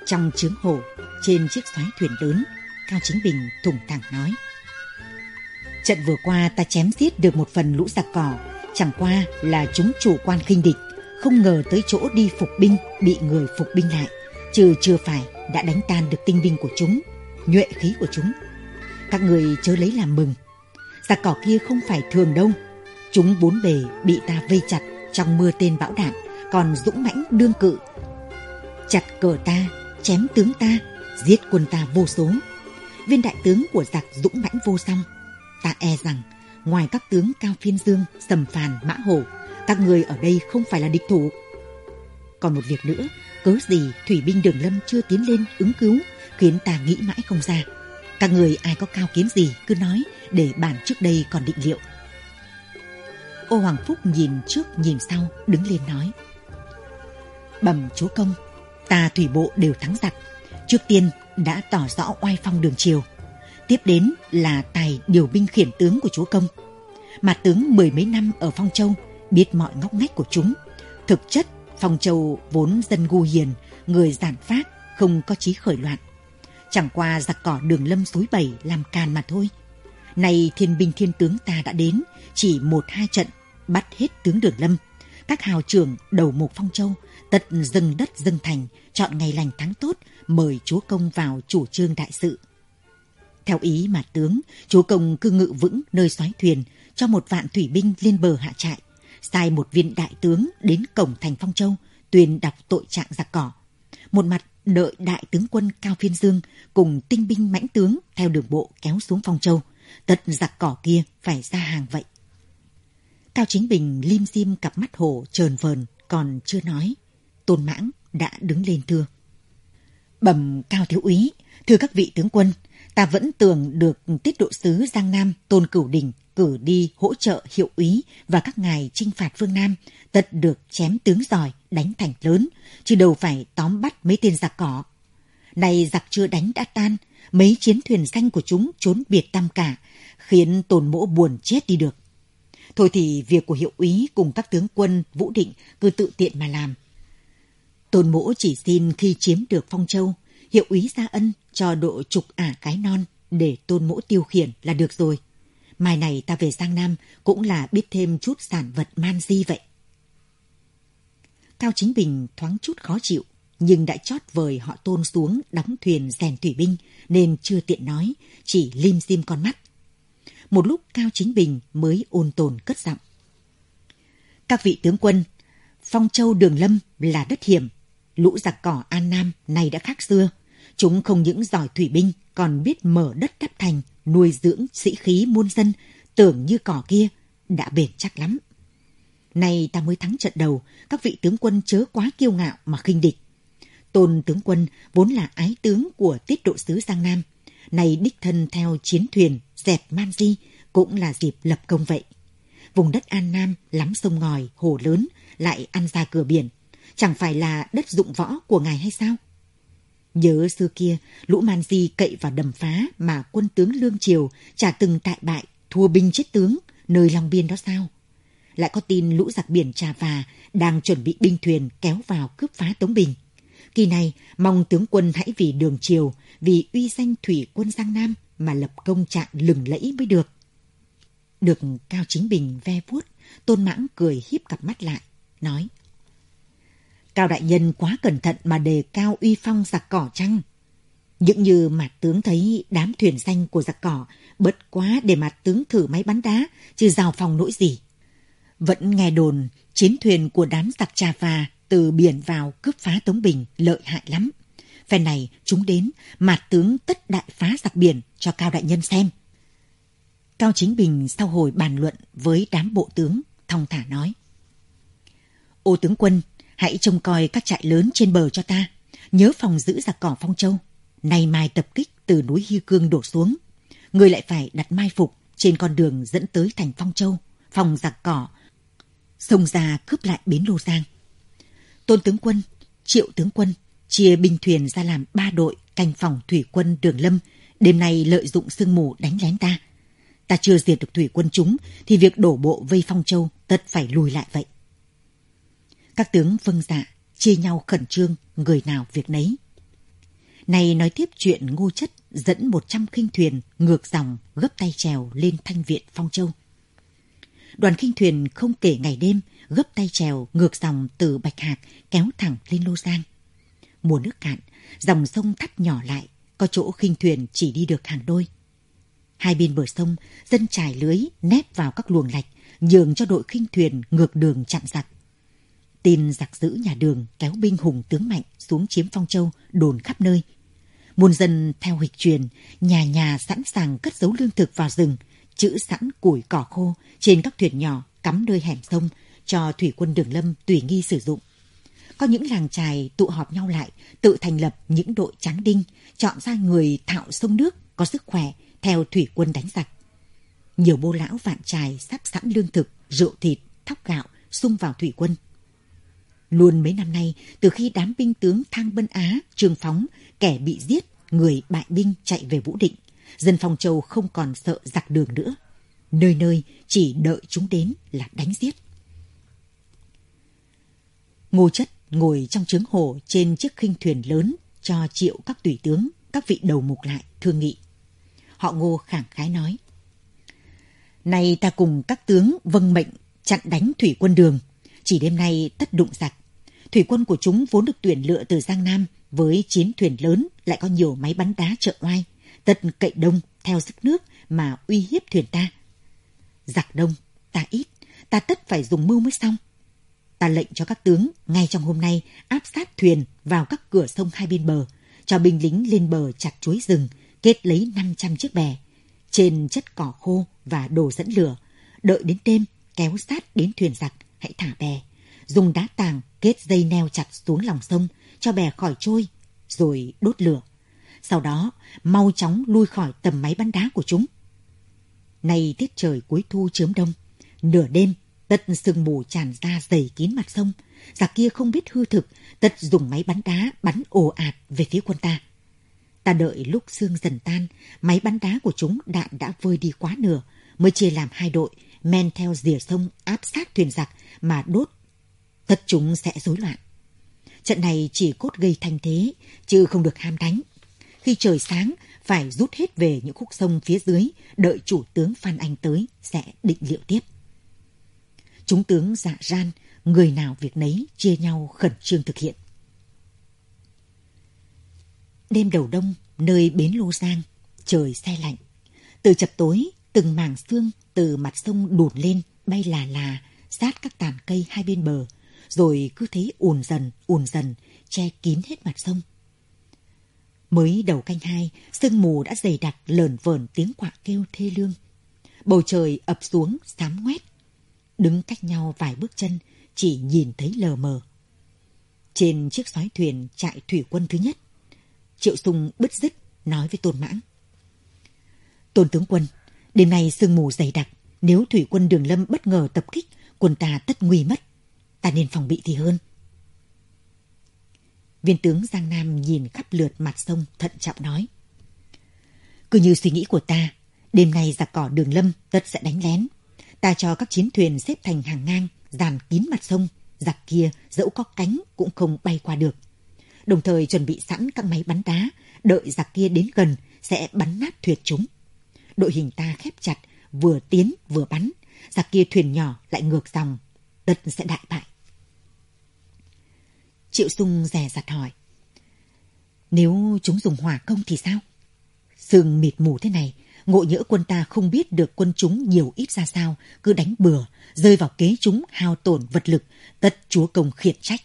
Trong trướng hổ, trên chiếc xoáy thuyền lớn, Cao Chính Bình thủng thẳng nói. Trận vừa qua ta chém giết được một phần lũ giặc cỏ, chẳng qua là chúng chủ quan khinh địch, không ngờ tới chỗ đi phục binh bị người phục binh lại, trừ chưa phải đã đánh tan được tinh binh của chúng, nhuệ khí của chúng. Các người chớ lấy làm mừng. Giặc cỏ kia không phải thường đông, Chúng bốn bề bị ta vây chặt trong mưa tên bão đạn, còn dũng mãnh đương cự. Chặt cờ ta, chém tướng ta, giết quân ta vô số. Viên đại tướng của giặc dũng mãnh vô song. Ta e rằng, ngoài các tướng Cao Phiên Dương, Sầm Phàn, Mã Hổ, các người ở đây không phải là địch thủ. Còn một việc nữa, cớ gì thủy binh đường lâm chưa tiến lên ứng cứu, khiến ta nghĩ mãi không ra. Các người ai có cao kiến gì cứ nói để bản trước đây còn định liệu. Ô Hoàng Phúc nhìn trước nhìn sau đứng lên nói. Bẩm chúa công, ta thủy bộ đều thắng giặc. Trước tiên đã tỏ rõ oai phong đường triều. Tiếp đến là tài điều binh khiển tướng của chúa công. Mà tướng mười mấy năm ở Phong Châu biết mọi ngóc ngách của chúng. Thực chất, Phong Châu vốn dân gu hiền, người giản phát, không có trí khởi loạn. Chẳng qua giặc cỏ đường lâm suối bảy làm càn mà thôi. nay thiên binh thiên tướng ta đã đến, chỉ một hai trận, bắt hết tướng đường lâm. Các hào trưởng đầu mục Phong Châu, tật dừng đất dừng thành, chọn ngày lành tháng tốt, mời chúa công vào chủ trương đại sự. Theo ý mà tướng, chúa công cư ngự vững nơi xoáy thuyền, cho một vạn thủy binh lên bờ hạ trại, sai một viên đại tướng đến cổng thành Phong Châu, tuyên đọc tội trạng giặc cỏ. Một mặt đợi đại tướng quân Cao Phiên Dương cùng tinh binh mãnh tướng theo đường bộ kéo xuống Phong Châu, tật giặc cỏ kia phải ra hàng vậy. Cao Chính Bình lim dim cặp mắt hổ trờn vờn còn chưa nói. Tôn Mãng đã đứng lên thưa. Bẩm Cao Thiếu úy, thưa các vị tướng quân, ta vẫn tưởng được tiết độ sứ Giang Nam Tôn Cửu Đình cử đi hỗ trợ hiệu úy và các ngài chinh phạt phương Nam, tật được chém tướng giỏi, đánh thành lớn, chứ đâu phải tóm bắt mấy tên giặc cỏ. Này giặc chưa đánh đã tan, mấy chiến thuyền xanh của chúng trốn biệt tam cả, khiến tồn mỗ buồn chết đi được. Thôi thì việc của hiệu úy cùng các tướng quân Vũ Định cứ tự tiện mà làm. Tôn mỗ chỉ xin khi chiếm được Phong Châu, hiệu úy ra ân cho độ trục ả cái non để tôn mỗ tiêu khiển là được rồi. Mai này ta về Giang Nam cũng là biết thêm chút sản vật man di vậy. Cao Chính Bình thoáng chút khó chịu, nhưng đã chót vời họ tôn xuống đóng thuyền rèn thủy binh nên chưa tiện nói, chỉ lim dim con mắt. Một lúc Cao Chính Bình mới ôn tồn cất giọng. Các vị tướng quân, Phong Châu Đường Lâm là đất hiểm, lũ giặc cỏ An Nam này đã khác xưa. Chúng không những giỏi thủy binh, còn biết mở đất đắp thành, nuôi dưỡng sĩ khí muôn dân, tưởng như cỏ kia, đã bền chắc lắm. Nay ta mới thắng trận đầu, các vị tướng quân chớ quá kiêu ngạo mà khinh địch. Tôn tướng quân vốn là ái tướng của tiết độ sứ Giang Nam. nay đích thân theo chiến thuyền, dẹp man di, cũng là dịp lập công vậy. Vùng đất An Nam lắm sông ngòi, hồ lớn, lại ăn ra cửa biển. Chẳng phải là đất dụng võ của ngài hay sao? Nhớ xưa kia, lũ man di cậy vào đầm phá mà quân tướng Lương Triều chả từng tại bại, thua binh chết tướng, nơi Long Biên đó sao? Lại có tin lũ giặc biển Trà Và đang chuẩn bị binh thuyền kéo vào cướp phá Tống Bình. Kỳ này, mong tướng quân hãy vì đường triều, vì uy danh thủy quân Giang Nam mà lập công trạng lừng lẫy mới được. Được Cao Chính Bình ve vuốt, Tôn Mãng cười híp cặp mắt lại, nói. Cao đại nhân quá cẩn thận mà đề cao uy phong giặc cỏ chăng? Những như mặt tướng thấy đám thuyền xanh của giặc cỏ bớt quá để mặt tướng thử máy bắn đá, chứ rào phòng nỗi gì. Vẫn nghe đồn chiến thuyền của đám giặc trà và từ biển vào cướp phá Tống Bình lợi hại lắm. Phen này chúng đến, mặt tướng tất đại phá giặc biển cho Cao Đại Nhân xem. Cao Chính Bình sau hồi bàn luận với đám bộ tướng, thong thả nói. Ô tướng quân, hãy trông coi các trại lớn trên bờ cho ta. Nhớ phòng giữ giặc cỏ Phong Châu. Nay mai tập kích từ núi Hy Cương đổ xuống. Người lại phải đặt mai phục trên con đường dẫn tới thành Phong Châu, phòng giặc cỏ, xông ra cướp lại bến Lô Giang. Tôn tướng quân, triệu tướng quân chia binh thuyền ra làm ba đội canh phòng thủy quân đường lâm, đêm nay lợi dụng sương mù đánh lén ta. Ta chưa diệt được thủy quân chúng, thì việc đổ bộ vây Phong Châu tất phải lùi lại vậy. Các tướng vâng dạ, chia nhau khẩn trương, người nào việc nấy. Này nói tiếp chuyện ngô chất dẫn một trăm khinh thuyền ngược dòng gấp tay trèo lên thanh viện Phong Châu. Đoàn khinh thuyền không kể ngày đêm gấp tay trèo ngược dòng từ Bạch Hạc kéo thẳng lên Lô Giang. Mùa nước cạn, dòng sông thắt nhỏ lại, có chỗ khinh thuyền chỉ đi được hàng đôi. Hai bên bờ sông, dân trải lưới nép vào các luồng lạch, nhường cho đội khinh thuyền ngược đường chặn giặc. Tin giặc giữ nhà đường kéo binh hùng tướng mạnh xuống chiếm Phong Châu, đồn khắp nơi. Muôn dân theo hịch truyền, nhà nhà sẵn sàng cất giấu lương thực vào rừng, chữ sẵn củi cỏ khô trên các thuyền nhỏ cắm nơi hẻm sông cho thủy quân đường lâm tùy nghi sử dụng. Có những làng trài tụ họp nhau lại, tự thành lập những đội tráng đinh, chọn ra người thạo sông nước, có sức khỏe, theo thủy quân đánh giặc. Nhiều bô lão vạn trài sắp sẵn lương thực, rượu thịt, thóc gạo, xung vào thủy quân. Luôn mấy năm nay, từ khi đám binh tướng Thang Bân Á, Trường Phóng, kẻ bị giết, người bại binh chạy về Vũ Định, dân Phong Châu không còn sợ giặc đường nữa. Nơi nơi chỉ đợi chúng đến là đánh giết. Ngô Chất ngồi trong trướng hồ trên chiếc khinh thuyền lớn cho triệu các tùy tướng, các vị đầu mục lại thương nghị. Họ Ngô khẳng khái nói: "Nay ta cùng các tướng vâng mệnh chặn đánh thủy quân đường, chỉ đêm nay tất đụng giặc. Thủy quân của chúng vốn được tuyển lựa từ Giang Nam với chiến thuyền lớn lại có nhiều máy bắn đá trợ oai, tất cậy đông theo sức nước mà uy hiếp thuyền ta. Giặc đông, ta ít, ta tất phải dùng mưu mới xong." ta lệnh cho các tướng ngay trong hôm nay áp sát thuyền vào các cửa sông hai bên bờ, cho binh lính lên bờ chặt chuối rừng, kết lấy 500 chiếc bè. Trên chất cỏ khô và đồ dẫn lửa, đợi đến đêm kéo sát đến thuyền giặc, hãy thả bè. Dùng đá tàng kết dây neo chặt xuống lòng sông, cho bè khỏi trôi, rồi đốt lửa. Sau đó, mau chóng lui khỏi tầm máy bắn đá của chúng. Nay tiết trời cuối thu chớm đông, nửa đêm tật sương mù tràn ra dày kín mặt sông. Giặc kia không biết hư thực, tật dùng máy bắn đá bắn ồ ạt về phía quân ta. Ta đợi lúc sương dần tan, máy bắn đá của chúng đạn đã vơi đi quá nửa, mới chia làm hai đội, men theo rìa sông áp sát thuyền giặc mà đốt. Tất chúng sẽ rối loạn. Trận này chỉ cốt gây thanh thế, chứ không được ham đánh. Khi trời sáng, phải rút hết về những khúc sông phía dưới, đợi chủ tướng Phan Anh tới, sẽ định liệu tiếp. Chúng tướng dạ ran, người nào việc nấy chia nhau khẩn trương thực hiện. Đêm đầu đông, nơi bến Lô Giang, trời xe lạnh. Từ chập tối, từng mảng xương từ mặt sông đùn lên, bay là là, sát các tàn cây hai bên bờ, rồi cứ thế ùn dần, ùn dần, che kín hết mặt sông. Mới đầu canh hai, sương mù đã dày đặc lờn vờn tiếng quạ kêu thê lương. Bầu trời ập xuống, xám ngoét, đứng cách nhau vài bước chân, chỉ nhìn thấy lờ mờ. Trên chiếc sói thuyền trại thủy quân thứ nhất, Triệu Sung bứt rứt nói với Tôn Mãng. Tôn tướng quân, đêm nay sương mù dày đặc, nếu thủy quân đường lâm bất ngờ tập kích, quân ta tất nguy mất. Ta nên phòng bị thì hơn. Viên tướng Giang Nam nhìn khắp lượt mặt sông thận trọng nói. Cứ như suy nghĩ của ta, đêm nay giặc cỏ đường lâm tất sẽ đánh lén, Ta cho các chiến thuyền xếp thành hàng ngang, dàn kín mặt sông, giặc kia dẫu có cánh cũng không bay qua được. Đồng thời chuẩn bị sẵn các máy bắn đá, đợi giặc kia đến gần sẽ bắn nát thuyền chúng. Đội hình ta khép chặt, vừa tiến vừa bắn, giặc kia thuyền nhỏ lại ngược dòng, tất sẽ đại bại. Triệu Sung rè rặt hỏi. Nếu chúng dùng hỏa công thì sao? Sương mịt mù thế này, ngộ nhỡ quân ta không biết được quân chúng nhiều ít ra sao, cứ đánh bừa, rơi vào kế chúng hao tổn vật lực, tất chúa công khiển trách.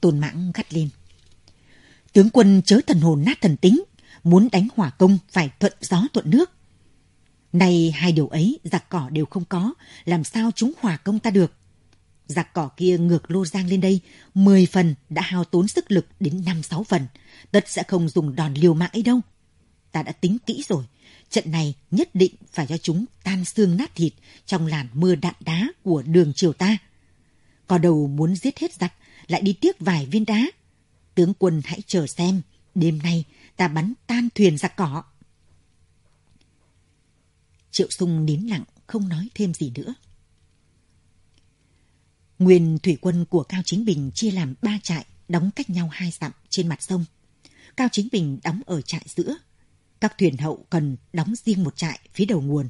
Tôn mãng gắt lên. Tướng quân chớ thần hồn nát thần tính, muốn đánh hỏa công phải thuận gió thuận nước. Nay hai điều ấy giặc cỏ đều không có, làm sao chúng hỏa công ta được? Giặc cỏ kia ngược lô giang lên đây, 10 phần đã hao tốn sức lực đến 5-6 phần, tất sẽ không dùng đòn liều mạng ấy đâu ta đã tính kỹ rồi. Trận này nhất định phải cho chúng tan xương nát thịt trong làn mưa đạn đá của đường triều ta. Có đầu muốn giết hết giặc, lại đi tiếc vài viên đá. Tướng quân hãy chờ xem, đêm nay ta bắn tan thuyền giặc cỏ. Triệu sung nín lặng, không nói thêm gì nữa. Nguyên thủy quân của Cao Chính Bình chia làm ba trại đóng cách nhau hai dặm trên mặt sông. Cao Chính Bình đóng ở trại giữa. Các thuyền hậu cần đóng riêng một trại phía đầu nguồn.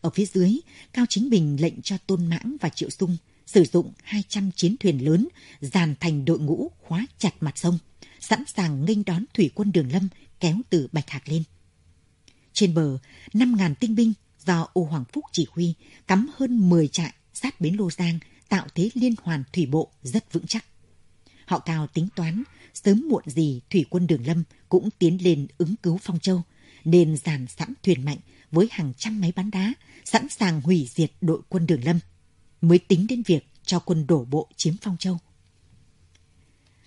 Ở phía dưới, Cao Chính Bình lệnh cho Tôn Mãng và Triệu Sung sử dụng 200 chiến thuyền lớn dàn thành đội ngũ khóa chặt mặt sông, sẵn sàng nghênh đón thủy quân Đường Lâm kéo từ Bạch Hạc lên. Trên bờ, 5.000 tinh binh do Ô Hoàng Phúc chỉ huy cắm hơn 10 trại sát bến Lô Giang tạo thế liên hoàn thủy bộ rất vững chắc. Họ cao tính toán, sớm muộn gì thủy quân Đường Lâm cũng tiến lên ứng cứu Phong Châu, nên dàn sẵn thuyền mạnh với hàng trăm máy bắn đá, sẵn sàng hủy diệt đội quân Đường Lâm, mới tính đến việc cho quân đổ bộ chiếm Phong Châu.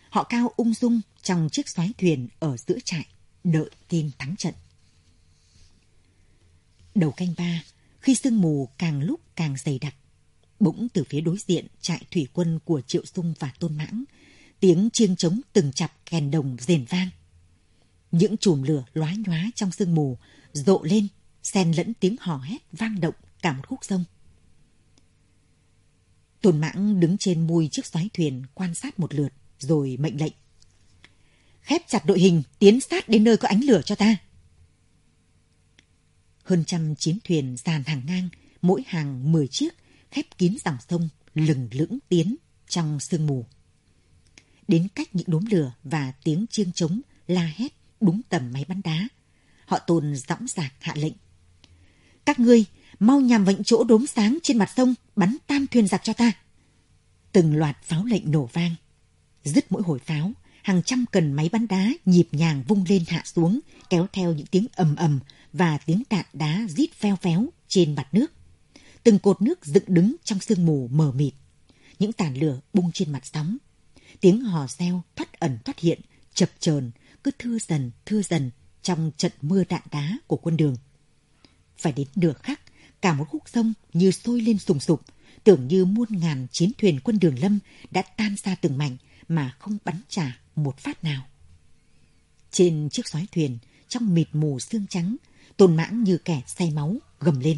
Họ cao ung dung trong chiếc xoáy thuyền ở giữa trại, đợi tin thắng trận. Đầu canh ba, khi sương mù càng lúc càng dày đặc, bỗng từ phía đối diện trại thủy quân của Triệu Sung và Tôn Mãng, tiếng chiêng trống từng chặp kèn đồng rền vang. Những chùm lửa lóa nhóa trong sương mù rộ lên, xen lẫn tiếng hò hét vang động cả một khúc sông. Tôn Mãng đứng trên mui chiếc xoáy thuyền quan sát một lượt, rồi mệnh lệnh. Khép chặt đội hình, tiến sát đến nơi có ánh lửa cho ta. Hơn trăm chiến thuyền dàn hàng ngang, mỗi hàng mười chiếc, khép kín dòng sông, lừng lững tiến trong sương mù. Đến cách những đốm lửa và tiếng chiêng trống la hét đúng tầm máy bắn đá. Họ tồn dõng dạc hạ lệnh. Các ngươi mau nhằm vệnh chỗ đốm sáng trên mặt sông, bắn tam thuyền giặc cho ta. Từng loạt pháo lệnh nổ vang. Dứt mỗi hồi pháo, hàng trăm cần máy bắn đá nhịp nhàng vung lên hạ xuống, kéo theo những tiếng ầm ầm và tiếng đạn đá rít pheo phéo trên mặt nước. Từng cột nước dựng đứng trong sương mù mờ mịt. Những tàn lửa bung trên mặt sóng. Tiếng hò reo thoát ẩn thoát hiện, chập chờn cứ thưa dần thưa dần trong trận mưa đạn đá của quân đường. Phải đến nửa khắc, cả một khúc sông như sôi lên sùng sục, tưởng như muôn ngàn chiến thuyền quân đường lâm đã tan ra từng mảnh mà không bắn trả một phát nào. Trên chiếc xoáy thuyền, trong mịt mù xương trắng, tôn mãng như kẻ say máu, gầm lên.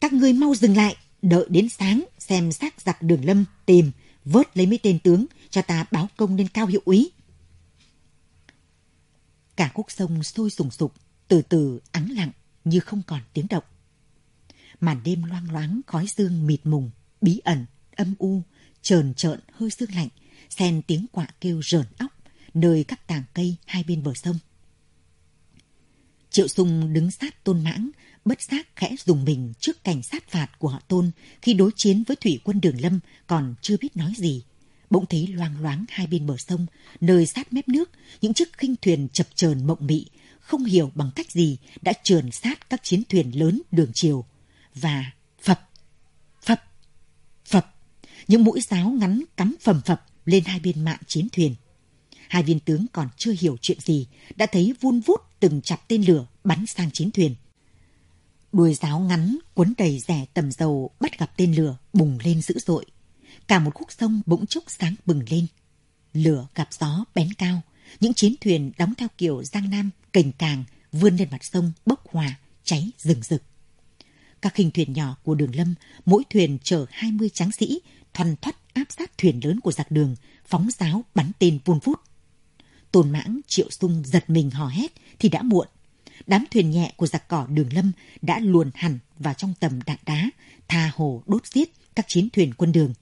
Các ngươi mau dừng lại, đợi đến sáng xem xác giặc đường lâm tìm, vớt lấy mấy tên tướng cho ta báo công lên cao hiệu úy. Cả khúc sông sôi sùng sục, từ từ ắng lặng như không còn tiếng động. Màn đêm loang loáng khói sương mịt mùng, bí ẩn, âm u, trờn trợn hơi sương lạnh, xen tiếng quạ kêu rờn óc nơi các tàng cây hai bên bờ sông. Triệu Sung đứng sát Tôn Mãng, bất giác khẽ dùng mình trước cảnh sát phạt của họ Tôn khi đối chiến với thủy quân Đường Lâm còn chưa biết nói gì. Bỗng thấy loang loáng hai bên bờ sông, nơi sát mép nước, những chiếc khinh thuyền chập chờn mộng mị, không hiểu bằng cách gì đã trườn sát các chiến thuyền lớn đường chiều. Và phập, phập, phập, những mũi giáo ngắn cắm phầm phập lên hai bên mạng chiến thuyền. Hai viên tướng còn chưa hiểu chuyện gì, đã thấy vun vút từng chặp tên lửa bắn sang chiến thuyền. Đuôi giáo ngắn cuốn đầy rẻ tầm dầu bắt gặp tên lửa bùng lên dữ dội. Cả một khúc sông bỗng chốc sáng bừng lên. Lửa gặp gió bén cao, những chiến thuyền đóng theo kiểu Giang Nam, cành càng vươn lên mặt sông bốc hòa cháy rừng rực. Các khinh thuyền nhỏ của đường lâm, mỗi thuyền chở 20 tráng sĩ, thoăn thoắt áp sát thuyền lớn của giặc đường, phóng giáo bắn tên vun vút. Tôn mãng triệu sung giật mình hò hét thì đã muộn. Đám thuyền nhẹ của giặc cỏ đường lâm đã luồn hẳn vào trong tầm đạn đá, tha hồ đốt giết các chiến thuyền quân đường.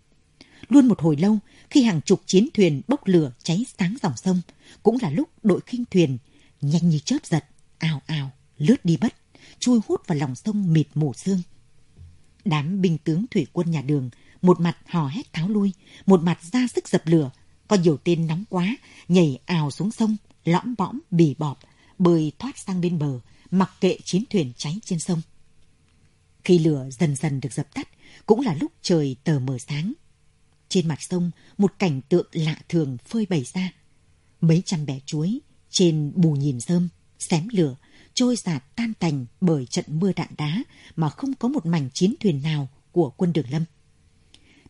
Luôn một hồi lâu, khi hàng chục chiến thuyền bốc lửa cháy sáng dòng sông, cũng là lúc đội khinh thuyền nhanh như chớp giật, ào ào, lướt đi bất, chui hút vào lòng sông mịt mù sương. Đám binh tướng thủy quân nhà đường, một mặt hò hét tháo lui, một mặt ra sức dập lửa, có nhiều tên nóng quá, nhảy ào xuống sông, lõm bõm, bì bọp, bơi thoát sang bên bờ, mặc kệ chiến thuyền cháy trên sông. Khi lửa dần dần được dập tắt, cũng là lúc trời tờ mờ sáng. Trên mặt sông, một cảnh tượng lạ thường phơi bày ra. Mấy trăm bẻ chuối, trên bù nhìn rơm, xém lửa, trôi giạt tan tành bởi trận mưa đạn đá mà không có một mảnh chiến thuyền nào của quân đường lâm.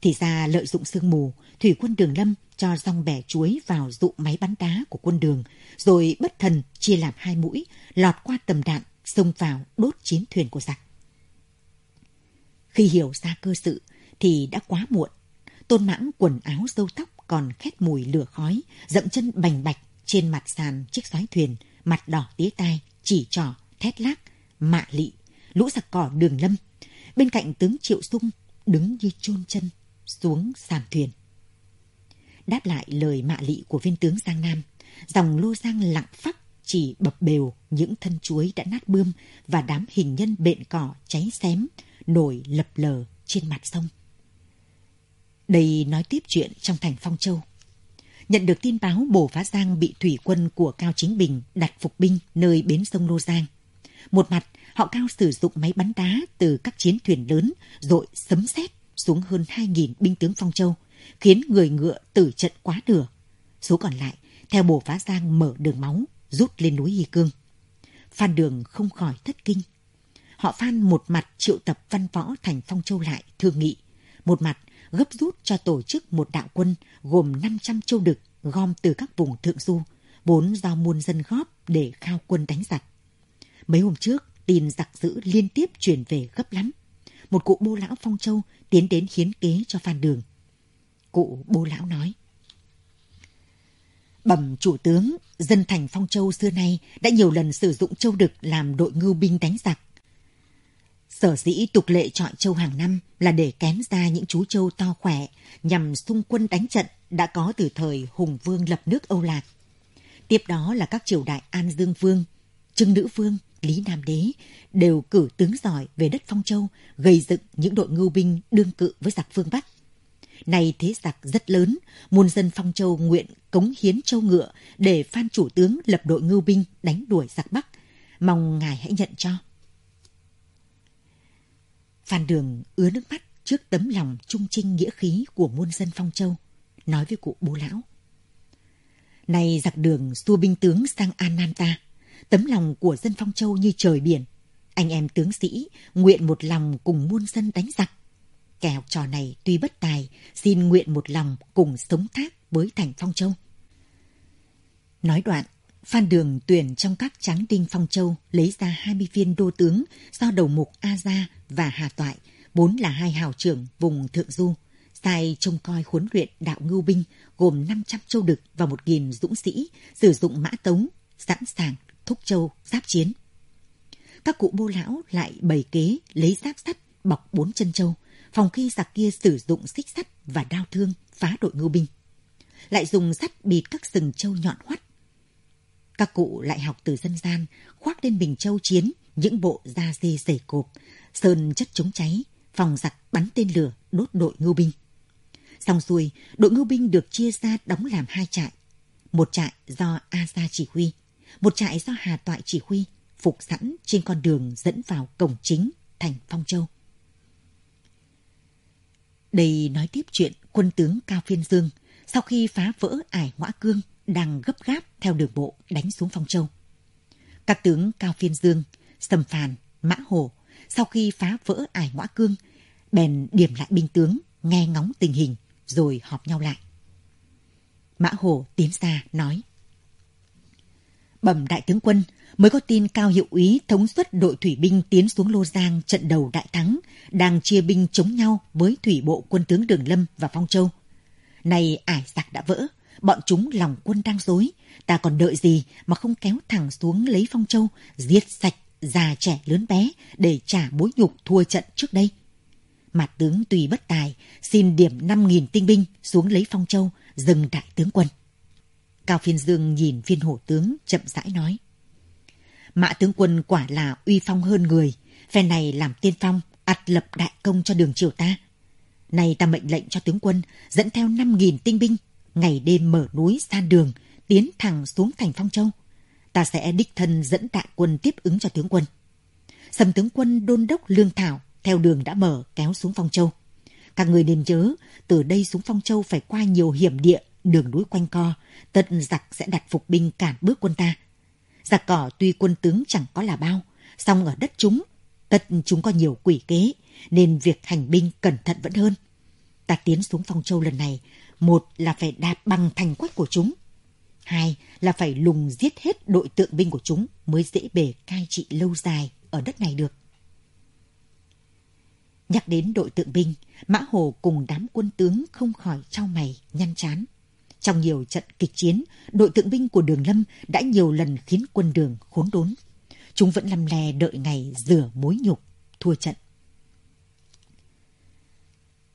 Thì ra lợi dụng sương mù, thủy quân đường lâm cho dòng bẻ chuối vào dụ máy bắn đá của quân đường, rồi bất thần chia làm hai mũi, lọt qua tầm đạn, xông vào đốt chiến thuyền của giặc. Khi hiểu ra cơ sự thì đã quá muộn. Tôn mãng quần áo râu tóc còn khét mùi lửa khói, dậm chân bành bạch trên mặt sàn chiếc xoáy thuyền, mặt đỏ tía tai, chỉ trỏ, thét lác, mạ lị, lũ giặc cỏ đường lâm. Bên cạnh tướng Triệu Sung đứng như chôn chân xuống sàn thuyền. Đáp lại lời mạ lị của viên tướng Giang Nam, dòng lô giang lặng phắc chỉ bập bều những thân chuối đã nát bươm và đám hình nhân bện cỏ cháy xém, nổi lập lờ trên mặt sông. Đây nói tiếp chuyện trong thành Phong Châu. Nhận được tin báo Bồ Phá Giang bị thủy quân của Cao Chính Bình đặt phục binh nơi bến sông Lô Giang. Một mặt, họ Cao sử dụng máy bắn đá từ các chiến thuyền lớn dội sấm sét xuống hơn 2.000 binh tướng Phong Châu, khiến người ngựa tử trận quá nửa. Số còn lại, theo bổ Phá Giang mở đường máu, rút lên núi Hy Cương. Phan Đường không khỏi thất kinh. Họ Phan một mặt triệu tập văn võ thành Phong Châu lại thương nghị, một mặt gấp rút cho tổ chức một đạo quân gồm 500 châu đực gom từ các vùng thượng du, vốn do muôn dân góp để khao quân đánh giặc. Mấy hôm trước, tin giặc dữ liên tiếp truyền về gấp lắm. Một cụ bô lão Phong Châu tiến đến hiến kế cho Phan Đường. Cụ bô lão nói. Bẩm chủ tướng, dân thành Phong Châu xưa nay đã nhiều lần sử dụng châu đực làm đội ngưu binh đánh giặc. Sở dĩ tục lệ chọn châu hàng năm là để kén ra những chú châu to khỏe nhằm xung quân đánh trận đã có từ thời Hùng Vương lập nước Âu Lạc. Tiếp đó là các triều đại An Dương Vương, Trưng Nữ Vương, Lý Nam Đế đều cử tướng giỏi về đất Phong Châu gây dựng những đội ngưu binh đương cự với giặc phương Bắc. Này thế giặc rất lớn, muôn dân Phong Châu nguyện cống hiến châu ngựa để Phan chủ tướng lập đội ngưu binh đánh đuổi giặc Bắc. Mong ngài hãy nhận cho. Phan Đường ứa nước mắt trước tấm lòng trung trinh nghĩa khí của muôn dân Phong Châu, nói với cụ bố lão. Này giặc đường xua binh tướng sang An Nam ta, tấm lòng của dân Phong Châu như trời biển. Anh em tướng sĩ nguyện một lòng cùng muôn dân đánh giặc. Kẻ học trò này tuy bất tài, xin nguyện một lòng cùng sống thác với thành Phong Châu. Nói đoạn, Phan Đường tuyển trong các tráng đinh Phong Châu lấy ra 20 viên đô tướng do đầu mục A Gia và Hà Toại, vốn là hai hào trưởng vùng Thượng Du, sai trông coi huấn luyện đạo ngưu binh gồm 500 châu đực và 1.000 dũng sĩ sử dụng mã tống, sẵn sàng thúc châu giáp chiến. Các cụ bô lão lại bày kế lấy giáp sắt bọc bốn chân châu, phòng khi giặc kia sử dụng xích sắt và đao thương phá đội ngưu binh. Lại dùng sắt bịt các sừng châu nhọn hoắt. Các cụ lại học từ dân gian, khoác lên bình châu chiến những bộ da dê dày cộp, sơn chất chống cháy, phòng giặc bắn tên lửa đốt đội ngưu binh. Xong xuôi, đội ngưu binh được chia ra đóng làm hai trại. Một trại do A Gia chỉ huy, một trại do Hà Toại chỉ huy, phục sẵn trên con đường dẫn vào cổng chính thành Phong Châu. Đây nói tiếp chuyện quân tướng Cao Phiên Dương sau khi phá vỡ ải ngõa cương đang gấp gáp theo đường bộ đánh xuống Phong Châu. Các tướng Cao Phiên Dương, Sầm Phàn, Mã Hồ sau khi phá vỡ ải ngõa cương bèn điểm lại binh tướng nghe ngóng tình hình rồi họp nhau lại. Mã Hồ tiến ra nói Bẩm đại tướng quân, mới có tin cao hiệu úy thống suất đội thủy binh tiến xuống Lô Giang trận đầu đại thắng, đang chia binh chống nhau với thủy bộ quân tướng Đường Lâm và Phong Châu. Này ải giặc đã vỡ, bọn chúng lòng quân đang dối, ta còn đợi gì mà không kéo thẳng xuống lấy Phong Châu, giết sạch già trẻ lớn bé để trả mối nhục thua trận trước đây. Mặt tướng tùy bất tài, xin điểm 5.000 tinh binh xuống lấy Phong Châu, dừng đại tướng quân. Cao Phiên Dương nhìn viên hổ tướng chậm rãi nói. Mã tướng quân quả là uy phong hơn người, phe này làm tiên phong, ắt lập đại công cho đường triều ta. Này ta mệnh lệnh cho tướng quân dẫn theo 5.000 tinh binh, ngày đêm mở núi san đường, tiến thẳng xuống thành Phong Châu. Ta sẽ đích thân dẫn đại quân tiếp ứng cho tướng quân. Sầm tướng quân đôn đốc lương thảo theo đường đã mở kéo xuống Phong Châu. Các người nên nhớ, từ đây xuống Phong Châu phải qua nhiều hiểm địa, đường núi quanh co, tận giặc sẽ đặt phục binh cản bước quân ta. Giặc cỏ tuy quân tướng chẳng có là bao, song ở đất chúng, tất chúng có nhiều quỷ kế, nên việc hành binh cẩn thận vẫn hơn. Ta tiến xuống Phong Châu lần này, một là phải đạp bằng thành quách của chúng, hai là phải lùng giết hết đội tượng binh của chúng mới dễ bề cai trị lâu dài ở đất này được. Nhắc đến đội tượng binh, Mã Hồ cùng đám quân tướng không khỏi trao mày, nhăn chán. Trong nhiều trận kịch chiến, đội tượng binh của Đường Lâm đã nhiều lần khiến quân đường khốn đốn. Chúng vẫn lăm le đợi ngày rửa mối nhục, thua trận.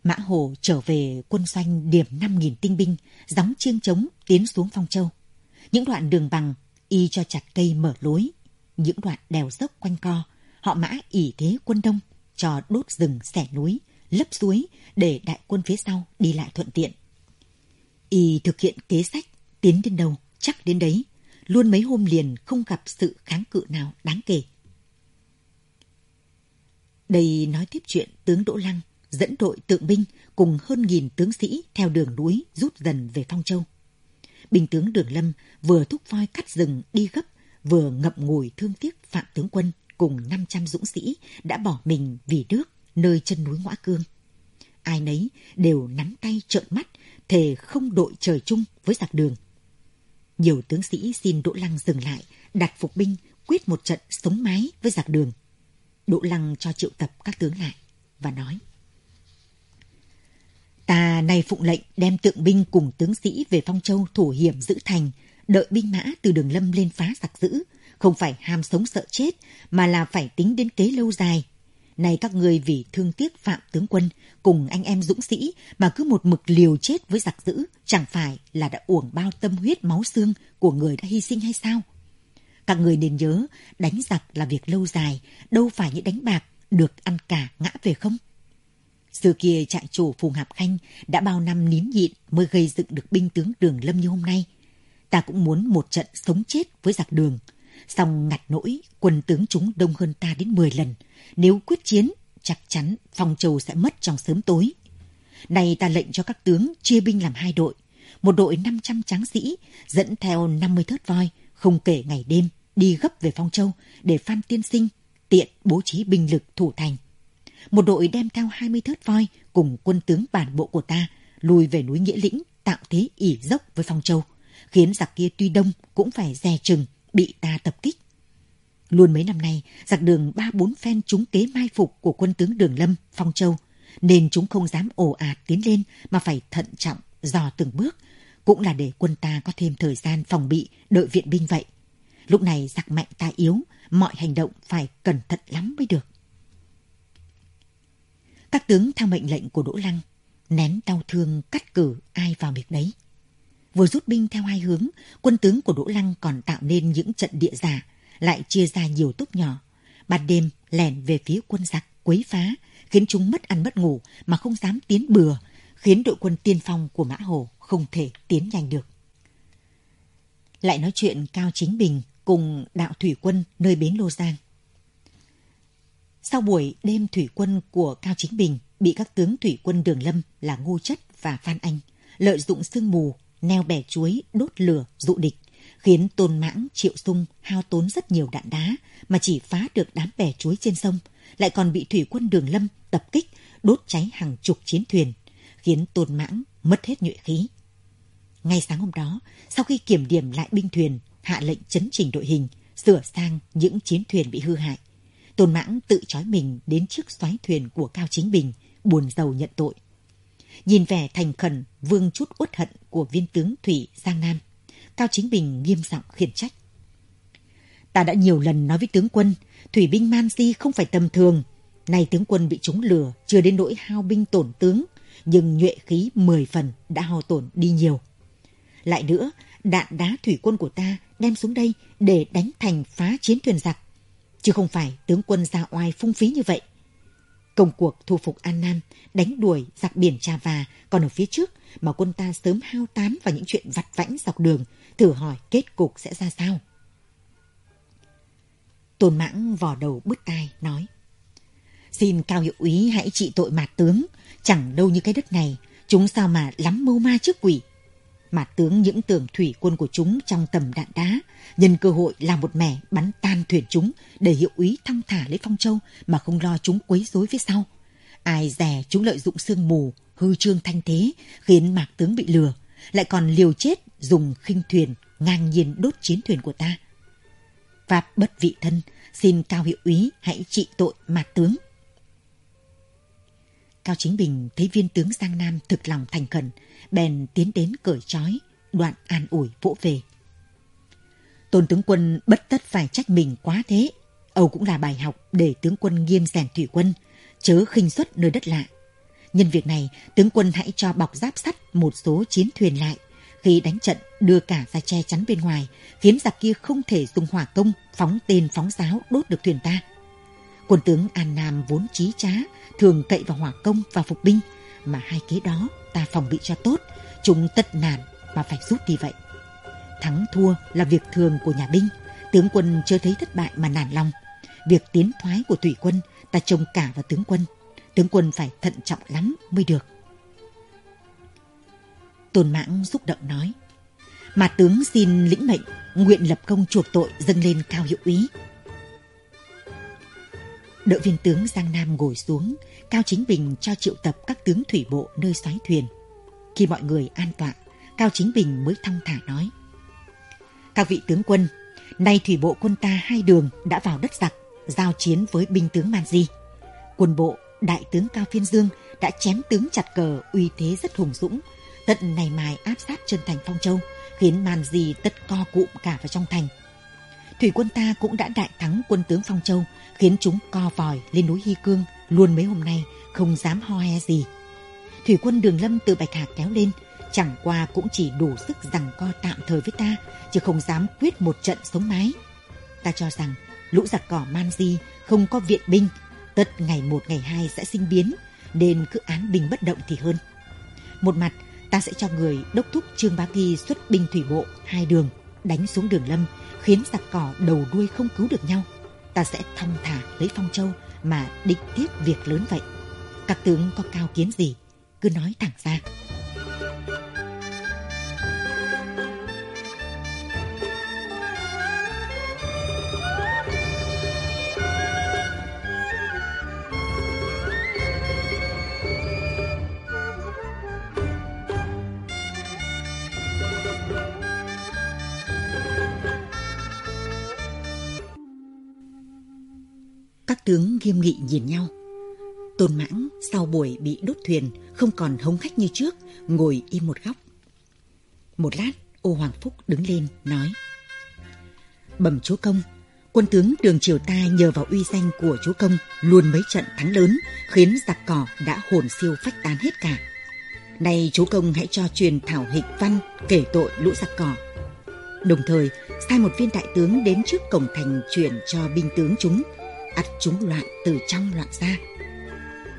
Mã Hồ trở về quân doanh điểm 5.000 tinh binh, gióng chiêng trống tiến xuống Phong Châu. Những đoạn đường bằng, y cho chặt cây mở lối. Những đoạn đèo dốc quanh co, họ mã ỉ thế quân đông, cho đốt rừng xẻ núi, lấp suối để đại quân phía sau đi lại thuận tiện. Y thực hiện kế sách, tiến đến đâu, chắc đến đấy, luôn mấy hôm liền không gặp sự kháng cự nào đáng kể. Đây nói tiếp chuyện tướng Đỗ Lăng dẫn đội tượng binh cùng hơn nghìn tướng sĩ theo đường núi rút dần về Phong Châu. Bình tướng Đường Lâm vừa thúc voi cắt rừng đi gấp, vừa ngậm ngùi thương tiếc Phạm tướng quân cùng 500 dũng sĩ đã bỏ mình vì nước nơi chân núi Ngõa Cương. Ai nấy đều nắm tay trợn mắt, thề không đội trời chung với giặc đường. Nhiều tướng sĩ xin Đỗ Lăng dừng lại, đặt phục binh, quyết một trận sống mái với giặc đường. Đỗ Lăng cho triệu tập các tướng lại và nói. Ta nay phụng lệnh đem tượng binh cùng tướng sĩ về Phong Châu thủ hiểm giữ thành, đợi binh mã từ đường lâm lên phá giặc giữ, không phải ham sống sợ chết, mà là phải tính đến kế lâu dài nay các người vì thương tiếc Phạm tướng quân, cùng anh em dũng sĩ mà cứ một mực liều chết với giặc dữ, chẳng phải là đã uổng bao tâm huyết máu xương của người đã hy sinh hay sao? Các người nên nhớ, đánh giặc là việc lâu dài, đâu phải như đánh bạc, được ăn cả ngã về không? Xưa kia trại chủ Phùng Hạp Khanh đã bao năm nín nhịn mới gây dựng được binh tướng đường lâm như hôm nay. Ta cũng muốn một trận sống chết với giặc đường. Xong ngặt nỗi, quân tướng chúng đông hơn ta đến 10 lần. Nếu quyết chiến, chắc chắn Phong Châu sẽ mất trong sớm tối. Này ta lệnh cho các tướng chia binh làm hai đội. Một đội 500 tráng sĩ dẫn theo 50 thớt voi, không kể ngày đêm, đi gấp về Phong Châu để Phan Tiên Sinh tiện bố trí binh lực thủ thành một đội đem theo 20 thớt voi cùng quân tướng bản bộ của ta lùi về núi Nghĩa Lĩnh tạo thế ỉ dốc với Phong Châu, khiến giặc kia tuy đông cũng phải dè chừng bị ta tập kích. Luôn mấy năm nay, giặc đường ba bốn phen chúng kế mai phục của quân tướng Đường Lâm, Phong Châu, nên chúng không dám ồ ạt tiến lên mà phải thận trọng, dò từng bước, cũng là để quân ta có thêm thời gian phòng bị, đợi viện binh vậy. Lúc này giặc mạnh ta yếu, mọi hành động phải cẩn thận lắm mới được. Các tướng theo mệnh lệnh của Đỗ Lăng, nén đau thương cắt cử ai vào việc đấy. Vừa rút binh theo hai hướng, quân tướng của Đỗ Lăng còn tạo nên những trận địa giả, lại chia ra nhiều túp nhỏ. Ban đêm lẻn về phía quân giặc, quấy phá, khiến chúng mất ăn mất ngủ mà không dám tiến bừa, khiến đội quân tiên phong của Mã Hồ không thể tiến nhanh được. Lại nói chuyện Cao Chính Bình cùng đạo thủy quân nơi bến Lô Giang. Sau buổi đêm thủy quân của Cao Chính Bình bị các tướng thủy quân Đường Lâm là Ngô Chất và Phan Anh lợi dụng sương mù, neo bè chuối, đốt lửa, dụ địch, khiến Tôn Mãng, Triệu Sung hao tốn rất nhiều đạn đá mà chỉ phá được đám bè chuối trên sông, lại còn bị thủy quân Đường Lâm tập kích, đốt cháy hàng chục chiến thuyền, khiến Tôn Mãng mất hết nhuệ khí. Ngay sáng hôm đó, sau khi kiểm điểm lại binh thuyền, hạ lệnh chấn chỉnh đội hình, sửa sang những chiến thuyền bị hư hại, Tôn Mãng tự trói mình đến trước xoáy thuyền của Cao Chính Bình, buồn giàu nhận tội. Nhìn vẻ thành khẩn, vương chút uất hận của viên tướng Thủy Giang Nam, Cao Chính Bình nghiêm giọng khiển trách. Ta đã nhiều lần nói với tướng quân, thủy binh Man Di không phải tầm thường. Nay tướng quân bị chúng lừa, chưa đến nỗi hao binh tổn tướng, nhưng nhuệ khí 10 phần đã hao tổn đi nhiều. Lại nữa, đạn đá thủy quân của ta đem xuống đây để đánh thành phá chiến thuyền giặc chứ không phải tướng quân ra oai phung phí như vậy. Công cuộc thu phục An Nam, đánh đuổi giặc biển Trà Và còn ở phía trước mà quân ta sớm hao tán vào những chuyện vặt vãnh dọc đường, thử hỏi kết cục sẽ ra sao. Tôn mãng vò đầu bứt tai, nói. Xin cao hiệu úy hãy trị tội mạt tướng, chẳng đâu như cái đất này, chúng sao mà lắm mưu ma trước quỷ. Mà tướng những tường thủy quân của chúng trong tầm đạn đá, nhân cơ hội làm một mẻ bắn tan thuyền chúng để hiệu úy thong thả lấy phong châu mà không lo chúng quấy rối phía sau. Ai dè chúng lợi dụng sương mù, hư trương thanh thế, khiến mạc tướng bị lừa, lại còn liều chết dùng khinh thuyền ngang nhiên đốt chiến thuyền của ta. Pháp bất vị thân, xin cao hiệu úy hãy trị tội mạc tướng. Cao Chính Bình thấy viên tướng Giang Nam thực lòng thành khẩn, bèn tiến đến cởi trói, đoạn an ủi vỗ về. Tôn tướng quân bất tất phải trách mình quá thế. Âu cũng là bài học để tướng quân nghiêm rèn thủy quân, chớ khinh suất nơi đất lạ. Nhân việc này, tướng quân hãy cho bọc giáp sắt một số chiến thuyền lại. Khi đánh trận, đưa cả ra che chắn bên ngoài, khiến giặc kia không thể dùng hỏa công, phóng tên phóng giáo đốt được thuyền ta. Quân tướng An Nam vốn trí trá, thường cậy vào hỏa công và phục binh, mà hai kế đó ta phòng bị cho tốt, chúng tất nản mà phải rút đi vậy. Thắng thua là việc thường của nhà binh, tướng quân chưa thấy thất bại mà nản lòng. Việc tiến thoái của thủy quân ta trông cả vào tướng quân, tướng quân phải thận trọng lắm mới được. Tôn Mãng xúc động nói, mà tướng xin lĩnh mệnh, nguyện lập công chuộc tội dâng lên cao hiệu úy. Đội viên tướng Giang Nam ngồi xuống, Cao Chính Bình cho triệu tập các tướng thủy bộ nơi xoáy thuyền. Khi mọi người an tọa, Cao Chính Bình mới thong thả nói. Các vị tướng quân, nay thủy bộ quân ta hai đường đã vào đất giặc, giao chiến với binh tướng Man Di. Quân bộ, đại tướng Cao Phiên Dương đã chém tướng chặt cờ uy thế rất hùng dũng, tận ngày mai áp sát chân thành Phong Châu, khiến Man Di tất co cụm cả vào trong thành. Thủy quân ta cũng đã đại thắng quân tướng Phong Châu, khiến chúng co vòi lên núi Hy Cương, luôn mấy hôm nay không dám ho he gì. Thủy quân Đường Lâm từ Bạch Hạc kéo lên, chẳng qua cũng chỉ đủ sức rằng co tạm thời với ta, chứ không dám quyết một trận sống mái. Ta cho rằng lũ giặc cỏ Man Di không có viện binh, tất ngày một ngày hai sẽ sinh biến, nên cứ án binh bất động thì hơn. Một mặt, ta sẽ cho người đốc thúc Trương Bá kỳ xuất binh thủy bộ hai đường, đánh xuống đường lâm, khiến giặc cỏ đầu đuôi không cứu được nhau. Ta sẽ thong thả lấy Phong Châu mà định tiếp việc lớn vậy. Các tướng có cao kiến gì, cứ nói thẳng ra. Các tướng nghiêm nghị nhìn nhau. Tôn Mãng sau buổi bị đốt thuyền không còn hống khách như trước, ngồi im một góc. Một lát, ô Hoàng Phúc đứng lên, nói. Bẩm chúa công, quân tướng đường triều ta nhờ vào uy danh của chúa công luôn mấy trận thắng lớn, khiến giặc cỏ đã hồn siêu phách tán hết cả. Nay chúa công hãy cho truyền thảo hịch văn kể tội lũ giặc cỏ. Đồng thời, sai một viên đại tướng đến trước cổng thành chuyển cho binh tướng chúng ắt chúng loạn từ trong loạn ra.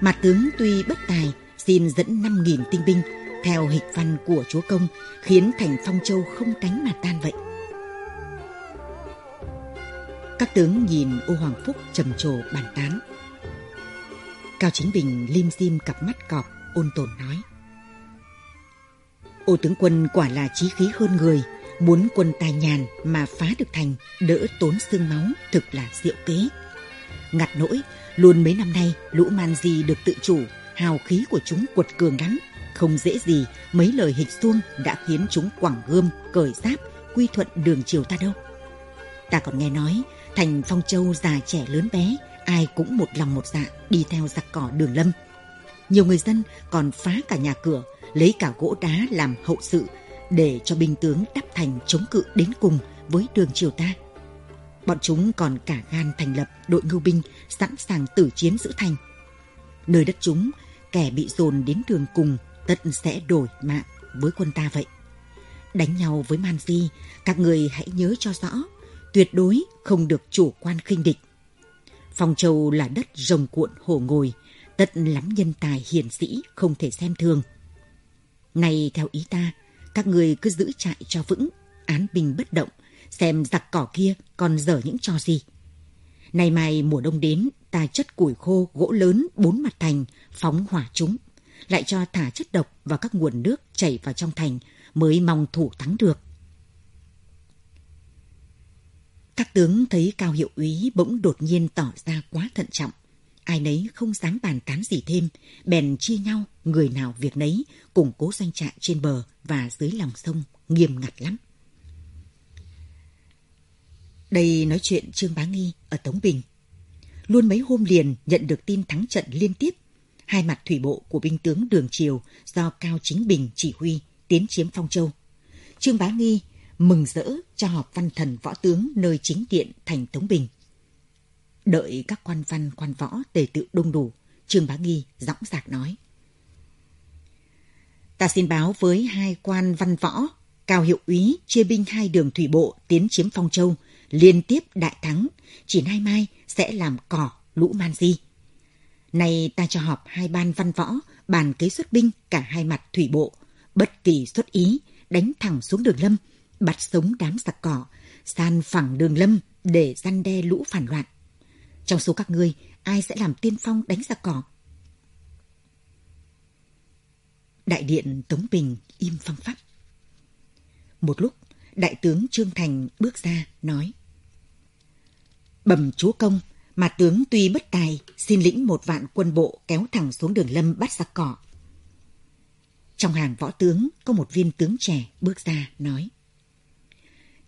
Mà tướng tuy bất tài, xin dẫn 5.000 tinh binh theo hịch văn của chúa công, khiến thành Phong Châu không cánh mà tan vậy. Các tướng nhìn ô Hoàng Phúc trầm trồ bàn tán. Cao Chính Bình lim dim cặp mắt cọp, ôn tồn nói. Ô tướng quân quả là trí khí hơn người, muốn quân tài nhàn mà phá được thành, đỡ tốn xương máu, thực là diệu kế. Ngặt nỗi, luôn mấy năm nay lũ man di được tự chủ, hào khí của chúng quật cường lắm. Không dễ gì mấy lời hịch xuông đã khiến chúng quẳng gươm, cởi giáp, quy thuận đường chiều ta đâu. Ta còn nghe nói, thành Phong Châu già trẻ lớn bé, ai cũng một lòng một dạ đi theo giặc cỏ đường lâm. Nhiều người dân còn phá cả nhà cửa, lấy cả gỗ đá làm hậu sự để cho binh tướng đắp thành chống cự đến cùng với đường triều ta. Bọn chúng còn cả gan thành lập đội ngưu binh sẵn sàng tử chiến giữ thành. Nơi đất chúng, kẻ bị dồn đến đường cùng tất sẽ đổi mạng với quân ta vậy. Đánh nhau với Man Di, các người hãy nhớ cho rõ, tuyệt đối không được chủ quan khinh địch. Phong Châu là đất rồng cuộn hổ ngồi, tất lắm nhân tài hiển sĩ không thể xem thường. Này theo ý ta, các người cứ giữ trại cho vững, án bình bất động, xem giặc cỏ kia còn dở những trò gì. nay mai mùa đông đến, ta chất củi khô, gỗ lớn, bốn mặt thành, phóng hỏa chúng. Lại cho thả chất độc vào các nguồn nước chảy vào trong thành mới mong thủ thắng được. Các tướng thấy Cao Hiệu úy bỗng đột nhiên tỏ ra quá thận trọng. Ai nấy không dám bàn tán gì thêm, bèn chia nhau, người nào việc nấy, củng cố doanh trại trên bờ và dưới lòng sông, nghiêm ngặt lắm. Đây nói chuyện Trương Bá Nghi ở Tống Bình. Luôn mấy hôm liền nhận được tin thắng trận liên tiếp. hai mặt thủy bộ của binh tướng Đường Triều do Cao Chính Bình chỉ huy tiến chiếm Phong Châu. Trương Bá Nghi mừng rỡ cho họp văn thần võ tướng nơi chính điện thành Tống Bình. Đợi các quan văn quan võ tề tự đông đủ, Trương Bá Nghi dõng dạc nói. Ta xin báo với hai quan văn võ, cao hiệu úy chia binh hai đường thủy bộ tiến chiếm Phong Châu, liên tiếp đại thắng, chỉ nay mai sẽ làm cỏ lũ man di. nay ta cho họp hai ban văn võ, bàn kế xuất binh cả hai mặt thủy bộ, bất kỳ xuất ý, đánh thẳng xuống đường lâm, bắt sống đám giặc cỏ, san phẳng đường lâm để răn đe lũ phản loạn. Trong số các ngươi, ai sẽ làm tiên phong đánh giặc cỏ? Đại điện Tống Bình im phăng phắc. Một lúc, đại tướng Trương Thành bước ra, nói. Bẩm chúa công, mà tướng tuy bất tài, xin lĩnh một vạn quân bộ kéo thẳng xuống đường lâm bắt giặc cỏ. Trong hàng võ tướng có một viên tướng trẻ bước ra nói.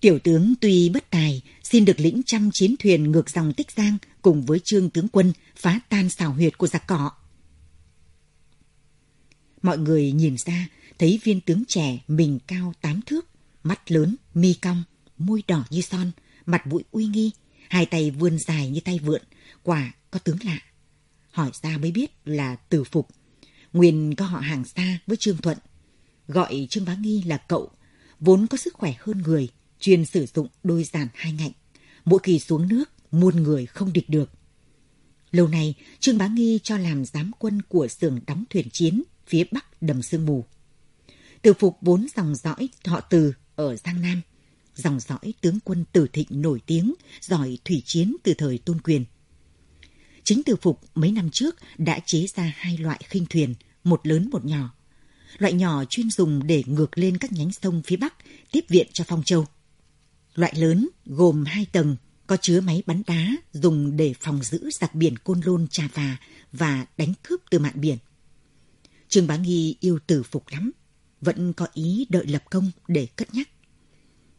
Tiểu tướng tuy bất tài, xin được lĩnh trăm chiến thuyền ngược dòng Tích Giang cùng với trương tướng quân phá tan xào huyệt của giặc cỏ. Mọi người nhìn ra, thấy viên tướng trẻ mình cao tám thước, mắt lớn, mi cong, môi đỏ như son, mặt mũi uy nghi, hai tay vươn dài như tay vượn, quả có tướng lạ. Hỏi ra mới biết là từ phục. Nguyên có họ hàng xa với Trương Thuận. Gọi Trương Bá Nghi là cậu, vốn có sức khỏe hơn người, chuyên sử dụng đôi giàn hai ngạnh. Mỗi kỳ xuống nước, muôn người không địch được. Lâu nay, Trương Bá Nghi cho làm giám quân của xưởng đóng thuyền chiến phía bắc đầm sương mù. Từ phục vốn dòng dõi họ từ ở Giang Nam, dòng dõi tướng quân tử thịnh nổi tiếng, giỏi thủy chiến từ thời tôn quyền. Chính từ phục mấy năm trước đã chế ra hai loại khinh thuyền, một lớn một nhỏ. Loại nhỏ chuyên dùng để ngược lên các nhánh sông phía Bắc, tiếp viện cho Phong Châu. Loại lớn gồm hai tầng, có chứa máy bắn đá dùng để phòng giữ giặc biển Côn Lôn Trà phà và đánh cướp từ mạn biển. Trương Bá Nghi yêu tử phục lắm, vẫn có ý đợi lập công để cất nhắc.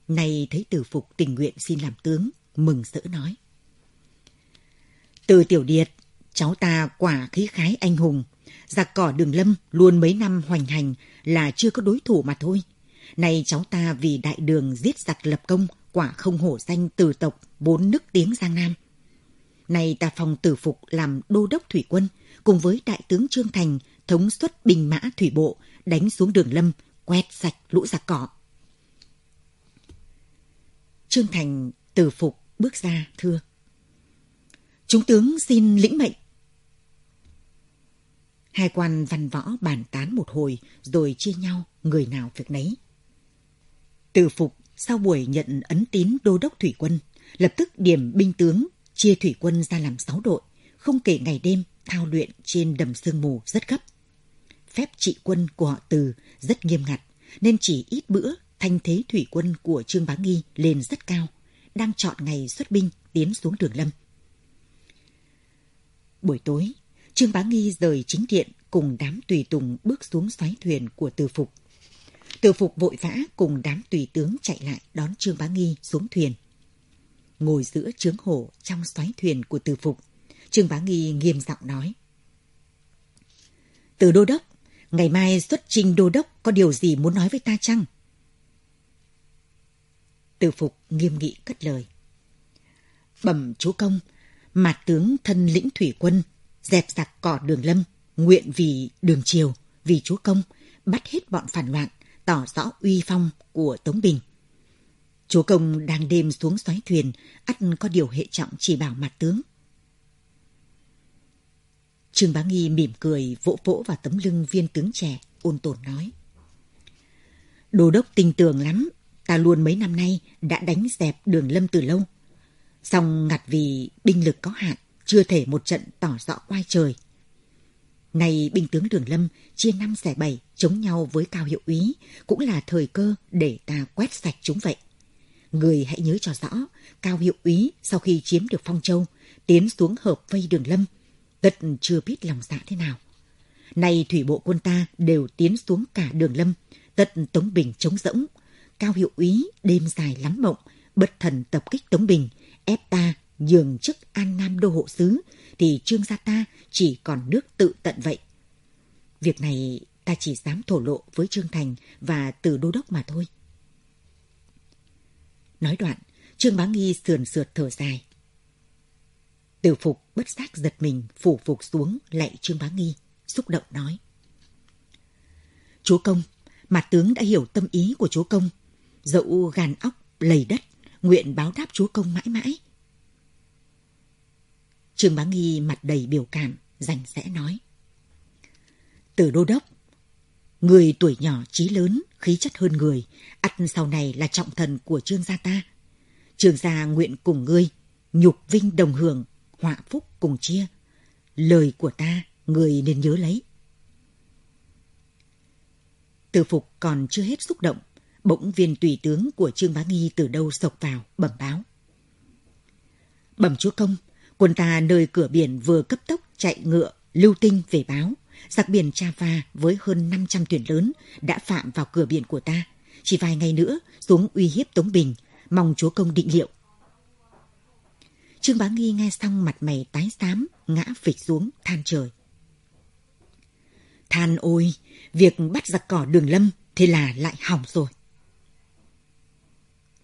Nay thấy tử phục tình nguyện xin làm tướng, mừng rỡ nói. Từ tiểu điệt, cháu ta quả khí khái anh hùng. Giặc cỏ đường lâm luôn mấy năm hoành hành là chưa có đối thủ mà thôi. Nay cháu ta vì đại đường giết giặc lập công, quả không hổ danh từ tộc bốn nước tiếng Giang Nam. Nay ta phòng tử phục làm đô đốc thủy quân, cùng với đại tướng Trương Thành thống suất binh mã thủy bộ, đánh xuống đường lâm, quét sạch lũ giặc cỏ. Trương Thành từ phục bước ra thưa. Chúng tướng xin lĩnh mệnh. Hai quan văn võ bàn tán một hồi rồi chia nhau người nào việc nấy. Từ phục sau buổi nhận ấn tín đô đốc thủy quân, lập tức điểm binh tướng, chia thủy quân ra làm sáu đội, không kể ngày đêm thao luyện trên đầm sương mù rất gấp. Phép trị quân của họ Từ rất nghiêm ngặt, nên chỉ ít bữa thanh thế thủy quân của Trương Bá Nghi lên rất cao, đang chọn ngày xuất binh tiến xuống đường lâm. Buổi tối, Trương Bá Nghi rời chính điện cùng đám tùy tùng bước xuống xoáy thuyền của Từ Phục. Từ Phục vội vã cùng đám tùy tướng chạy lại đón Trương Bá Nghi xuống thuyền. Ngồi giữa trướng hổ trong xoáy thuyền của Từ Phục, Trương Bá Nghi nghiêm giọng nói. Từ đô đốc, ngày mai xuất trình đô đốc có điều gì muốn nói với ta chăng? Từ Phục nghiêm nghị cất lời. Bẩm chúa công, Mạt tướng thân lĩnh thủy quân, dẹp giặc cỏ đường lâm, nguyện vì đường triều, vì chúa công, bắt hết bọn phản loạn, tỏ rõ uy phong của Tống Bình. Chúa công đang đêm xuống xoáy thuyền, ắt có điều hệ trọng chỉ bảo mặt tướng. Trương Bá Nghi mỉm cười vỗ vỗ vào tấm lưng viên tướng trẻ, ôn tồn nói. Đô đốc tin tưởng lắm, ta luôn mấy năm nay đã đánh dẹp đường lâm từ lâu. Song ngặt vì binh lực có hạn, chưa thể một trận tỏ rõ quay trời. nay binh tướng Đường Lâm chia năm xẻ bảy chống nhau với cao hiệu úy cũng là thời cơ để ta quét sạch chúng vậy. Người hãy nhớ cho rõ, cao hiệu úy sau khi chiếm được Phong Châu, tiến xuống hợp vây Đường Lâm, tất chưa biết lòng dạ thế nào. Nay thủy bộ quân ta đều tiến xuống cả Đường Lâm, tất Tống Bình chống rỗng. Cao hiệu úy đêm dài lắm mộng, bất thần tập kích Tống Bình, ép ta nhường chức An Nam đô hộ sứ, thì trương gia ta chỉ còn nước tự tận vậy, Việc này ta chỉ dám thổ lộ với Trương Thành và từ đô đốc mà thôi. Nói đoạn, Trương Bá Nghi sườn sượt thở dài. Từ Phục bất giác giật mình, phủ phục xuống lạy Trương Bá Nghi, xúc động nói. Chúa Công, mặt tướng đã hiểu tâm ý của chúa Công. Dẫu gàn óc, lầy đất, nguyện báo đáp chúa Công mãi mãi. Trương Bá Nghi mặt đầy biểu cảm, rành rẽ nói. Từ đô đốc, người tuổi nhỏ trí lớn, khí chất hơn người, ắt sau này là trọng thần của trương gia ta. Trương gia nguyện cùng ngươi, nhục vinh đồng hưởng, họa phúc cùng chia. Lời của ta, người nên nhớ lấy. Từ phục còn chưa hết xúc động, bỗng viên tùy tướng của Trương Bá Nghi từ đâu sộc vào, bẩm báo. Bẩm chúa công, quân ta nơi cửa biển vừa cấp tốc chạy ngựa, lưu tinh về báo. Giặc biển Java với hơn 500 thuyền lớn đã phạm vào cửa biển của ta. Chỉ vài ngày nữa xuống uy hiếp Tống Bình, mong chúa công định liệu. Trương Bá Nghi nghe xong mặt mày tái xám, ngã phịch xuống, than trời. Than ôi, việc bắt giặc cỏ đường lâm thì là lại hỏng rồi.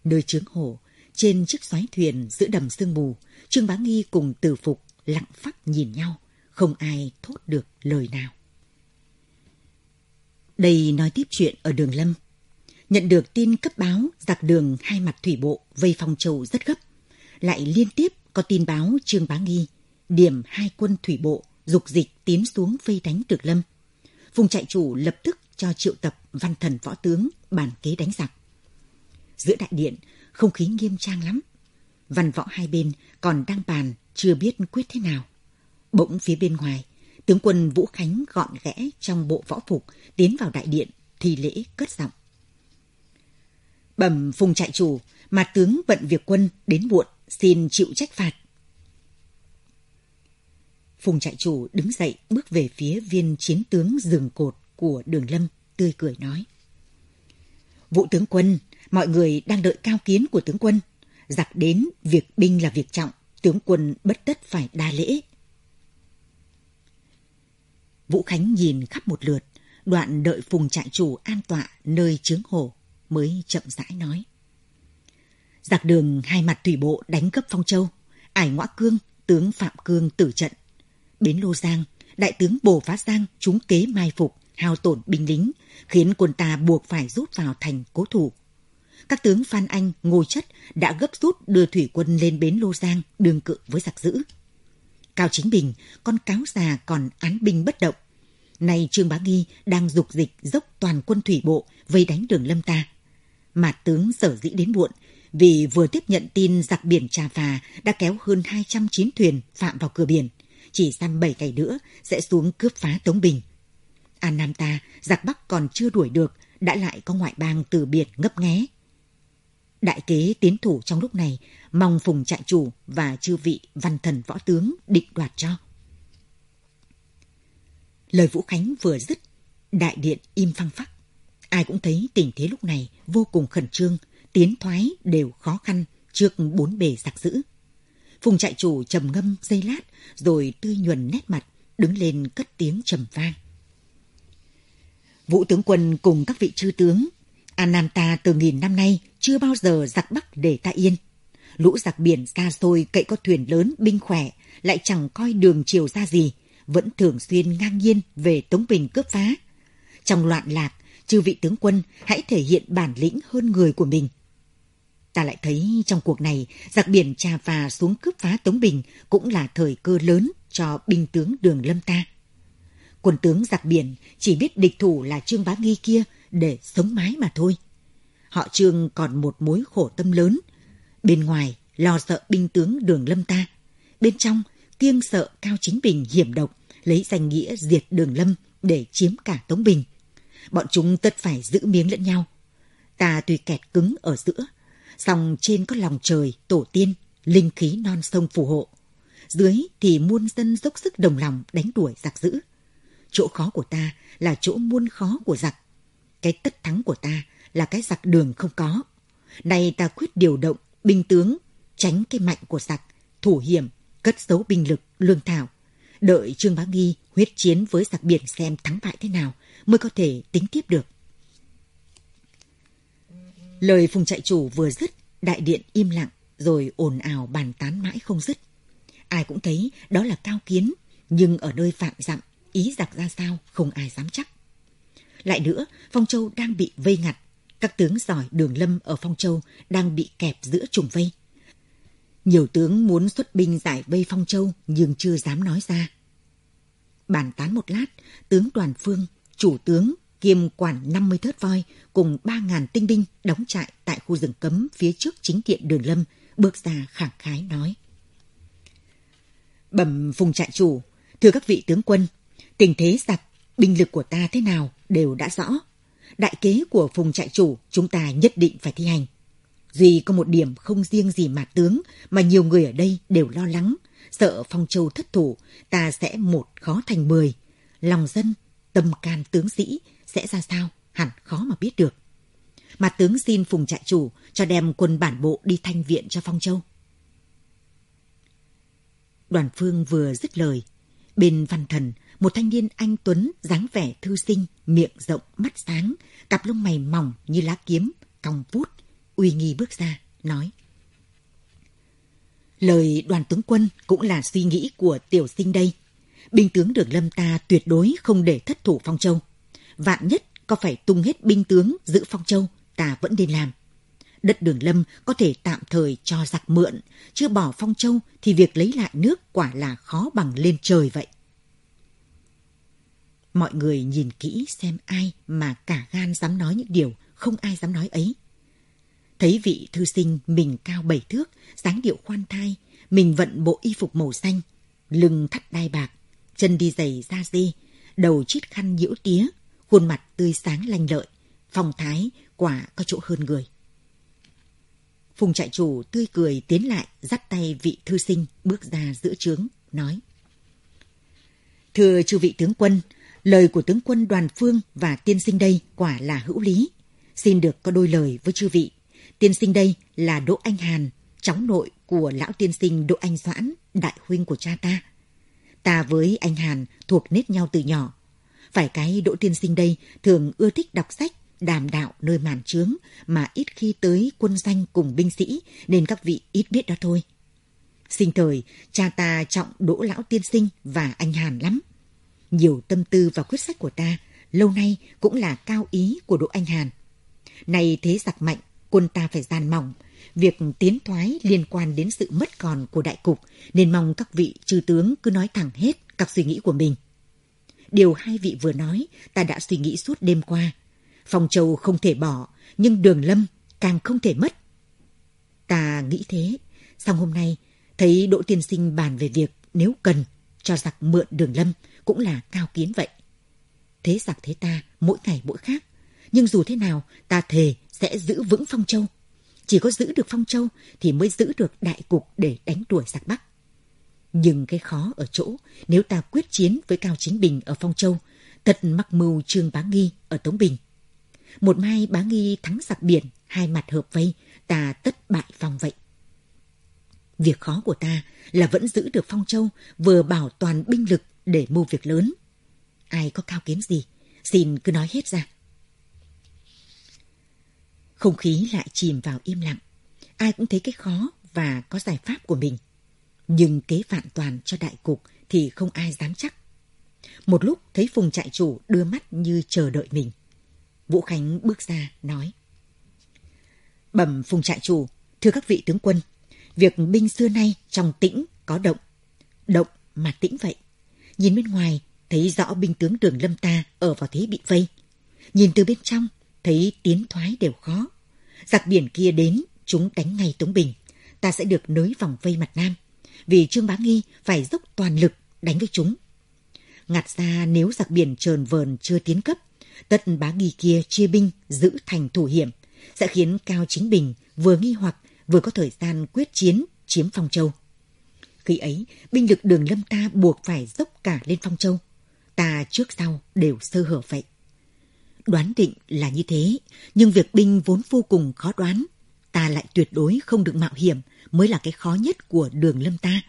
Nơi trướng hồ, trên chiếc xoáy thuyền giữa đầm sương mù, Trương Bá Nghi cùng Từ Phục lặng phát nhìn nhau, không ai thốt được lời nào. Đây nói tiếp chuyện ở đường Lâm. Nhận được tin cấp báo giặc đường hai mặt thủy bộ vây phòng châu rất gấp. Lại liên tiếp có tin báo Trương Bá Nghi, điểm hai quân thủy bộ, dục dịch tiến xuống vây đánh Trực Lâm. Vùng trại chủ lập tức cho triệu tập văn thần võ tướng bàn kế đánh giặc. Giữa đại điện, không khí nghiêm trang lắm. Văn võ hai bên còn đang bàn, chưa biết quyết thế nào. Bỗng phía bên ngoài, tướng quân Vũ Khánh gọn ghẽ trong bộ võ phục tiến vào đại điện, thì lễ cất giọng. Bẩm phùng trại chủ, mà tướng bận việc quân đến muộn, xin chịu trách phạt. Phùng trại chủ đứng dậy bước về phía viên chiến tướng rừng cột của đường lâm, tươi cười nói. Vụ tướng quân, mọi người đang đợi cao kiến của tướng quân. Giặc đến, việc binh là việc trọng, tướng quân bất tất phải đa lễ. Vũ Khánh nhìn khắp một lượt, đoạn đợi phùng trại chủ an tọa nơi trướng hồ, mới chậm rãi nói. Giặc đường hai mặt thủy bộ đánh cấp Phong Châu, ải ngõa cương, tướng Phạm Cương tử trận. Bến Lô Giang, đại tướng Bồ Phá Giang trúng kế mai phục, hao tổn binh lính, khiến quân ta buộc phải rút vào thành cố thủ. Các tướng Phan Anh, Ngô Chất đã gấp rút đưa thủy quân lên bến Lô Giang đường cự với giặc dữ. Cao Chính Bình, con cáo già còn án binh bất động. Nay Trương Bá Nghi đang dục dịch dốc toàn quân thủy bộ vây đánh đường lâm ta. Mà tướng sở dĩ đến muộn vì vừa tiếp nhận tin giặc biển Trà Phà đã kéo hơn 200 chiến thuyền phạm vào cửa biển. Chỉ sang 7 ngày nữa sẽ xuống cướp phá Tống Bình. An Nam ta, giặc Bắc còn chưa đuổi được, đã lại có ngoại bang từ biệt ngấp nghé. Đại kế tiến thủ trong lúc này, mong phùng trại chủ và chư vị văn thần võ tướng định đoạt cho. Lời Vũ Khánh vừa dứt, đại điện im phăng phắc. Ai cũng thấy tình thế lúc này vô cùng khẩn trương, tiến thoái đều khó khăn trước bốn bề giặc dữ. Phùng trại chủ trầm ngâm giây lát, rồi tươi nhuần nét mặt, đứng lên cất tiếng trầm vang. Vũ tướng quân cùng các vị chư tướng, An Nam ta từ nghìn năm nay chưa bao giờ giặc Bắc để ta yên. Lũ giặc biển xa xôi cậy có thuyền lớn, binh khỏe, lại chẳng coi đường chiều ra gì, vẫn thường xuyên ngang nhiên về Tống Bình cướp phá. Trong loạn lạc, chư vị tướng quân hãy thể hiện bản lĩnh hơn người của mình. Ta lại thấy trong cuộc này, giặc biển trà phà xuống cướp phá Tống Bình cũng là thời cơ lớn cho binh tướng đường lâm ta. Quân tướng giặc biển chỉ biết địch thủ là Trương Bá Nghi kia để sống mái mà thôi. Họ Trương còn một mối khổ tâm lớn. Bên ngoài lo sợ binh tướng đường lâm ta. Bên trong kiêng sợ Cao Chính Bình hiểm độc lấy danh nghĩa diệt đường lâm để chiếm cả Tống Bình. Bọn chúng tất phải giữ miếng lẫn nhau. Ta tuy kẹt cứng ở giữa, song trên có lòng trời, tổ tiên, linh khí non sông phù hộ. Dưới thì muôn dân dốc sức đồng lòng đánh đuổi giặc dữ. Chỗ khó của ta là chỗ muôn khó của giặc. Cái tất thắng của ta là cái giặc đường không có. Nay ta quyết điều động binh tướng, tránh cái mạnh của giặc, thủ hiểm, cất giấu binh lực, lương thảo. Đợi Trương Bá Nghi huyết chiến với giặc biển xem thắng bại thế nào mới có thể tính tiếp được. Lời phùng trại chủ vừa dứt, đại điện im lặng rồi ồn ào bàn tán mãi không dứt. Ai cũng thấy đó là cao kiến, nhưng ở nơi phạm dặm, ý giặc ra sao không ai dám chắc. Lại nữa, Phong Châu đang bị vây ngặt. Các tướng giỏi đường lâm ở Phong Châu đang bị kẹp giữa trùng vây. Nhiều tướng muốn xuất binh giải vây Phong Châu nhưng chưa dám nói ra. Bàn tán một lát, tướng Đoàn Phương, chủ tướng kiêm quản 50 thớt voi cùng 3.000 tinh binh đóng trại tại khu rừng cấm phía trước chính điện đường lâm, bước ra khẳng khái nói. Bẩm phùng trại chủ, thưa các vị tướng quân, tình thế giặc, binh lực của ta thế nào đều đã rõ. Đại kế của phùng trại chủ chúng ta nhất định phải thi hành. Duy có một điểm không riêng gì mà tướng, mà nhiều người ở đây đều lo lắng, sợ Phong Châu thất thủ, ta sẽ một khó thành mười. Lòng dân, tâm can tướng sĩ sẽ ra sao, hẳn khó mà biết được. Mà tướng xin phùng trại chủ cho đem quân bản bộ đi thanh viện cho Phong Châu. Đoàn phương vừa dứt lời, bên văn thần, một thanh niên anh Tuấn dáng vẻ thư sinh, miệng rộng, mắt sáng, cặp lông mày mỏng như lá kiếm, cong vút, uy nghi bước ra, nói. Lời đoàn tướng quân cũng là suy nghĩ của tiểu sinh đây. Binh tướng đường lâm ta tuyệt đối không để thất thủ Phong Châu. Vạn nhất có phải tung hết binh tướng giữ Phong Châu, ta vẫn nên làm. Đất đường lâm có thể tạm thời cho giặc mượn, chưa bỏ Phong Châu thì việc lấy lại nước quả là khó bằng lên trời vậy. Mọi người nhìn kỹ xem ai mà cả gan dám nói những điều không ai dám nói ấy. Thấy vị thư sinh mình cao bảy thước, dáng điệu khoan thai, mình vận bộ y phục màu xanh, lưng thắt đai bạc, chân đi giày da dê, đầu chít khăn nhiễu tía, khuôn mặt tươi sáng lanh lợi, phong thái quả có chỗ hơn người. Phùng trại chủ tươi cười tiến lại, dắt tay vị thư sinh bước ra giữa trướng, nói. Thưa chư vị tướng quân, lời của tướng quân đoàn phương và tiên sinh đây quả là hữu lý. Xin được có đôi lời với chư vị. Tiên sinh đây là Đỗ Anh Hàn, cháu nội của lão tiên sinh Đỗ Anh Doãn, đại huynh của cha ta. Ta với anh Hàn thuộc nết nhau từ nhỏ. Phải cái Đỗ tiên sinh đây thường ưa thích đọc sách, đàm đạo nơi màn trướng mà ít khi tới quân danh cùng binh sĩ nên các vị ít biết đó thôi. Sinh thời, cha ta trọng Đỗ lão tiên sinh và anh Hàn lắm. Nhiều tâm tư và quyết sách của ta lâu nay cũng là cao ý của Đỗ Anh Hàn. Này thế giặc mạnh, quân ta phải gian mỏng. Việc tiến thoái liên quan đến sự mất còn của đại cục, nên mong các vị trừ tướng cứ nói thẳng hết các suy nghĩ của mình. Điều hai vị vừa nói, ta đã suy nghĩ suốt đêm qua. Phòng Châu không thể bỏ, nhưng đường lâm càng không thể mất. Ta nghĩ thế, xong hôm nay, thấy Đỗ Tiên Sinh bàn về việc nếu cần cho giặc mượn đường lâm cũng là cao kiến vậy. Thế giặc thế ta mỗi ngày mỗi khác, nhưng dù thế nào ta thề sẽ giữ vững Phong Châu. Chỉ có giữ được Phong Châu thì mới giữ được đại cục để đánh đuổi giặc Bắc. Nhưng cái khó ở chỗ, nếu ta quyết chiến với Cao Chính Bình ở Phong Châu, thật mắc mưu Trương Bá Nghi ở Tống Bình. Một mai Bá Nghi thắng giặc biển, hai mặt hợp vây, ta tất bại Phong vậy. Việc khó của ta là vẫn giữ được Phong Châu, vừa bảo toàn binh lực để mưu việc lớn. Ai có cao kiến gì, xin cứ nói hết ra. Không khí lại chìm vào im lặng. Ai cũng thấy cái khó và có giải pháp của mình. Nhưng kế vạn toàn cho đại cục thì không ai dám chắc. Một lúc thấy Phùng trại chủ đưa mắt như chờ đợi mình. Vũ Khánh bước ra, nói. Bẩm Phùng trại chủ, thưa các vị tướng quân, việc binh xưa nay trong tĩnh có động. Động mà tĩnh vậy. Nhìn bên ngoài, thấy rõ binh tướng đường lâm ta ở vào thế bị vây. Nhìn từ bên trong, thấy tiến thoái đều khó. Giặc biển kia đến, chúng đánh ngay Tống Bình. Ta sẽ được nới vòng vây mặt Nam. Vì Trương Bá Nghi phải dốc toàn lực đánh với chúng. Ngặt ra nếu giặc biển trờn vờn chưa tiến cấp, tất Bá Nghi kia chia binh giữ thành thủ hiểm, sẽ khiến Cao Chính Bình vừa nghi hoặc vừa có thời gian quyết chiến chiếm Phong Châu. Khi ấy, binh lực đường lâm ta buộc phải dốc cả lên Phong Châu. Ta trước sau đều sơ hở vậy. Đoán định là như thế, nhưng việc binh vốn vô cùng khó đoán. Ta lại tuyệt đối không được mạo hiểm mới là cái khó nhất của đường lâm ta.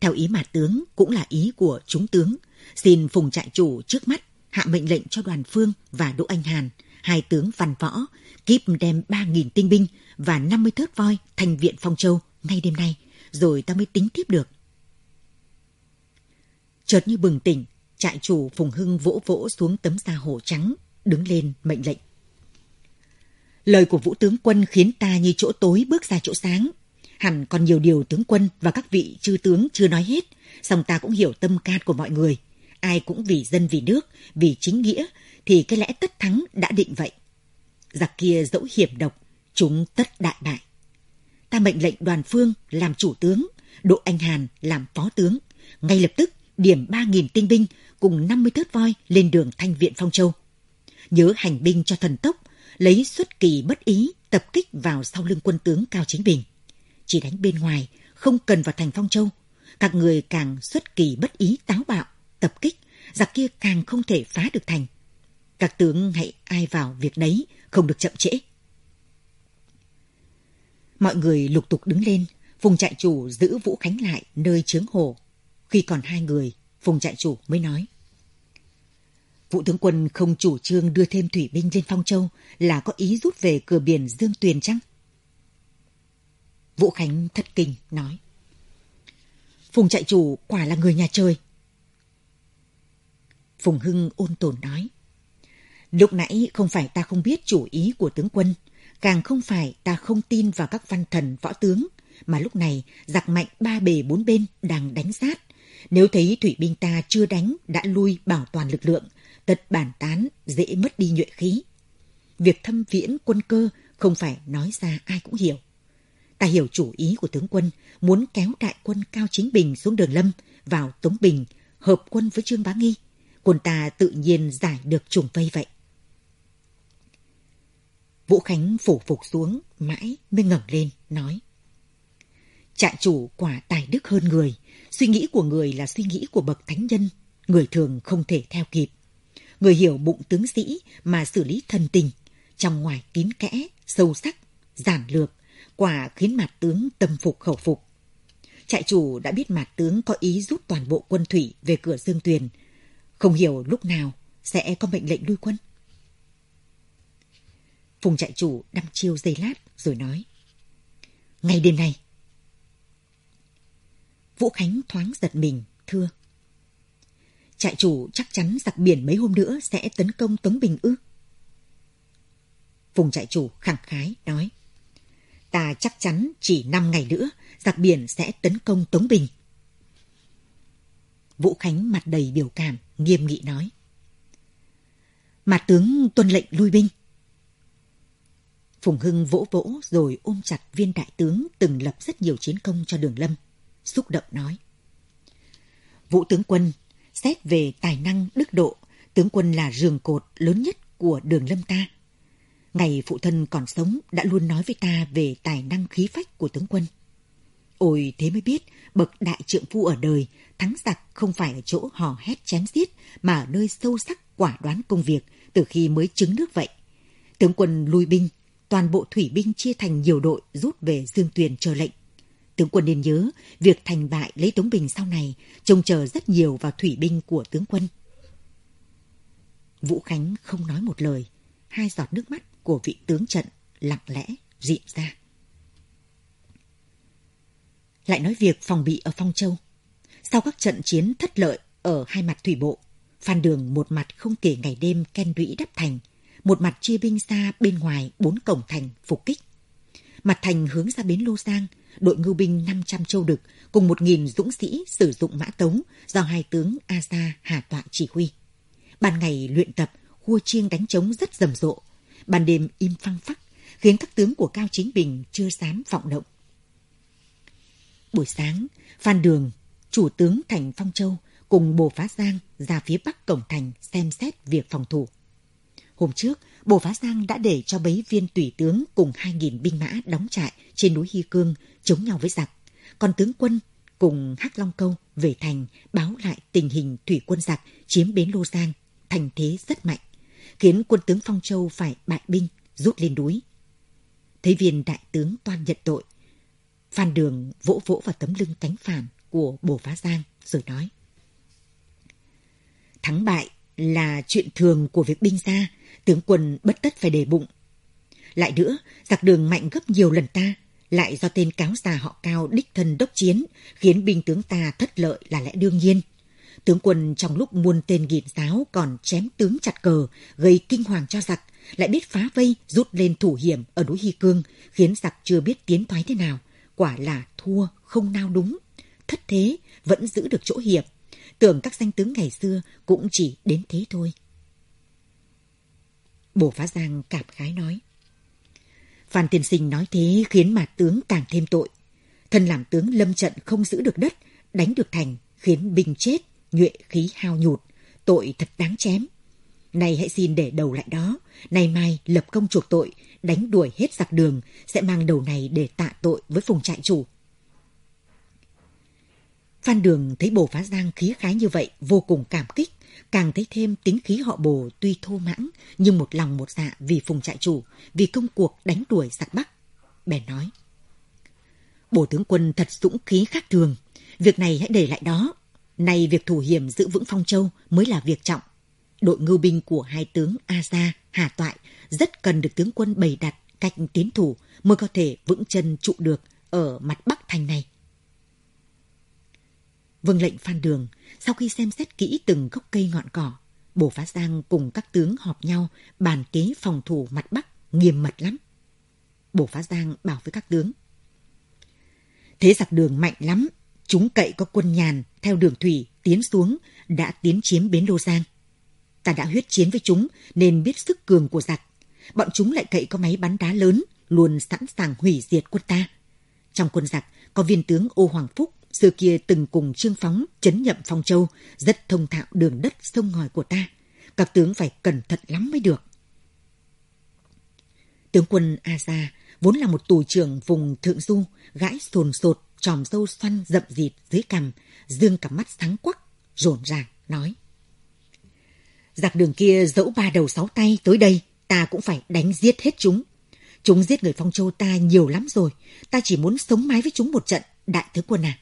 Theo ý mà tướng cũng là ý của chúng tướng, xin Phùng trại chủ trước mắt hạ mệnh lệnh cho đoàn phương và Đỗ Anh Hàn, hai tướng văn võ, kíp đem 3.000 tinh binh và 50 thớt voi thành viện Phong Châu ngay đêm nay, rồi ta mới tính tiếp được. Chợt như bừng tỉnh, trại chủ Phùng Hưng vỗ vỗ xuống tấm da hổ trắng, đứng lên mệnh lệnh. Lời của vũ tướng quân khiến ta như chỗ tối bước ra chỗ sáng. Hẳn còn nhiều điều tướng quân và các vị chư tướng chưa nói hết, song ta cũng hiểu tâm can của mọi người. Ai cũng vì dân vì nước, vì chính nghĩa, thì cái lẽ tất thắng đã định vậy. Giặc kia dẫu hiểm độc, chúng tất đại bại. Ta mệnh lệnh đoàn phương làm chủ tướng, Đỗ Anh Hàn làm phó tướng. Ngay lập tức điểm 3.000 tinh binh cùng 50 thớt voi lên đường thanh viện Phong Châu. Nhớ hành binh cho thần tốc, lấy xuất kỳ bất ý tập kích vào sau lưng quân tướng Cao Chính Bình. Chỉ đánh bên ngoài, không cần vào thành Phong Châu. Các người càng xuất kỳ bất ý táo bạo, tập kích, giặc kia càng không thể phá được thành. Các tướng hãy ai vào việc đấy, không được chậm trễ. Mọi người lục tục đứng lên, Phùng trại chủ giữ Vũ Khánh lại nơi chướng hồ. Khi còn hai người, Phùng trại chủ mới nói. Vũ tướng quân không chủ trương đưa thêm thủy binh lên Phong Châu là có ý rút về cửa biển Dương Tuyền chăng? Vũ Khánh thất kinh nói. Phùng trại chủ quả là người nhà trời. Phùng Hưng ôn tồn nói. Lúc nãy không phải ta không biết chủ ý của tướng quân, càng không phải ta không tin vào các văn thần võ tướng, mà lúc này giặc mạnh ba bề bốn bên đang đánh sát. Nếu thấy thủy binh ta chưa đánh đã lui bảo toàn lực lượng, tật bản tán dễ mất đi nhuệ khí. Việc thâm viễn quân cơ không phải nói ra ai cũng hiểu. Ta hiểu chủ ý của tướng quân, muốn kéo đại quân Cao Chính Bình xuống đường Lâm, vào Tống Bình, hợp quân với Trương Bá Nghi. Quân ta tự nhiên giải được trùng vây vậy. Vũ Khánh phủ phục xuống, mãi mới ngẩng lên, nói. Trại chủ quả tài đức hơn người, suy nghĩ của người là suy nghĩ của bậc thánh nhân, người thường không thể theo kịp. Người hiểu bụng tướng sĩ mà xử lý thần tình, trong ngoài kín kẽ, sâu sắc, giản lược, quả khiến mặt tướng tâm phục khẩu phục. Trại chủ đã biết mặt tướng có ý rút toàn bộ quân thủy về cửa Dương Tuyền, không hiểu lúc nào sẽ có mệnh lệnh lui quân. Phùng trại chủ đăm chiêu giây lát rồi nói. Ngay đêm nay. Vũ Khánh thoáng giật mình, thưa. Trại chủ chắc chắn giặc biển mấy hôm nữa sẽ tấn công Tống Bình ư? Phùng trại chủ khẳng khái nói. Ta chắc chắn chỉ 5 ngày nữa giặc biển sẽ tấn công Tống Bình. Vũ Khánh mặt đầy biểu cảm, nghiêm nghị nói. Mà tướng tuân lệnh lui binh. Phùng Hưng vỗ vỗ rồi ôm chặt viên đại tướng từng lập rất nhiều chiến công cho đường lâm. Xúc động nói. Vũ tướng quân, xét về tài năng đức độ, tướng quân là rường cột lớn nhất của đường lâm ta. Ngày phụ thân còn sống đã luôn nói với ta về tài năng khí phách của tướng quân. Ôi thế mới biết, bậc đại trượng phu ở đời, thắng giặc không phải ở chỗ hò hét chém giết, mà ở nơi sâu sắc quả đoán công việc từ khi mới chứng nước vậy. Tướng quân lui binh, toàn bộ thủy binh chia thành nhiều đội rút về Dương Tuyền chờ lệnh. Tướng quân nên nhớ, việc thành bại lấy Tống Bình sau này trông chờ rất nhiều vào thủy binh của tướng quân. Vũ Khánh không nói một lời, hai giọt nước mắt của vị tướng trận lặng lẽ rịn ra. Lại nói việc phòng bị ở Phong Châu. Sau các trận chiến thất lợi ở hai mặt thủy bộ, Phan Đường một mặt không kể ngày đêm ken đũy đắp thành, một mặt chia binh xa bên ngoài bốn cổng thành phục kích. Mặt thành hướng ra bến Lô Giang, đội ngưu binh 500 châu đực cùng 1.000 dũng sĩ sử dụng mã tống do hai tướng A Sa Hà Tọa chỉ huy. Ban ngày luyện tập, khua chiêng đánh trống rất rầm rộ. Ban đêm im phăng phắc, khiến các tướng của Cao Chính Bình chưa dám vọng động. Buổi sáng, Phan Đường, chủ tướng thành Phong Châu cùng Bồ Phá Giang ra phía bắc cổng thành xem xét việc phòng thủ. Hôm trước, Bồ Phá Giang đã để cho bấy viên tùy tướng cùng 2.000 binh mã đóng trại trên núi Hy Cương chống nhau với giặc. Còn tướng quân cùng Hắc Long Câu về thành báo lại tình hình thủy quân giặc chiếm bến Lô Giang, thành thế rất mạnh, khiến quân tướng Phong Châu phải bại binh, rút lên núi. Thấy viên đại tướng toan nhận tội, Phan Đường vỗ vỗ vào tấm lưng cánh phản của bồ phá giang rồi nói. Thắng bại là chuyện thường của việc binh gia, tướng quân bất tất phải để bụng. Lại nữa, giặc đường mạnh gấp nhiều lần ta, lại do tên cáo già họ cao đích thân đốc chiến, khiến binh tướng ta thất lợi là lẽ đương nhiên. Tướng quân trong lúc muôn tên nghìn giáo còn chém tướng chặt cờ, gây kinh hoàng cho giặc, lại biết phá vây rút lên thủ hiểm ở núi Hy Cương, khiến giặc chưa biết tiến thoái thế nào. Quả là thua, không nao đúng. Thất thế, vẫn giữ được chỗ hiểm. Tưởng các danh tướng ngày xưa cũng chỉ đến thế thôi. Bổ Phá Giang cảm khái nói. Phan Tiên Sinh nói thế khiến mà tướng càng thêm tội. Thân làm tướng lâm trận không giữ được đất, đánh được thành, khiến binh chết, nhuệ khí hao nhụt, tội thật đáng chém. Này hãy xin để đầu lại đó, nay mai lập công chuộc tội, đánh đuổi hết giặc đường, sẽ mang đầu này để tạ tội với phùng trại chủ. Phan Đường thấy bồ phá giang khí khái như vậy vô cùng cảm kích, càng thấy thêm tính khí họ bồ tuy thô mãng nhưng một lòng một dạ vì phùng trại chủ, vì công cuộc đánh đuổi giặc Bắc. Bèn nói, bổ tướng quân thật dũng khí khác thường, việc này hãy để lại đó. Nay việc thủ hiểm giữ vững Phong Châu mới là việc trọng. Đội ngưu binh của hai tướng A Gia, Hà Toại rất cần được tướng quân bày đặt cách tiến thủ mới có thể vững chân trụ được ở mặt Bắc thành này. Vâng lệnh Phan Đường, sau khi xem xét kỹ từng gốc cây ngọn cỏ, Bồ Phá Giang cùng các tướng họp nhau bàn kế phòng thủ mặt Bắc nghiêm mật lắm. Bồ Phá Giang bảo với các tướng. Thế giặc đường mạnh lắm, chúng cậy có quân nhàn theo đường thủy tiến xuống đã tiến chiếm bến Lô Giang. Ta đã huyết chiến với chúng nên biết sức cường của giặc. Bọn chúng lại cậy có máy bắn đá lớn, luôn sẵn sàng hủy diệt quân ta. Trong quân giặc có viên tướng Ô Hoàng Phúc Xưa kia từng cùng Trương Phóng chấn nhậm Phong Châu, rất thông thạo đường đất sông ngòi của ta. Các tướng phải cẩn thận lắm mới được. Tướng quân A Gia vốn là một tù trưởng vùng Thượng Du, gãi sồn sột, tròm râu xoăn rậm rịt dưới cằm, dương cả mắt sáng quắc, rộn ràng, nói. Giặc đường kia dẫu ba đầu sáu tay tới đây, ta cũng phải đánh giết hết chúng. Chúng giết người Phong Châu ta nhiều lắm rồi, ta chỉ muốn sống mái với chúng một trận, đại tướng quân à.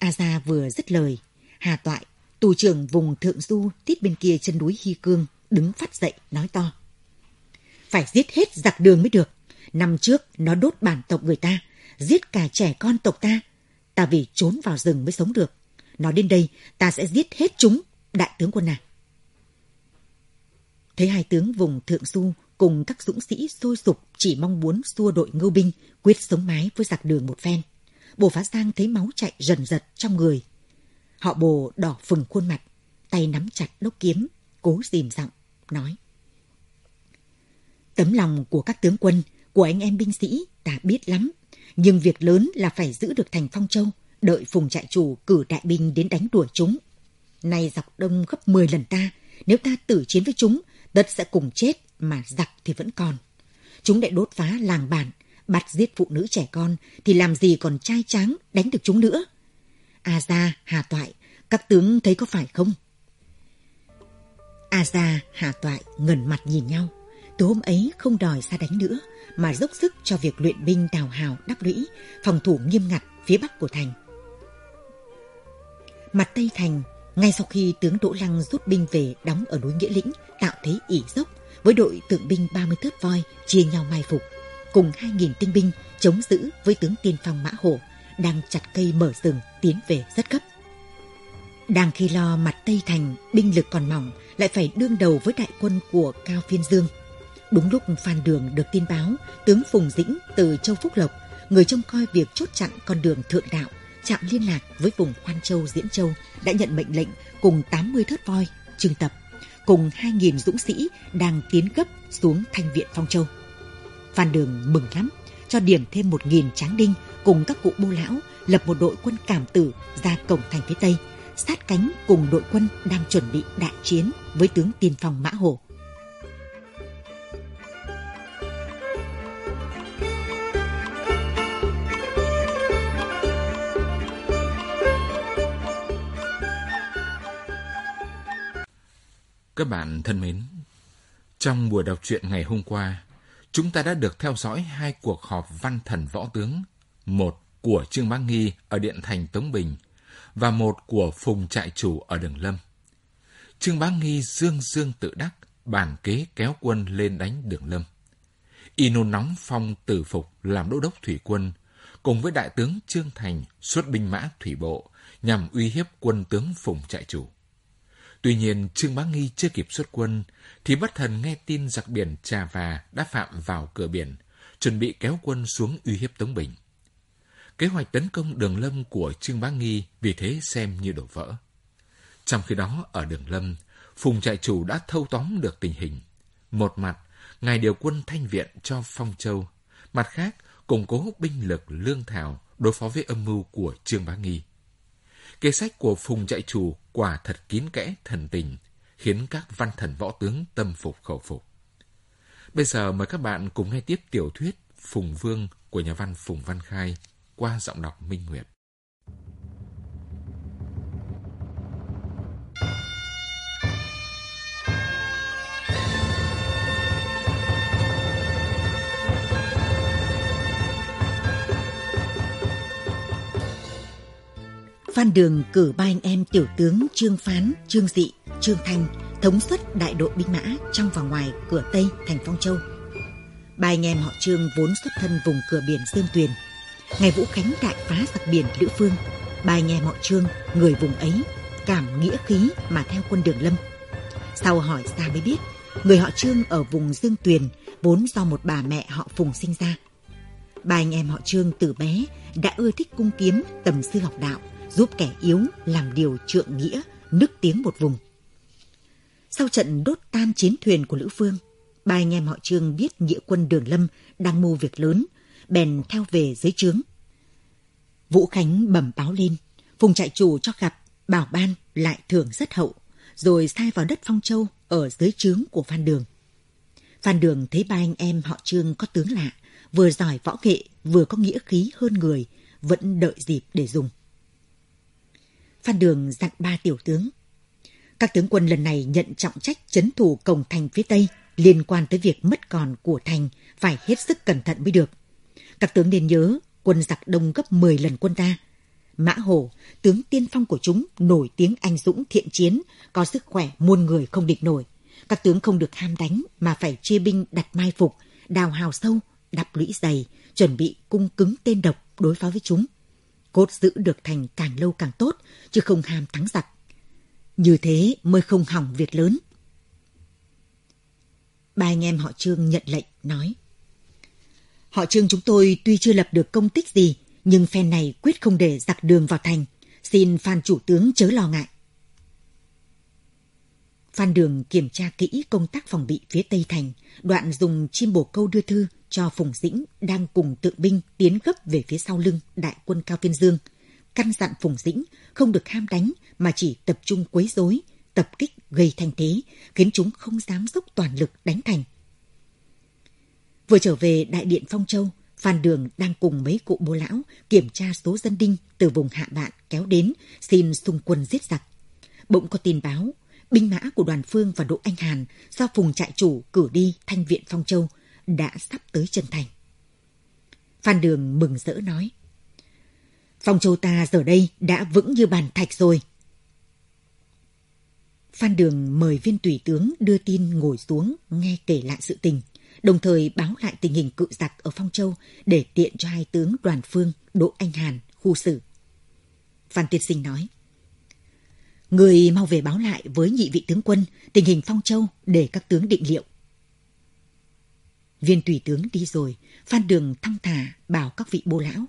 A Gia vừa dứt lời, Hà Toại, tù trưởng vùng Thượng Du tít bên kia chân núi Hy Cương, đứng phát dậy nói to. Phải giết hết giặc đường mới được. Năm trước nó đốt bản tộc người ta, giết cả trẻ con tộc ta. Ta vì trốn vào rừng mới sống được. Nó đến đây, ta sẽ giết hết chúng, đại tướng quân à. Thấy hai tướng vùng Thượng Du cùng các dũng sĩ sôi sục chỉ mong muốn xua đội ngưu binh, quyết sống mái với giặc đường một phen. Bồ Phá Giang thấy máu chạy rần rật trong người. Họ bồ đỏ phừng khuôn mặt, tay nắm chặt đốc kiếm, cố dìm giọng, nói. Tấm lòng của các tướng quân, của anh em binh sĩ ta biết lắm. Nhưng việc lớn là phải giữ được thành Phong Châu, đợi phùng trại chủ cử đại binh đến đánh đuổi chúng. Nay dọc đông gấp 10 lần ta, nếu ta tử chiến với chúng, tất sẽ cùng chết mà giặc thì vẫn còn. Chúng đã đốt phá làng bản, bắt giết phụ nữ trẻ con thì làm gì còn trai tráng đánh được chúng nữa. A Gia, Hà Toại, các tướng thấy có phải không? A Gia, Hà Toại ngẩn mặt nhìn nhau. Tối hôm ấy không đòi ra đánh nữa, mà dốc sức cho việc luyện binh đào hào đắp lũy, phòng thủ nghiêm ngặt phía bắc của thành. Mặt Tây Thành, ngay sau khi tướng Đỗ Lăng rút binh về đóng ở núi Nghĩa Lĩnh, tạo thế ỉ dốc, với đội tượng binh 30 thớt voi chia nhau mai phục cùng 2.000 tinh binh chống giữ với tướng tiên phong Mã Hổ đang chặt cây mở rừng tiến về rất gấp. Đang khi lo mặt Tây Thành binh lực còn mỏng lại phải đương đầu với đại quân của Cao Phiên Dương. Đúng lúc Phan Đường được tin báo, tướng Phùng Dĩnh từ Châu Phúc Lộc, người trông coi việc chốt chặn con đường thượng đạo, chạm liên lạc với vùng Hoan Châu Diễn Châu đã nhận mệnh lệnh cùng 80 thớt voi trưng tập, cùng 2.000 dũng sĩ đang tiến cấp xuống thanh viện Phong Châu. Phan Đường mừng lắm, cho điểm thêm một nghìn tráng đinh cùng các cụ bô lão lập một đội quân cảm tử ra cổng thành phía Tây, sát cánh cùng đội quân đang chuẩn bị đại chiến với tướng tiên phong Mã Hổ. Các bạn thân mến, trong buổi đọc truyện ngày hôm qua, chúng ta đã được theo dõi hai cuộc họp văn thần võ tướng. Một của Trương Bá Nghi ở Điện Thành Tống Bình và một của Phùng Trại Chủ ở Đường Lâm. Trương Bá Nghi dương dương tự đắc, bàn kế kéo quân lên đánh Đường Lâm. Y nôn nóng phong tử phục làm đô đốc thủy quân, cùng với đại tướng Trương Thành xuất binh mã thủy bộ nhằm uy hiếp quân tướng Phùng Trại Chủ. Tuy nhiên, Trương Bá Nghi chưa kịp xuất quân, thì bất thần nghe tin giặc biển Trà Và đã phạm vào cửa biển, chuẩn bị kéo quân xuống uy hiếp Tống Bình. Kế hoạch tấn công đường lâm của Trương Bá Nghi vì thế xem như đổ vỡ. Trong khi đó, ở đường lâm, Phùng trại chủ đã thâu tóm được tình hình. Một mặt, ngài điều quân thanh viện cho Phong Châu. Mặt khác, củng cố binh lực lương thảo đối phó với âm mưu của Trương Bá Nghi. Kế sách của Phùng trại chủ quả thật kín kẽ thần tình, khiến các văn thần võ tướng tâm phục khẩu phục. Bây giờ mời các bạn cùng nghe tiếp tiểu thuyết Phùng Vương của nhà văn Phùng Văn Khai qua giọng đọc Minh Nguyệt. Phan Đường cử ba anh em tiểu tướng Trương Phán, Trương Dị, Trương Thanh thống suất đại đội binh mã trong và ngoài cửa Tây thành Phong Châu. Ba anh em họ Trương vốn xuất thân vùng cửa biển Dương Tuyền. Ngày Vũ Khánh đại phá giặc biển Lữ Phương, ba anh em họ Trương, người vùng ấy, cảm nghĩa khí mà theo quân Đường Lâm. Sau hỏi ra mới biết, người họ Trương ở vùng Dương Tuyền vốn do một bà mẹ họ Phùng sinh ra. Ba anh em họ Trương từ bé đã ưa thích cung kiếm, tầm sư học đạo, giúp kẻ yếu làm điều trượng nghĩa, nức tiếng một vùng. Sau trận đốt tan chiến thuyền của Lữ Phương, ba anh em họ Trương biết nghĩa quân Đường Lâm đang mưu việc lớn, bèn theo về dưới trướng. Vũ Khánh bẩm báo lên, Phùng trại chủ cho gặp, bảo ban lại thưởng rất hậu, rồi sai vào đất Phong Châu ở dưới trướng của Phan Đường. Phan Đường thấy ba anh em họ Trương có tướng lạ, vừa giỏi võ nghệ, vừa có nghĩa khí hơn người, vẫn đợi dịp để dùng. Phan Đường dặn ba tiểu tướng. Các tướng quân lần này nhận trọng trách chấn thủ cổng thành phía Tây liên quan tới việc mất còn của thành phải hết sức cẩn thận mới được. Các tướng nên nhớ quân giặc đông gấp 10 lần quân ta. Mã Hổ, tướng tiên phong của chúng, nổi tiếng anh dũng thiện chiến, có sức khỏe muôn người không địch nổi. Các tướng không được ham đánh mà phải chia binh đặt mai phục, đào hào sâu, đắp lũy dày, chuẩn bị cung cứng tên độc đối phó với chúng. Cốt giữ được thành càng lâu càng tốt, chứ không ham thắng giặc. Như thế mới không hỏng việc lớn. Ba anh em họ Trương nhận lệnh, nói. Họ Trương chúng tôi tuy chưa lập được công tích gì, nhưng phen này quyết không để giặc đường vào thành. Xin Phan chủ tướng chớ lo ngại. Phan Đường kiểm tra kỹ công tác phòng bị phía Tây Thành, đoạn dùng chim bồ câu đưa thư cho Phùng Dĩnh đang cùng tượng binh tiến gấp về phía sau lưng đại quân Cao Phiên Dương. Căn dặn Phùng Dĩnh không được ham đánh mà chỉ tập trung quấy rối, tập kích gây thành thế, khiến chúng không dám dốc toàn lực đánh thành. Vừa trở về đại điện Phong Châu, Phan Đường đang cùng mấy cụ bố lão kiểm tra số dân đinh từ vùng hạ bạn kéo đến xin xung quân giết giặc. Bỗng có tin báo, binh mã của đoàn phương và Đỗ Anh Hàn do Phùng trại chủ cử đi thanh viện Phong Châu đã sắp tới chân thành. Phan Đường mừng rỡ nói. Phong Châu ta giờ đây đã vững như bàn thạch rồi. Phan Đường mời viên tùy tướng đưa tin ngồi xuống nghe kể lại sự tình, đồng thời báo lại tình hình cự giặc ở Phong Châu để tiện cho hai tướng đoàn phương Đỗ Anh Hàn khu xử. Phan Tiên Sinh nói. Người mau về báo lại với nhị vị tướng quân tình hình Phong Châu để các tướng định liệu. Viên tùy tướng đi rồi, Phan Đường thong thả bảo các vị bô lão.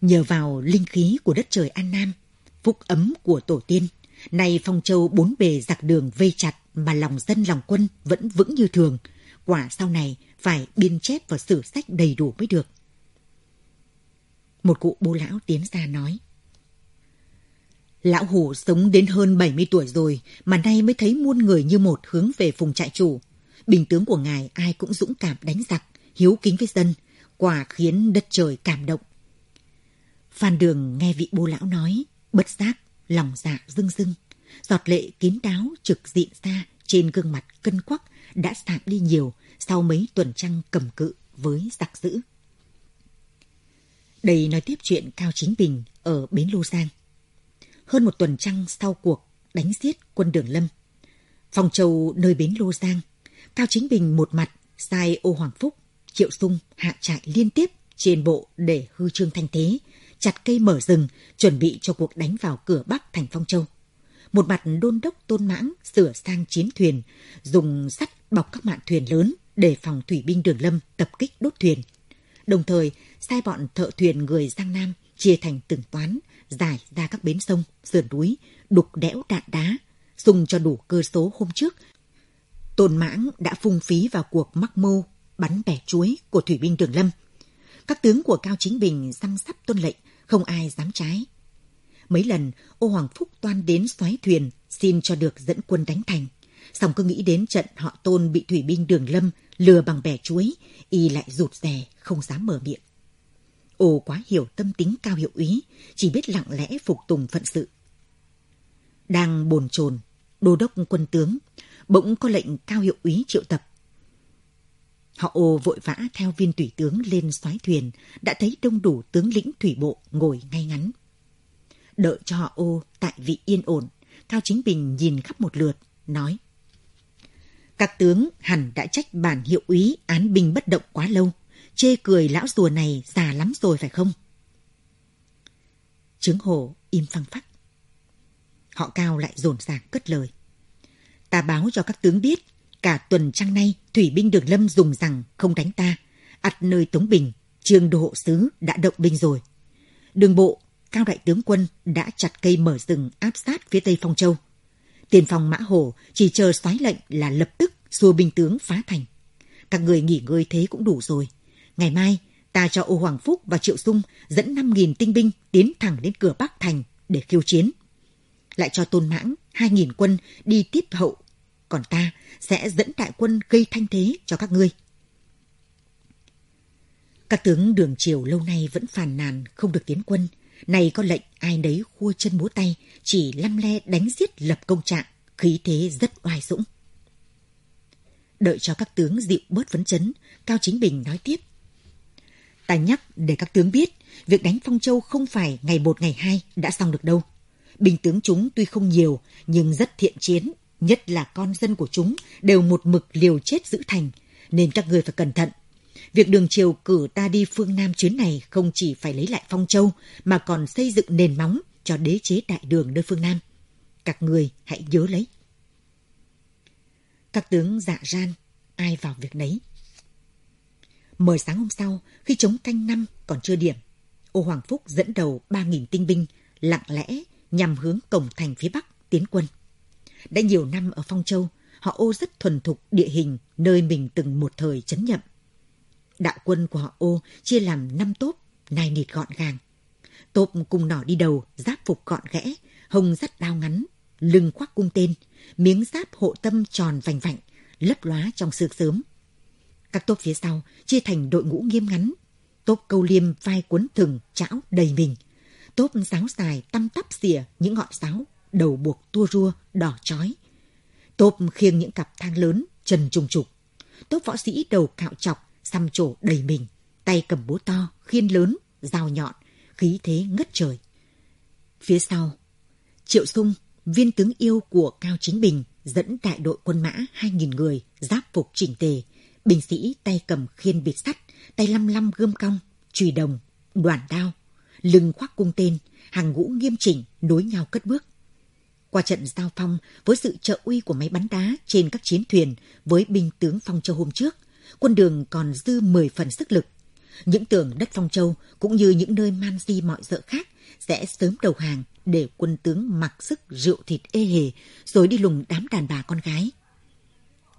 Nhờ vào linh khí của đất trời An Nam, phúc ấm của tổ tiên, nay Phong Châu bốn bề giặc đường vây chặt mà lòng dân lòng quân vẫn vững như thường, quả sau này phải biên chép và sử sách đầy đủ mới được. Một cụ bô lão tiến ra nói. Lão Hủ sống đến hơn 70 tuổi rồi mà nay mới thấy muôn người như một hướng về phùng trại chủ. Bình tướng của ngài ai cũng dũng cảm đánh giặc, hiếu kính với dân, quả khiến đất trời cảm động. Phan Đường nghe vị bô lão nói, bất giác, lòng dạ rưng rưng. Giọt lệ kín đáo trực diện ra trên gương mặt cân quắc đã sạm đi nhiều sau mấy tuần trăng cầm cự với giặc dữ. Đây nói tiếp chuyện Cao Chính Bình ở Bến Lô Giang. Hơn một tuần trăng sau cuộc đánh giết quân Đường Lâm, Phong Châu nơi Bến Lô Giang, Cao Chính Bình một mặt sai ô Hoàng Phúc, Triệu Sung hạ trại liên tiếp trên bộ để hư trương thanh thế, chặt cây mở rừng, chuẩn bị cho cuộc đánh vào cửa Bắc thành Phong Châu. Một mặt đôn đốc tôn mãng sửa sang chiến thuyền, dùng sắt bọc các mạn thuyền lớn để phòng thủy binh đường lâm tập kích đốt thuyền. Đồng thời, sai bọn thợ thuyền người Giang Nam chia thành từng toán, dài ra các bến sông, sườn núi, đục đẽo đạn đá, dùng cho đủ cơ số hôm trước. Tôn mãng đã phung phí vào cuộc mắc mưu bắn bẻ chuối của thủy binh đường lâm. Các tướng của Cao Chính Bình răm sắp tuân lệnh, không ai dám trái. Mấy lần, ô Hoàng Phúc toan đến xoáy thuyền, xin cho được dẫn quân đánh thành. Xong cứ nghĩ đến trận họ tôn bị thủy binh đường lâm lừa bằng bẻ chuối, y lại rụt rè, không dám mở miệng. Ô quá hiểu tâm tính cao hiệu úy, chỉ biết lặng lẽ phục tùng phận sự. Đang bồn chồn, đô đốc quân tướng, bỗng có lệnh cao hiệu úy triệu tập. Họ ô vội vã theo viên tùy tướng lên xoáy thuyền, đã thấy đông đủ tướng lĩnh thủy bộ ngồi ngay ngắn. Đợi cho họ ô tại vị yên ổn, Cao Chính Bình nhìn khắp một lượt, nói. Các tướng hẳn đã trách bản hiệu úy án binh bất động quá lâu, chê cười lão rùa này già lắm rồi phải không? Trứng hồ im phăng phắc. Họ cao lại rồn ràng cất lời. Ta báo cho các tướng biết, cả tuần trăng nay thủy binh đường lâm dùng rằng không đánh ta, ắt nơi Tống Bình, trường đô hộ sứ đã động binh rồi. Đường bộ, cao đại tướng quân đã chặt cây mở rừng áp sát phía tây Phong Châu. Tiền phòng Mã Hổ chỉ chờ xoáy lệnh là lập tức xua binh tướng phá thành. Các người nghỉ ngơi thế cũng đủ rồi. Ngày mai, ta cho Ô Hoàng Phúc và Triệu Dung dẫn 5.000 tinh binh tiến thẳng đến cửa Bắc Thành để khiêu chiến. Lại cho Tôn Mãng 2.000 quân đi tiếp hậu. Còn ta sẽ dẫn đại quân gây thanh thế cho các ngươi. Các tướng đường triều lâu nay vẫn phàn nàn không được tiến quân. Này có lệnh ai nấy khua chân múa tay, chỉ lăm le đánh giết lập công trạng, khí thế rất oai dũng. Đợi cho các tướng dịu bớt phấn chấn, Cao Chính Bình nói tiếp. Ta nhắc để các tướng biết, việc đánh Phong Châu không phải ngày một ngày hai đã xong được đâu. Binh tướng chúng tuy không nhiều, nhưng rất thiện chiến, nhất là con dân của chúng đều một mực liều chết giữ thành, nên các người phải cẩn thận. Việc đường triều cử ta đi phương Nam chuyến này không chỉ phải lấy lại Phong Châu, mà còn xây dựng nền móng cho đế chế đại đường nơi phương Nam. Các người hãy nhớ lấy. Các tướng dạ ran, ai vào việc nấy. Mờ sáng hôm sau, khi chống canh năm còn chưa điểm, Ô Hoàng Phúc dẫn đầu 3.000 tinh binh, lặng lẽ nhằm hướng cổng thành phía Bắc tiến quân. Đã nhiều năm ở Phong Châu, họ ô rất thuần thục địa hình nơi mình từng một thời chấn nhậm. Đạo quân của họ ô chia làm 5 tốp, nai nịt gọn gàng. Tốp cùng nỏ đi đầu, giáp phục gọn ghẽ, hồng dắt đao ngắn, lưng khoác cung tên, miếng giáp hộ tâm tròn vành vạnh, lấp lóa trong sương sớm. Các tốp phía sau chia thành đội ngũ nghiêm ngắn. Tốp câu liêm vai cuốn thừng, chảo đầy mình. Tốp giáo dài tăm tắp xỉa những ngọn giáo, đầu buộc tua rua, đỏ chói. Tốp khiêng những cặp thang lớn, trần trùng trục. Tốp võ sĩ đầu cạo chọc, xăm trổ đầy mình, tay cầm búa to, khiên lớn, dao nhọn, khí thế ngất trời. Phía sau, Triệu Sung, viên tướng yêu của Cao Chính Bình, dẫn đại đội quân mã 2.000 người, giáp phục chỉnh tề, binh sĩ tay cầm khiên bịt sắt, tay lăm lăm gươm cong, chùy đồng, đoàn đao, lưng khoác cung tên, hàng ngũ nghiêm chỉnh nối nhau cất bước. Qua trận giao phong với sự trợ uy của máy bắn đá trên các chiến thuyền với binh tướng Phong Châu hôm trước, quân đường còn dư 10 phần sức lực. Những tường đất Phong Châu cũng như những nơi man di mọi dợ khác sẽ sớm đầu hàng để quân tướng mặc sức rượu thịt ê hề rồi đi lùng đám đàn bà con gái.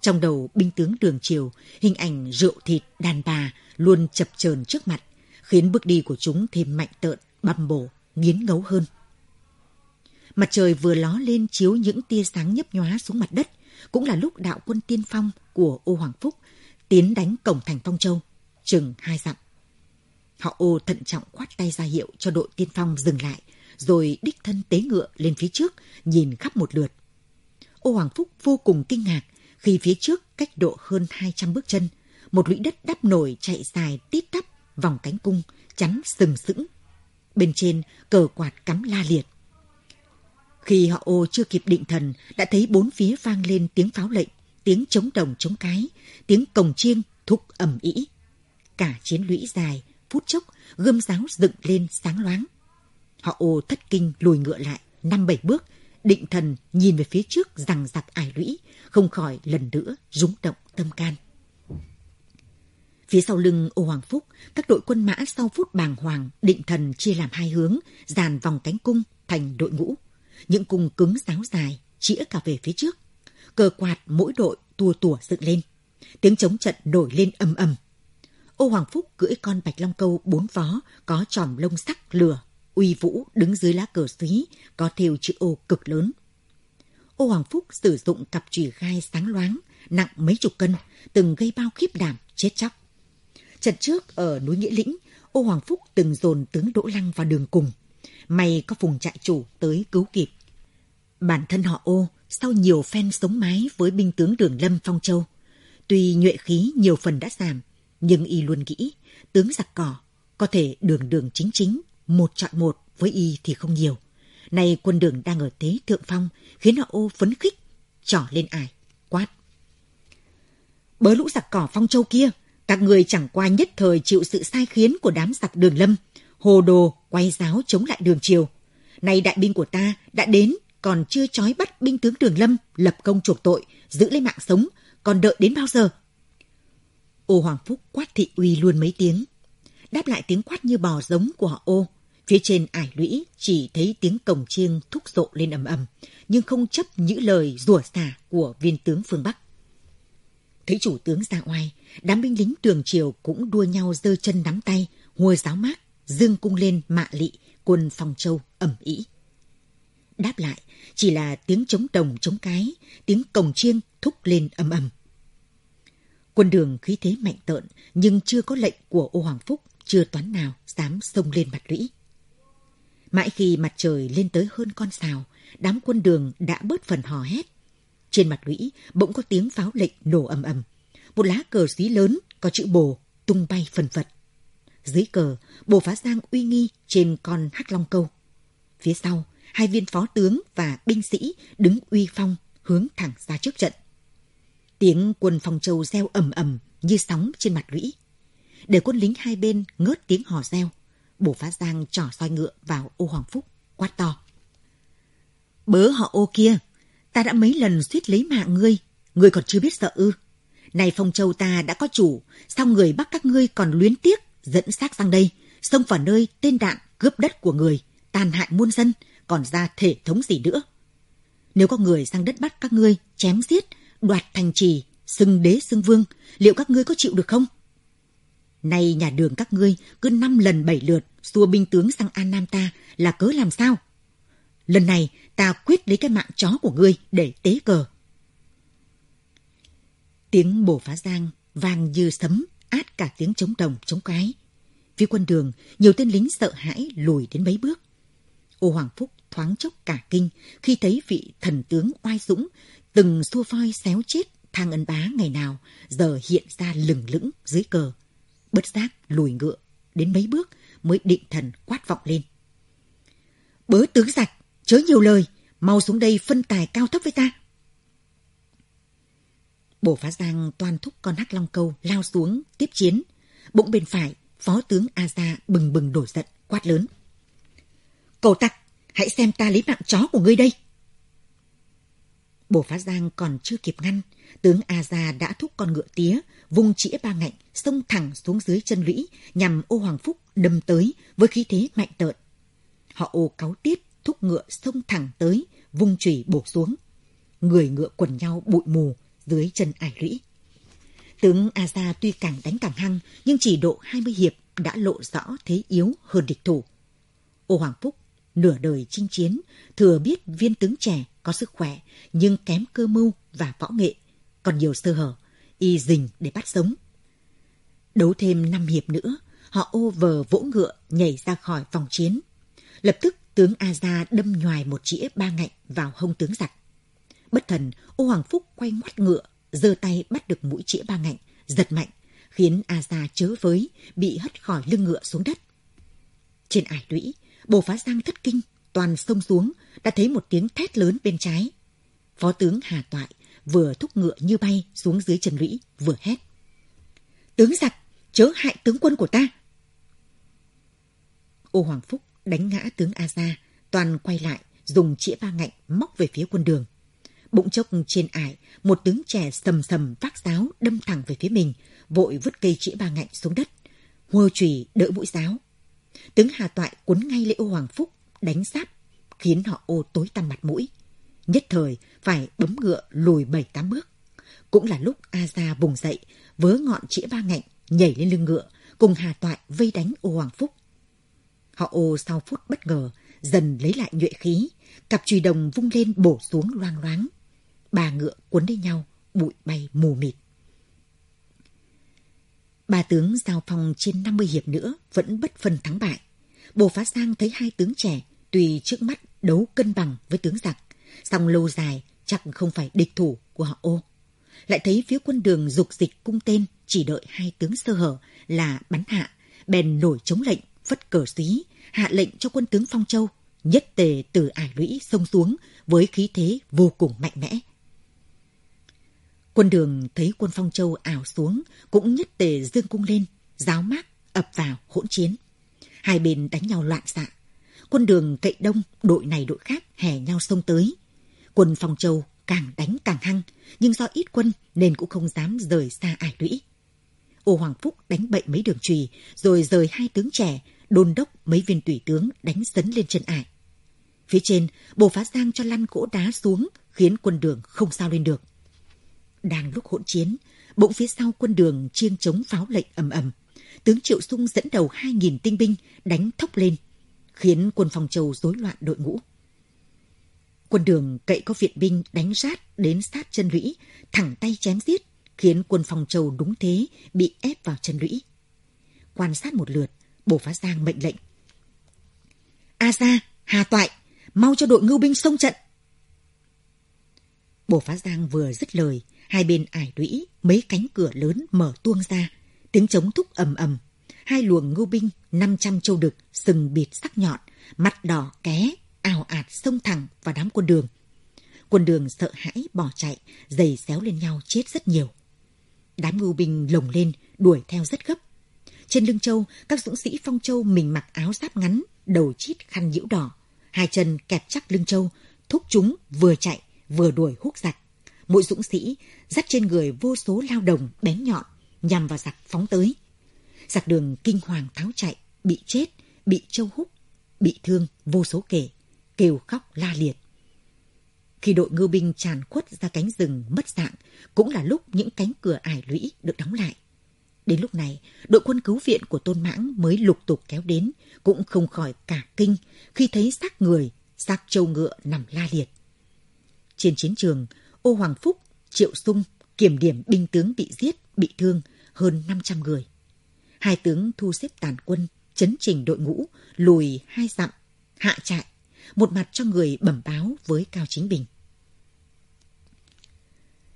Trong đầu binh tướng đường triều, hình ảnh rượu thịt đàn bà luôn chập chờn trước mặt, khiến bước đi của chúng thêm mạnh tợn, băm bổ, nghiến ngấu hơn. Mặt trời vừa ló lên chiếu những tia sáng nhấp nhóa xuống mặt đất, cũng là lúc đạo quân tiên phong của ô Hoàng Phúc tiến đánh cổng thành Phong Châu, chừng hai dặm. Họ ô thận trọng khoát tay ra hiệu cho đội tiên phong dừng lại, rồi đích thân tế ngựa lên phía trước, nhìn khắp một lượt. Ô Hoàng Phúc vô cùng kinh ngạc khi phía trước cách độ hơn 200 bước chân, một lũy đất đắp nổi chạy dài tít tắp vòng cánh cung, chắn sừng sững. Bên trên cờ quạt cắm la liệt. Khi họ ô chưa kịp định thần, đã thấy bốn phía vang lên tiếng pháo lệnh, tiếng chống đồng chống cái, tiếng cồng chiêng thúc ầm ĩ. Cả chiến lũy dài, phút chốc, gươm giáo dựng lên sáng loáng. Họ ô thất kinh lùi ngựa lại, năm bảy bước, định thần nhìn về phía trước rằng giặc ải lũy, không khỏi lần nữa rúng động tâm can. Phía sau lưng ô Hoàng Phúc, các đội quân mã sau phút bàng hoàng định thần chia làm hai hướng, dàn vòng cánh cung thành đội ngũ. Những cung cứng giáo dài, chĩa cả về phía trước. Cờ quạt mỗi đội tua tủa dựng lên. Tiếng chống trận nổi lên âm ầm Ô Hoàng Phúc cưỡi con bạch long câu bốn vó, có tròm lông sắc lửa, uy vũ đứng dưới lá cờ xúy, có thêu chữ ô cực lớn. Ô Hoàng Phúc sử dụng cặp chùy gai sáng loáng, nặng mấy chục cân, từng gây bao khiếp đảm, chết chóc. Trận trước ở núi Nghĩa Lĩnh, ô Hoàng Phúc từng dồn tướng Đỗ Lăng vào đường cùng. May có phùng trại chủ tới cứu kịp. Bản thân họ ô, sau nhiều phen sống mái với binh tướng Đường Lâm Phong Châu, tuy nhuệ khí nhiều phần đã giảm, nhưng y luôn nghĩ tướng giặc cỏ có thể đường đường chính chính, một chọn một với y thì không nhiều. Nay quân đường đang ở thế thượng phong, khiến họ ô phấn khích, trỏ lên ải, quát. Bớ lũ giặc cỏ phong châu kia, các người chẳng qua nhất thời chịu sự sai khiến của đám giặc đường lâm, hồ đồ quay giáo chống lại đường triều. Nay đại binh của ta đã đến, còn chưa trói bắt binh tướng đường lâm, lập công chuộc tội, giữ lấy mạng sống, còn đợi đến bao giờ? Ô Hoàng Phúc quát thị uy luôn mấy tiếng. Đáp lại tiếng quát như bò giống của họ ô. Phía trên ải lũy chỉ thấy tiếng cổng chiêng thúc rộ lên ầm ầm, nhưng không chấp những lời rủa xả của viên tướng phương Bắc. Thấy chủ tướng ra oai, đám binh lính đường triều cũng đua nhau giơ chân nắm tay, hùa giáo mát, dương cung lên mạ lị, quân phòng châu ẩm ý. Đáp lại chỉ là tiếng chống đồng chống cái, tiếng cồng chiêng thúc lên ầm ầm. Quân đường khí thế mạnh tợn, nhưng chưa có lệnh của ô Hoàng Phúc, chưa toán nào dám xông lên mặt lũy. Mãi khi mặt trời lên tới hơn con sào, đám quân đường đã bớt phần hò hét. Trên mặt lũy bỗng có tiếng pháo lệnh nổ ầm ầm. Một lá cờ xí lớn có chữ bồ tung bay phần phật. Dưới cờ, bồ phá giang uy nghi trên con hắc long câu. Phía sau, hai viên phó tướng và binh sĩ đứng uy phong hướng thẳng ra trước trận. Tiếng quân phòng châu reo ầm ầm như sóng trên mặt lũy. Để quân lính hai bên ngớt tiếng hò reo, bổ phá giang trỏ soi ngựa vào ô Hoàng Phúc, quát to. Bớ họ ô kia, ta đã mấy lần suýt lấy mạng ngươi, ngươi còn chưa biết sợ ư. Này phong châu ta đã có chủ, sao người bắt các ngươi còn luyến tiếc, dẫn xác sang đây, xông vào nơi tên đạn cướp đất của người, tàn hại muôn dân, còn ra thể thống gì nữa. Nếu có người sang đất bắt các ngươi, chém giết, đoạt thành trì, xưng đế xưng vương, liệu các ngươi có chịu được không? Nay nhà đường các ngươi cứ năm lần bảy lượt xua binh tướng sang An Nam ta là cớ làm sao? Lần này ta quyết lấy cái mạng chó của ngươi để tế cờ. Tiếng bổ phá giang vang như sấm át cả tiếng chống đồng chống cái. Phía quân đường, nhiều tên lính sợ hãi lùi đến mấy bước. Ô Hoàng Phúc thoáng chốc cả kinh khi thấy vị thần tướng oai dũng từng xua voi xéo chết thang ân bá ngày nào giờ hiện ra lừng lững dưới cờ. Bất giác lùi ngựa đến mấy bước mới định thần quát vọng lên. Bớ tướng giặc, chớ nhiều lời, mau xuống đây phân tài cao thấp với ta. Bổ phá giang toàn thúc con hắc long câu lao xuống tiếp chiến. bụng bên phải, phó tướng A Gia bừng bừng nổi giận, quát lớn. Cầu tặc, hãy xem ta lấy mạng chó của ngươi đây. Bổ phá giang còn chưa kịp ngăn, tướng A Gia đã thúc con ngựa tía, vung chĩa ba ngạnh, xông thẳng xuống dưới chân lũy, nhằm ô Hoàng Phúc đâm tới với khí thế mạnh tợn. Họ ô cáo tiết, thúc ngựa xông thẳng tới, vung chùy bổ xuống. Người ngựa quần nhau bụi mù dưới chân ải lũy. Tướng A Gia tuy càng đánh càng hăng, nhưng chỉ độ 20 hiệp đã lộ rõ thế yếu hơn địch thủ. Ô Hoàng Phúc nửa đời chinh chiến, thừa biết viên tướng trẻ có sức khỏe nhưng kém cơ mưu và võ nghệ, còn nhiều sơ hở, y dình để bắt sống. Đấu thêm năm hiệp nữa, họ ô vờ vỗ ngựa nhảy ra khỏi vòng chiến. Lập tức tướng A Gia đâm nhoài một chĩa ba ngạnh vào hông tướng giặc. Bất thần, ô Hoàng Phúc quay ngoắt ngựa, giơ tay bắt được mũi chĩa ba ngạnh, giật mạnh, khiến A Gia chớ với, bị hất khỏi lưng ngựa xuống đất. Trên ải lũy, bồ phá giang thất kinh, toàn sông xuống, đã thấy một tiếng thét lớn bên trái. Phó tướng Hà Toại vừa thúc ngựa như bay xuống dưới chân lũy, vừa hét. Tướng giặc, chớ hại tướng quân của ta. Ô Hoàng Phúc đánh ngã tướng A Gia, toàn quay lại, dùng chĩa ba ngạnh móc về phía quân đường. Bụng chốc trên ải, một tướng trẻ sầm sầm vác giáo đâm thẳng về phía mình, vội vứt cây chĩa ba ngạnh xuống đất. Hùa chùy đỡ mũi giáo. Tướng Hà Toại cuốn ngay lễ ô Hoàng Phúc, đánh sáp khiến họ ô tối tăm mặt mũi. Nhất thời phải bấm ngựa lùi bảy tám bước. Cũng là lúc A Gia vùng dậy, vớ ngọn chĩa ba ngạnh, nhảy lên lưng ngựa, cùng Hà Toại vây đánh ô Hoàng Phúc. Họ ô sau phút bất ngờ, dần lấy lại nhuệ khí, cặp chùy đồng vung lên bổ xuống loang loáng. Ba ngựa cuốn lấy nhau, bụi bay mù mịt. Ba tướng giao phong trên 50 hiệp nữa vẫn bất phân thắng bại. Bồ Phá Sang thấy hai tướng trẻ tùy trước mắt đấu cân bằng với tướng giặc, song lâu dài chắc không phải địch thủ của họ ô. Lại thấy phía quân đường dục dịch cung tên chỉ đợi hai tướng sơ hở là bắn hạ, bèn nổi chống lệnh, phất cờ xí, hạ lệnh cho quân tướng Phong Châu nhất tề từ ải lũy sông xuống với khí thế vô cùng mạnh mẽ. Quân đường thấy quân Phong Châu ảo xuống cũng nhất tề dương cung lên, giáo mát ập vào hỗn chiến. Hai bên đánh nhau loạn xạ. Quân đường cậy đông, đội này đội khác hè nhau xông tới. Quân Phong Châu càng đánh càng hăng, nhưng do ít quân nên cũng không dám rời xa ải lũy. Ô Hoàng Phúc đánh bậy mấy đường trùy, rồi rời hai tướng trẻ, đôn đốc mấy viên tùy tướng đánh sấn lên chân ải. Phía trên, bồ phá giang cho lăn gỗ đá xuống, khiến quân đường không sao lên được. Đang lúc hỗn chiến, bỗng phía sau quân đường chiêng chống pháo lệnh ầm ầm. Tướng Triệu Sung dẫn đầu 2.000 tinh binh đánh thốc lên, khiến quân phòng châu rối loạn đội ngũ. Quân đường cậy có viện binh đánh rát đến sát chân lũy, thẳng tay chém giết, khiến quân phòng châu đúng thế bị ép vào chân lũy. Quan sát một lượt, bổ phá giang mệnh lệnh. A ra, Hà Toại, mau cho đội ngưu binh xông trận. Bổ phá giang vừa dứt lời, hai bên ải lũy, mấy cánh cửa lớn mở tuông ra, tiếng trống thúc ầm ầm. Hai luồng ngưu binh, 500 châu đực, sừng bịt sắc nhọn, mặt đỏ ké, ào ạt xông thẳng vào đám quân đường. Quân đường sợ hãi bỏ chạy, giày xéo lên nhau chết rất nhiều. Đám ngưu binh lồng lên, đuổi theo rất gấp. Trên lưng châu, các dũng sĩ phong châu mình mặc áo giáp ngắn, đầu chít khăn nhiễu đỏ, hai chân kẹp chắc lưng châu, thúc chúng vừa chạy vừa đuổi húc giặc. Mỗi dũng sĩ dắt trên người vô số lao đồng bén nhọn nhằm vào giặc phóng tới. Giặc đường kinh hoàng tháo chạy, bị chết, bị châu húc, bị thương vô số kể, kêu khóc la liệt. Khi đội ngư binh tràn khuất ra cánh rừng mất dạng, cũng là lúc những cánh cửa ải lũy được đóng lại. Đến lúc này, đội quân cứu viện của Tôn Mãng mới lục tục kéo đến, cũng không khỏi cả kinh khi thấy xác người, xác trâu ngựa nằm la liệt. Trên chiến trường, Ô Hoàng Phúc, Triệu Sung, kiểm điểm binh tướng bị giết, bị thương hơn 500 người. Hai tướng thu xếp tàn quân, chấn trình đội ngũ, lùi hai dặm, hạ trại, một mặt cho người bẩm báo với Cao Chính Bình.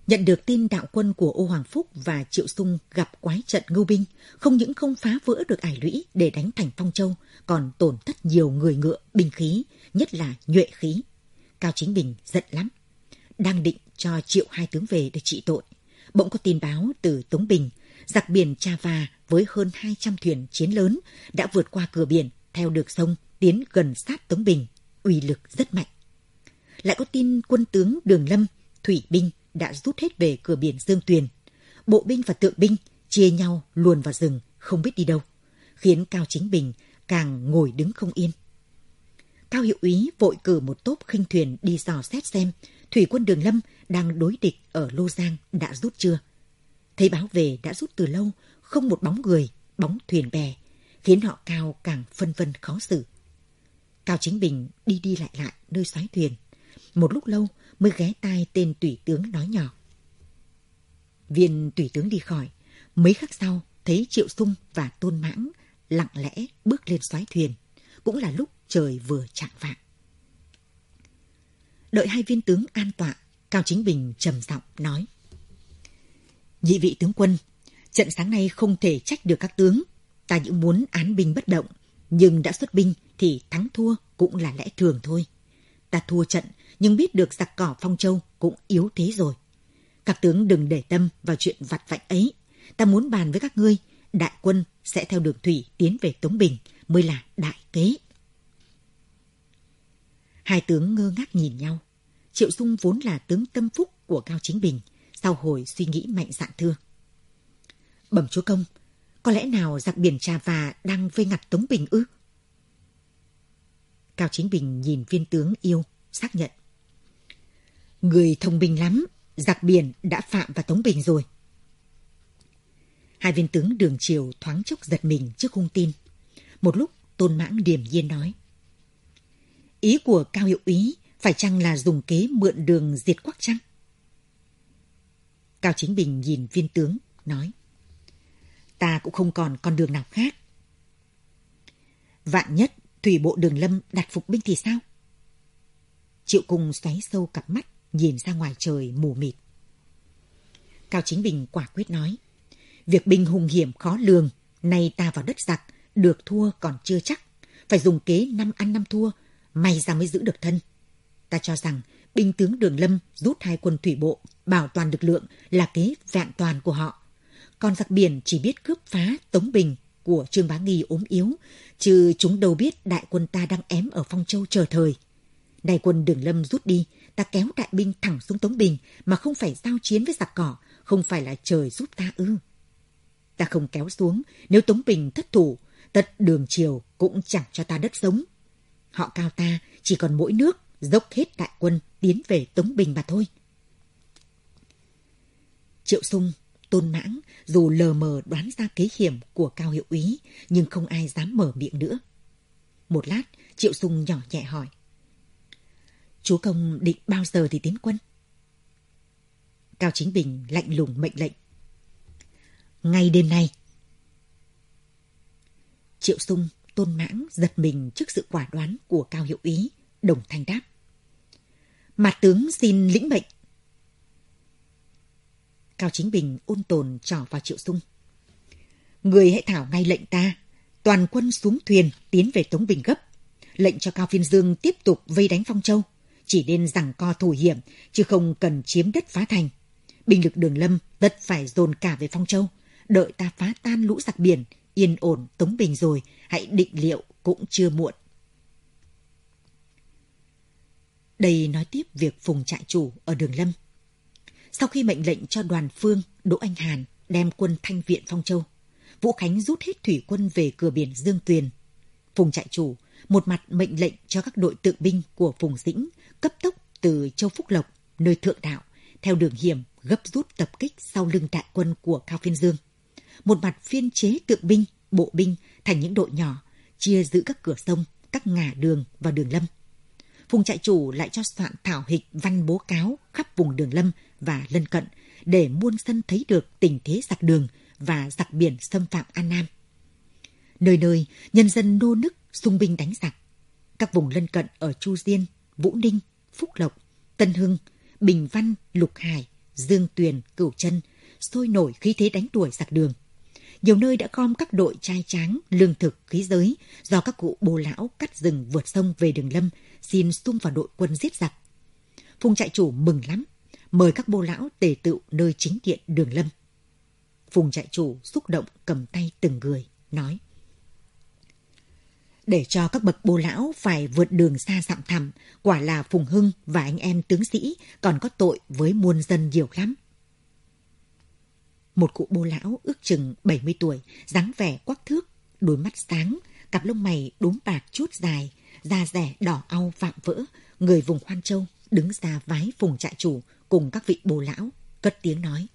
Nhận được tin đạo quân của Ô Hoàng Phúc và Triệu Sung gặp quái trận ngưu binh, không những không phá vỡ được ải lũy để đánh thành Phong Châu, còn tổn thất nhiều người ngựa, binh khí, nhất là nhuệ khí. Cao Chính Bình giận lắm. Đang định cho Triệu hai tướng về để trị tội. Bỗng có tin báo từ Tống Bình, giặc biển Chava với hơn 200 thuyền chiến lớn đã vượt qua cửa biển theo được sông tiến gần sát Tống Bình, uy lực rất mạnh. Lại có tin quân tướng Đường Lâm, Thủy binh đã rút hết về cửa biển Dương Tuyền. Bộ binh và tượng binh chia nhau luồn vào rừng, không biết đi đâu, khiến Cao Chính Bình càng ngồi đứng không yên. Cao Hiệu úy vội cử một tốp khinh thuyền đi dò xét xem thủy quân Đường Lâm đang đối địch ở Lô Giang đã rút chưa. Thấy báo về đã rút từ lâu, không một bóng người, bóng thuyền bè, khiến họ Cao càng phân vân khó xử. Cao Chính Bình đi đi lại lại nơi xoáy thuyền. Một lúc lâu mới ghé tai tên tùy tướng nói nhỏ. Viên tùy tướng đi khỏi, mấy khắc sau thấy Triệu Sung và Tôn Mãng lặng lẽ bước lên xoáy thuyền. Cũng là lúc trời vừa chạng vạng. Đợi hai viên tướng an tọa, Cao Chính Bình trầm giọng nói. Nhị vị tướng quân, trận sáng nay không thể trách được các tướng. Ta những muốn án binh bất động, Nhưng đã xuất binh thì thắng thua cũng là lẽ thường thôi. Ta thua trận nhưng biết được giặc cỏ Phong Châu cũng yếu thế rồi. Các tướng đừng để tâm vào chuyện vặt vạnh ấy. Ta muốn bàn với các ngươi, đại quân sẽ theo đường thủy tiến về Tống Bình mới là đại kế. Hai tướng ngơ ngác nhìn nhau. Triệu Dung vốn là tướng tâm phúc của Cao Chính Bình, sau hồi suy nghĩ mạnh dạn thưa. Bẩm chúa công, có lẽ nào giặc biển Trà Và đang vây ngặt Tống Bình ư? Cao Chính Bình nhìn viên tướng yêu, xác nhận. Người thông minh lắm, giặc biển đã phạm vào Tống Bình rồi. Hai viên tướng đường triều thoáng chốc giật mình trước hung tin. Một lúc Tôn Mãng điềm nhiên nói. Ý của Cao Hiệu Ý phải chăng là dùng kế mượn đường diệt quắc chăng? Cao Chính Bình nhìn viên tướng, nói. Ta cũng không còn con đường nào khác. Vạn nhất, thủy bộ đường lâm đặt phục binh thì sao? Triệu cung xoáy sâu cặp mắt, nhìn ra ngoài trời mù mịt. Cao Chính Bình quả quyết nói. Việc binh hùng hiểm khó lường, nay ta vào đất giặc, được thua còn chưa chắc. Phải dùng kế năm ăn năm thua, may ra mới giữ được thân. Ta cho rằng binh tướng Đường Lâm rút hai quân thủy bộ, bảo toàn lực lượng là kế vạn toàn của họ. Còn giặc biển chỉ biết cướp phá Tống Bình của Trương Bá Nghi ốm yếu, chứ chúng đâu biết đại quân ta đang ém ở Phong Châu chờ thời. Đại quân Đường Lâm rút đi, ta kéo đại binh thẳng xuống Tống Bình mà không phải giao chiến với giặc cỏ, không phải là trời giúp ta ư. Ta không kéo xuống, nếu Tống Bình thất thủ, tất đường chiều cũng chẳng cho ta đất sống. Họ cao ta chỉ còn mỗi nước, dốc hết đại quân tiến về Tống Bình mà thôi. Triệu Sung, Tôn Mãng dù lờ mờ đoán ra kế hiểm của Cao Hiệu Úy, nhưng không ai dám mở miệng nữa. Một lát, Triệu Sung nhỏ nhẹ hỏi. Chú công định bao giờ thì tiến quân? Cao Chính Bình lạnh lùng mệnh lệnh. Ngay đêm nay. Triệu Sung, Tôn Mãng giật mình trước sự quả đoán của Cao Hiệu Ý, đồng thanh đáp. Mặt tướng xin lĩnh mệnh. Cao Chính Bình ôn tồn trỏ vào Triệu Sung. Người hãy thảo ngay lệnh ta, toàn quân xuống thuyền tiến về Tống Bình gấp. Lệnh cho Cao Phiên Dương tiếp tục vây đánh Phong Châu, chỉ nên rằng co thủ hiểm, chứ không cần chiếm đất phá thành. Binh lực đường lâm tất phải dồn cả về Phong Châu, đợi ta phá tan lũ giặc biển, yên ổn Tống Bình rồi, hãy định liệu cũng chưa muộn. Đây nói tiếp việc Phùng trại chủ ở đường Lâm. Sau khi mệnh lệnh cho đoàn phương Đỗ Anh Hàn đem quân thanh viện Phong Châu, Vũ Khánh rút hết thủy quân về cửa biển Dương Tuyền. Phùng trại chủ một mặt mệnh lệnh cho các đội tượng binh của Phùng Dĩnh cấp tốc từ Châu Phúc Lộc, nơi thượng đạo, theo đường hiểm gấp rút tập kích sau lưng đại quân của Cao Phiên Dương. Một mặt phiên chế tượng binh, bộ binh thành những đội nhỏ, chia giữ các cửa sông, các ngả đường và đường lâm. Phùng trại chủ lại cho soạn thảo hịch văn bố cáo khắp vùng đường lâm và lân cận để muôn dân thấy được tình thế giặc đường và giặc biển xâm phạm An Nam. Nơi nơi, nhân dân nô nức xung binh đánh giặc. Các vùng lân cận ở Chu Diên, Vũ Ninh, Phúc Lộc, Tân Hưng, Bình Văn, Lục Hải, Dương Tuyền, Cửu Trân sôi nổi khí thế đánh đuổi giặc đường. Nhiều nơi đã gom các đội trai tráng, lương thực, khí giới do các cụ bồ lão cắt rừng vượt sông về đường lâm xin xung vào đội quân giết giặc. Phùng trại chủ mừng lắm, mời các bô lão tề tựu nơi chính điện đường lâm. Phùng trại chủ xúc động cầm tay từng người, nói để cho các bậc bô lão phải vượt đường xa dặm thẳm, quả là Phùng Hưng và anh em tướng sĩ còn có tội với muôn dân nhiều lắm. Một cụ bô lão ước chừng 70 tuổi, dáng vẻ quắc thước, đôi mắt sáng, cặp lông mày đốm bạc chút dài, da rẻ đỏ au vạm vỡ, người vùng Hoan Châu đứng ra vái Phùng trại chủ cùng các vị bồ lão, cất tiếng nói.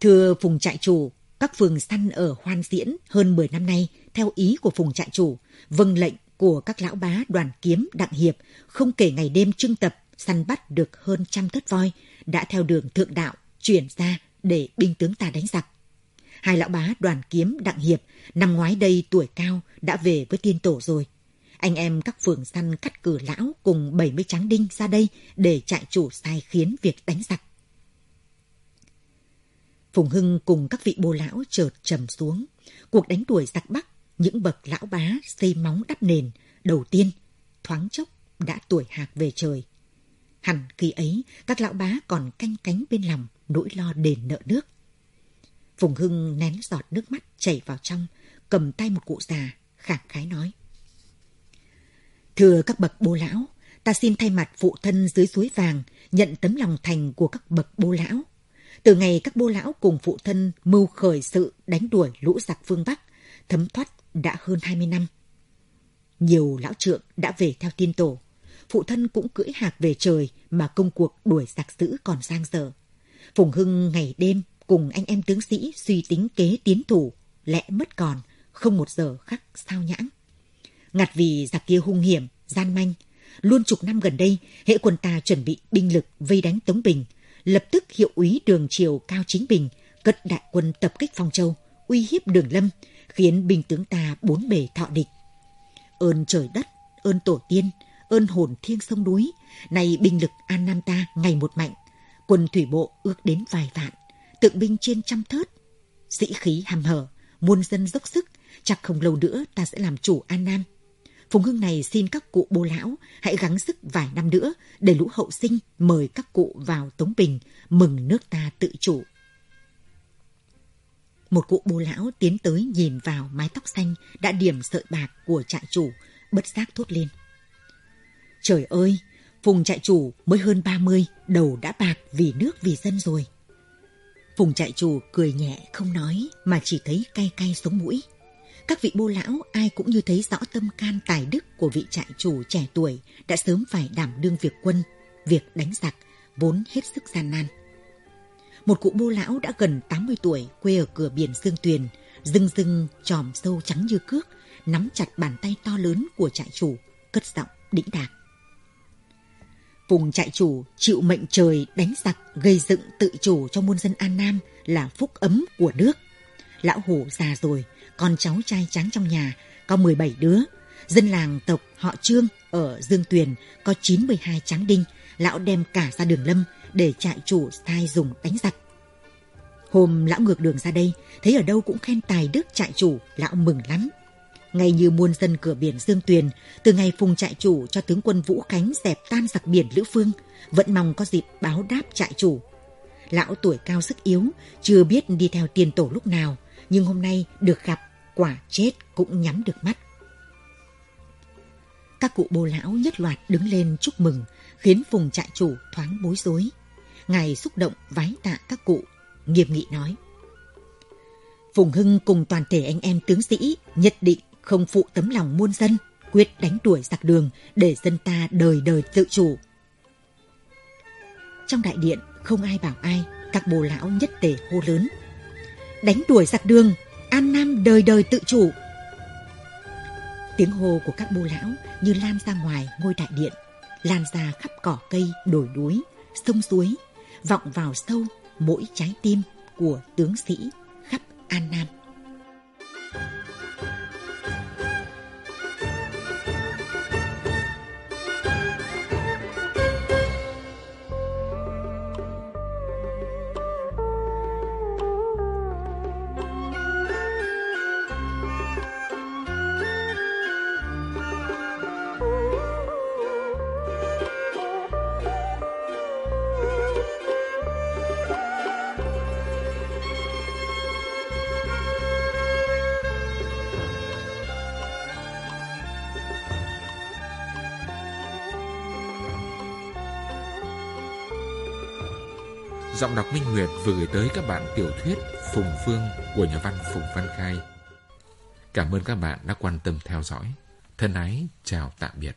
Thưa Phùng trại chủ, các phường săn ở Hoan Diễn hơn 10 năm nay theo ý của Phùng trại chủ, vâng lệnh của các lão bá đoàn kiếm đặng hiệp, không kể ngày đêm trưng tập, săn bắt được hơn trăm thất voi, đã theo đường thượng đạo, chuyển ra để binh tướng ta đánh giặc. Hai lão bá đoàn kiếm đặng hiệp, năm ngoái đây tuổi cao, đã về với tiên tổ rồi. Anh em các phường săn cắt cử lão cùng 70 tráng đinh ra đây để trại chủ sai khiến việc đánh giặc. Phùng Hưng cùng các vị bô lão chợt trầm xuống. Cuộc đánh đuổi giặc Bắc những bậc lão bá xây móng đắp nền đầu tiên thoáng chốc đã tuổi hạc về trời. Hẳn khi ấy, các lão bá còn canh cánh bên lòng nỗi lo đền nợ nước. Phùng Hưng nén giọt nước mắt chảy vào trong, cầm tay một cụ già, khẳng khái nói. Thưa các bậc bô lão, ta xin thay mặt phụ thân dưới suối vàng nhận tấm lòng thành của các bậc bô lão. Từ ngày các bô lão cùng phụ thân mưu khởi sự đánh đuổi lũ giặc phương Bắc, thấm thoát đã hơn 20 năm. Nhiều lão trượng đã về theo tiên tổ. Phụ thân cũng cưỡi hạc về trời mà công cuộc đuổi giặc dữ còn sang dở. Phùng Hưng ngày đêm cùng anh em tướng sĩ suy tính kế tiến thủ, lẽ mất còn, không một giờ khắc sao nhãng. Ngặt vì giặc kia hung hiểm, gian manh, luôn chục năm gần đây, hệ quân ta chuẩn bị binh lực vây đánh Tống Bình, lập tức hiệu úy đường triều Cao Chính Bình cất đại quân tập kích Phong Châu, uy hiếp Đường Lâm, khiến binh tướng ta bốn bề thọ địch. Ơn trời đất, ơn tổ tiên, ơn hồn thiêng sông núi, nay binh lực An Nam ta ngày một mạnh, quân thủy bộ ước đến vài vạn, tượng binh trên trăm thớt. Sĩ khí hàm hở, muôn dân dốc sức, chắc không lâu nữa ta sẽ làm chủ An Nam. Phùng Hưng này xin các cụ bố lão hãy gắng sức vài năm nữa để lũ hậu sinh mời các cụ vào Tống Bình mừng nước ta tự chủ. Một cụ bố lão tiến tới nhìn vào mái tóc xanh đã điểm sợi bạc của trại chủ, bất giác thốt lên. Trời ơi, Phùng trại chủ mới hơn 30, đầu đã bạc vì nước vì dân rồi. Phùng trại chủ cười nhẹ không nói mà chỉ thấy cay cay sống mũi. Các vị bô lão ai cũng như thấy rõ tâm can tài đức của vị trại chủ trẻ tuổi đã sớm phải đảm đương việc quân, việc đánh giặc, vốn hết sức gian nan. Một cụ bô lão đã gần 80 tuổi quê ở cửa biển Dương Tuyền, rưng rưng tròm sâu trắng như cước, nắm chặt bàn tay to lớn của trại chủ, cất giọng đĩnh đạc. vùng trại chủ chịu mệnh trời đánh giặc gây dựng tự chủ cho muôn dân An Nam là phúc ấm của nước. Lão hổ già rồi, con cháu trai tráng trong nhà có 17 đứa. Dân làng tộc họ Trương ở Dương Tuyền có 92 tráng đinh, lão đem cả ra đường lâm để trại chủ thai dùng đánh giặc. Hôm lão ngược đường ra đây, thấy ở đâu cũng khen tài đức trại chủ, lão mừng lắm. Ngay như muôn dân cửa biển Dương Tuyền, từ ngày phùng trại chủ cho tướng quân Vũ Khánh dẹp tan giặc biển Lữ Phương, vẫn mong có dịp báo đáp trại chủ. Lão tuổi cao sức yếu, chưa biết đi theo tiền tổ lúc nào, nhưng hôm nay được gặp, quả chết cũng nhắm được mắt. Các cụ bô lão nhất loạt đứng lên chúc mừng, khiến phùng trại chủ thoáng bối rối. Ngài xúc động vái tạ các cụ, nghiêm nghị nói. Phùng Hưng cùng toàn thể anh em tướng sĩ nhất định không phụ tấm lòng muôn dân, quyết đánh đuổi giặc đường để dân ta đời đời tự chủ. Trong đại điện, không ai bảo ai, các bồ lão nhất tề hô lớn. Đánh đuổi giặc đường, An Nam đời đời tự chủ. Tiếng hô của các bô lão như lan ra ngoài ngôi đại điện, lan ra khắp cỏ cây, đồi núi, sông suối, vọng vào sâu mỗi trái tim của tướng sĩ khắp An Nam. Nguyệt vừa gửi tới các bạn tiểu thuyết Phùng Phương của nhà văn Phùng Văn Khai. Cảm ơn các bạn đã quan tâm theo dõi. Thân ái, chào tạm biệt.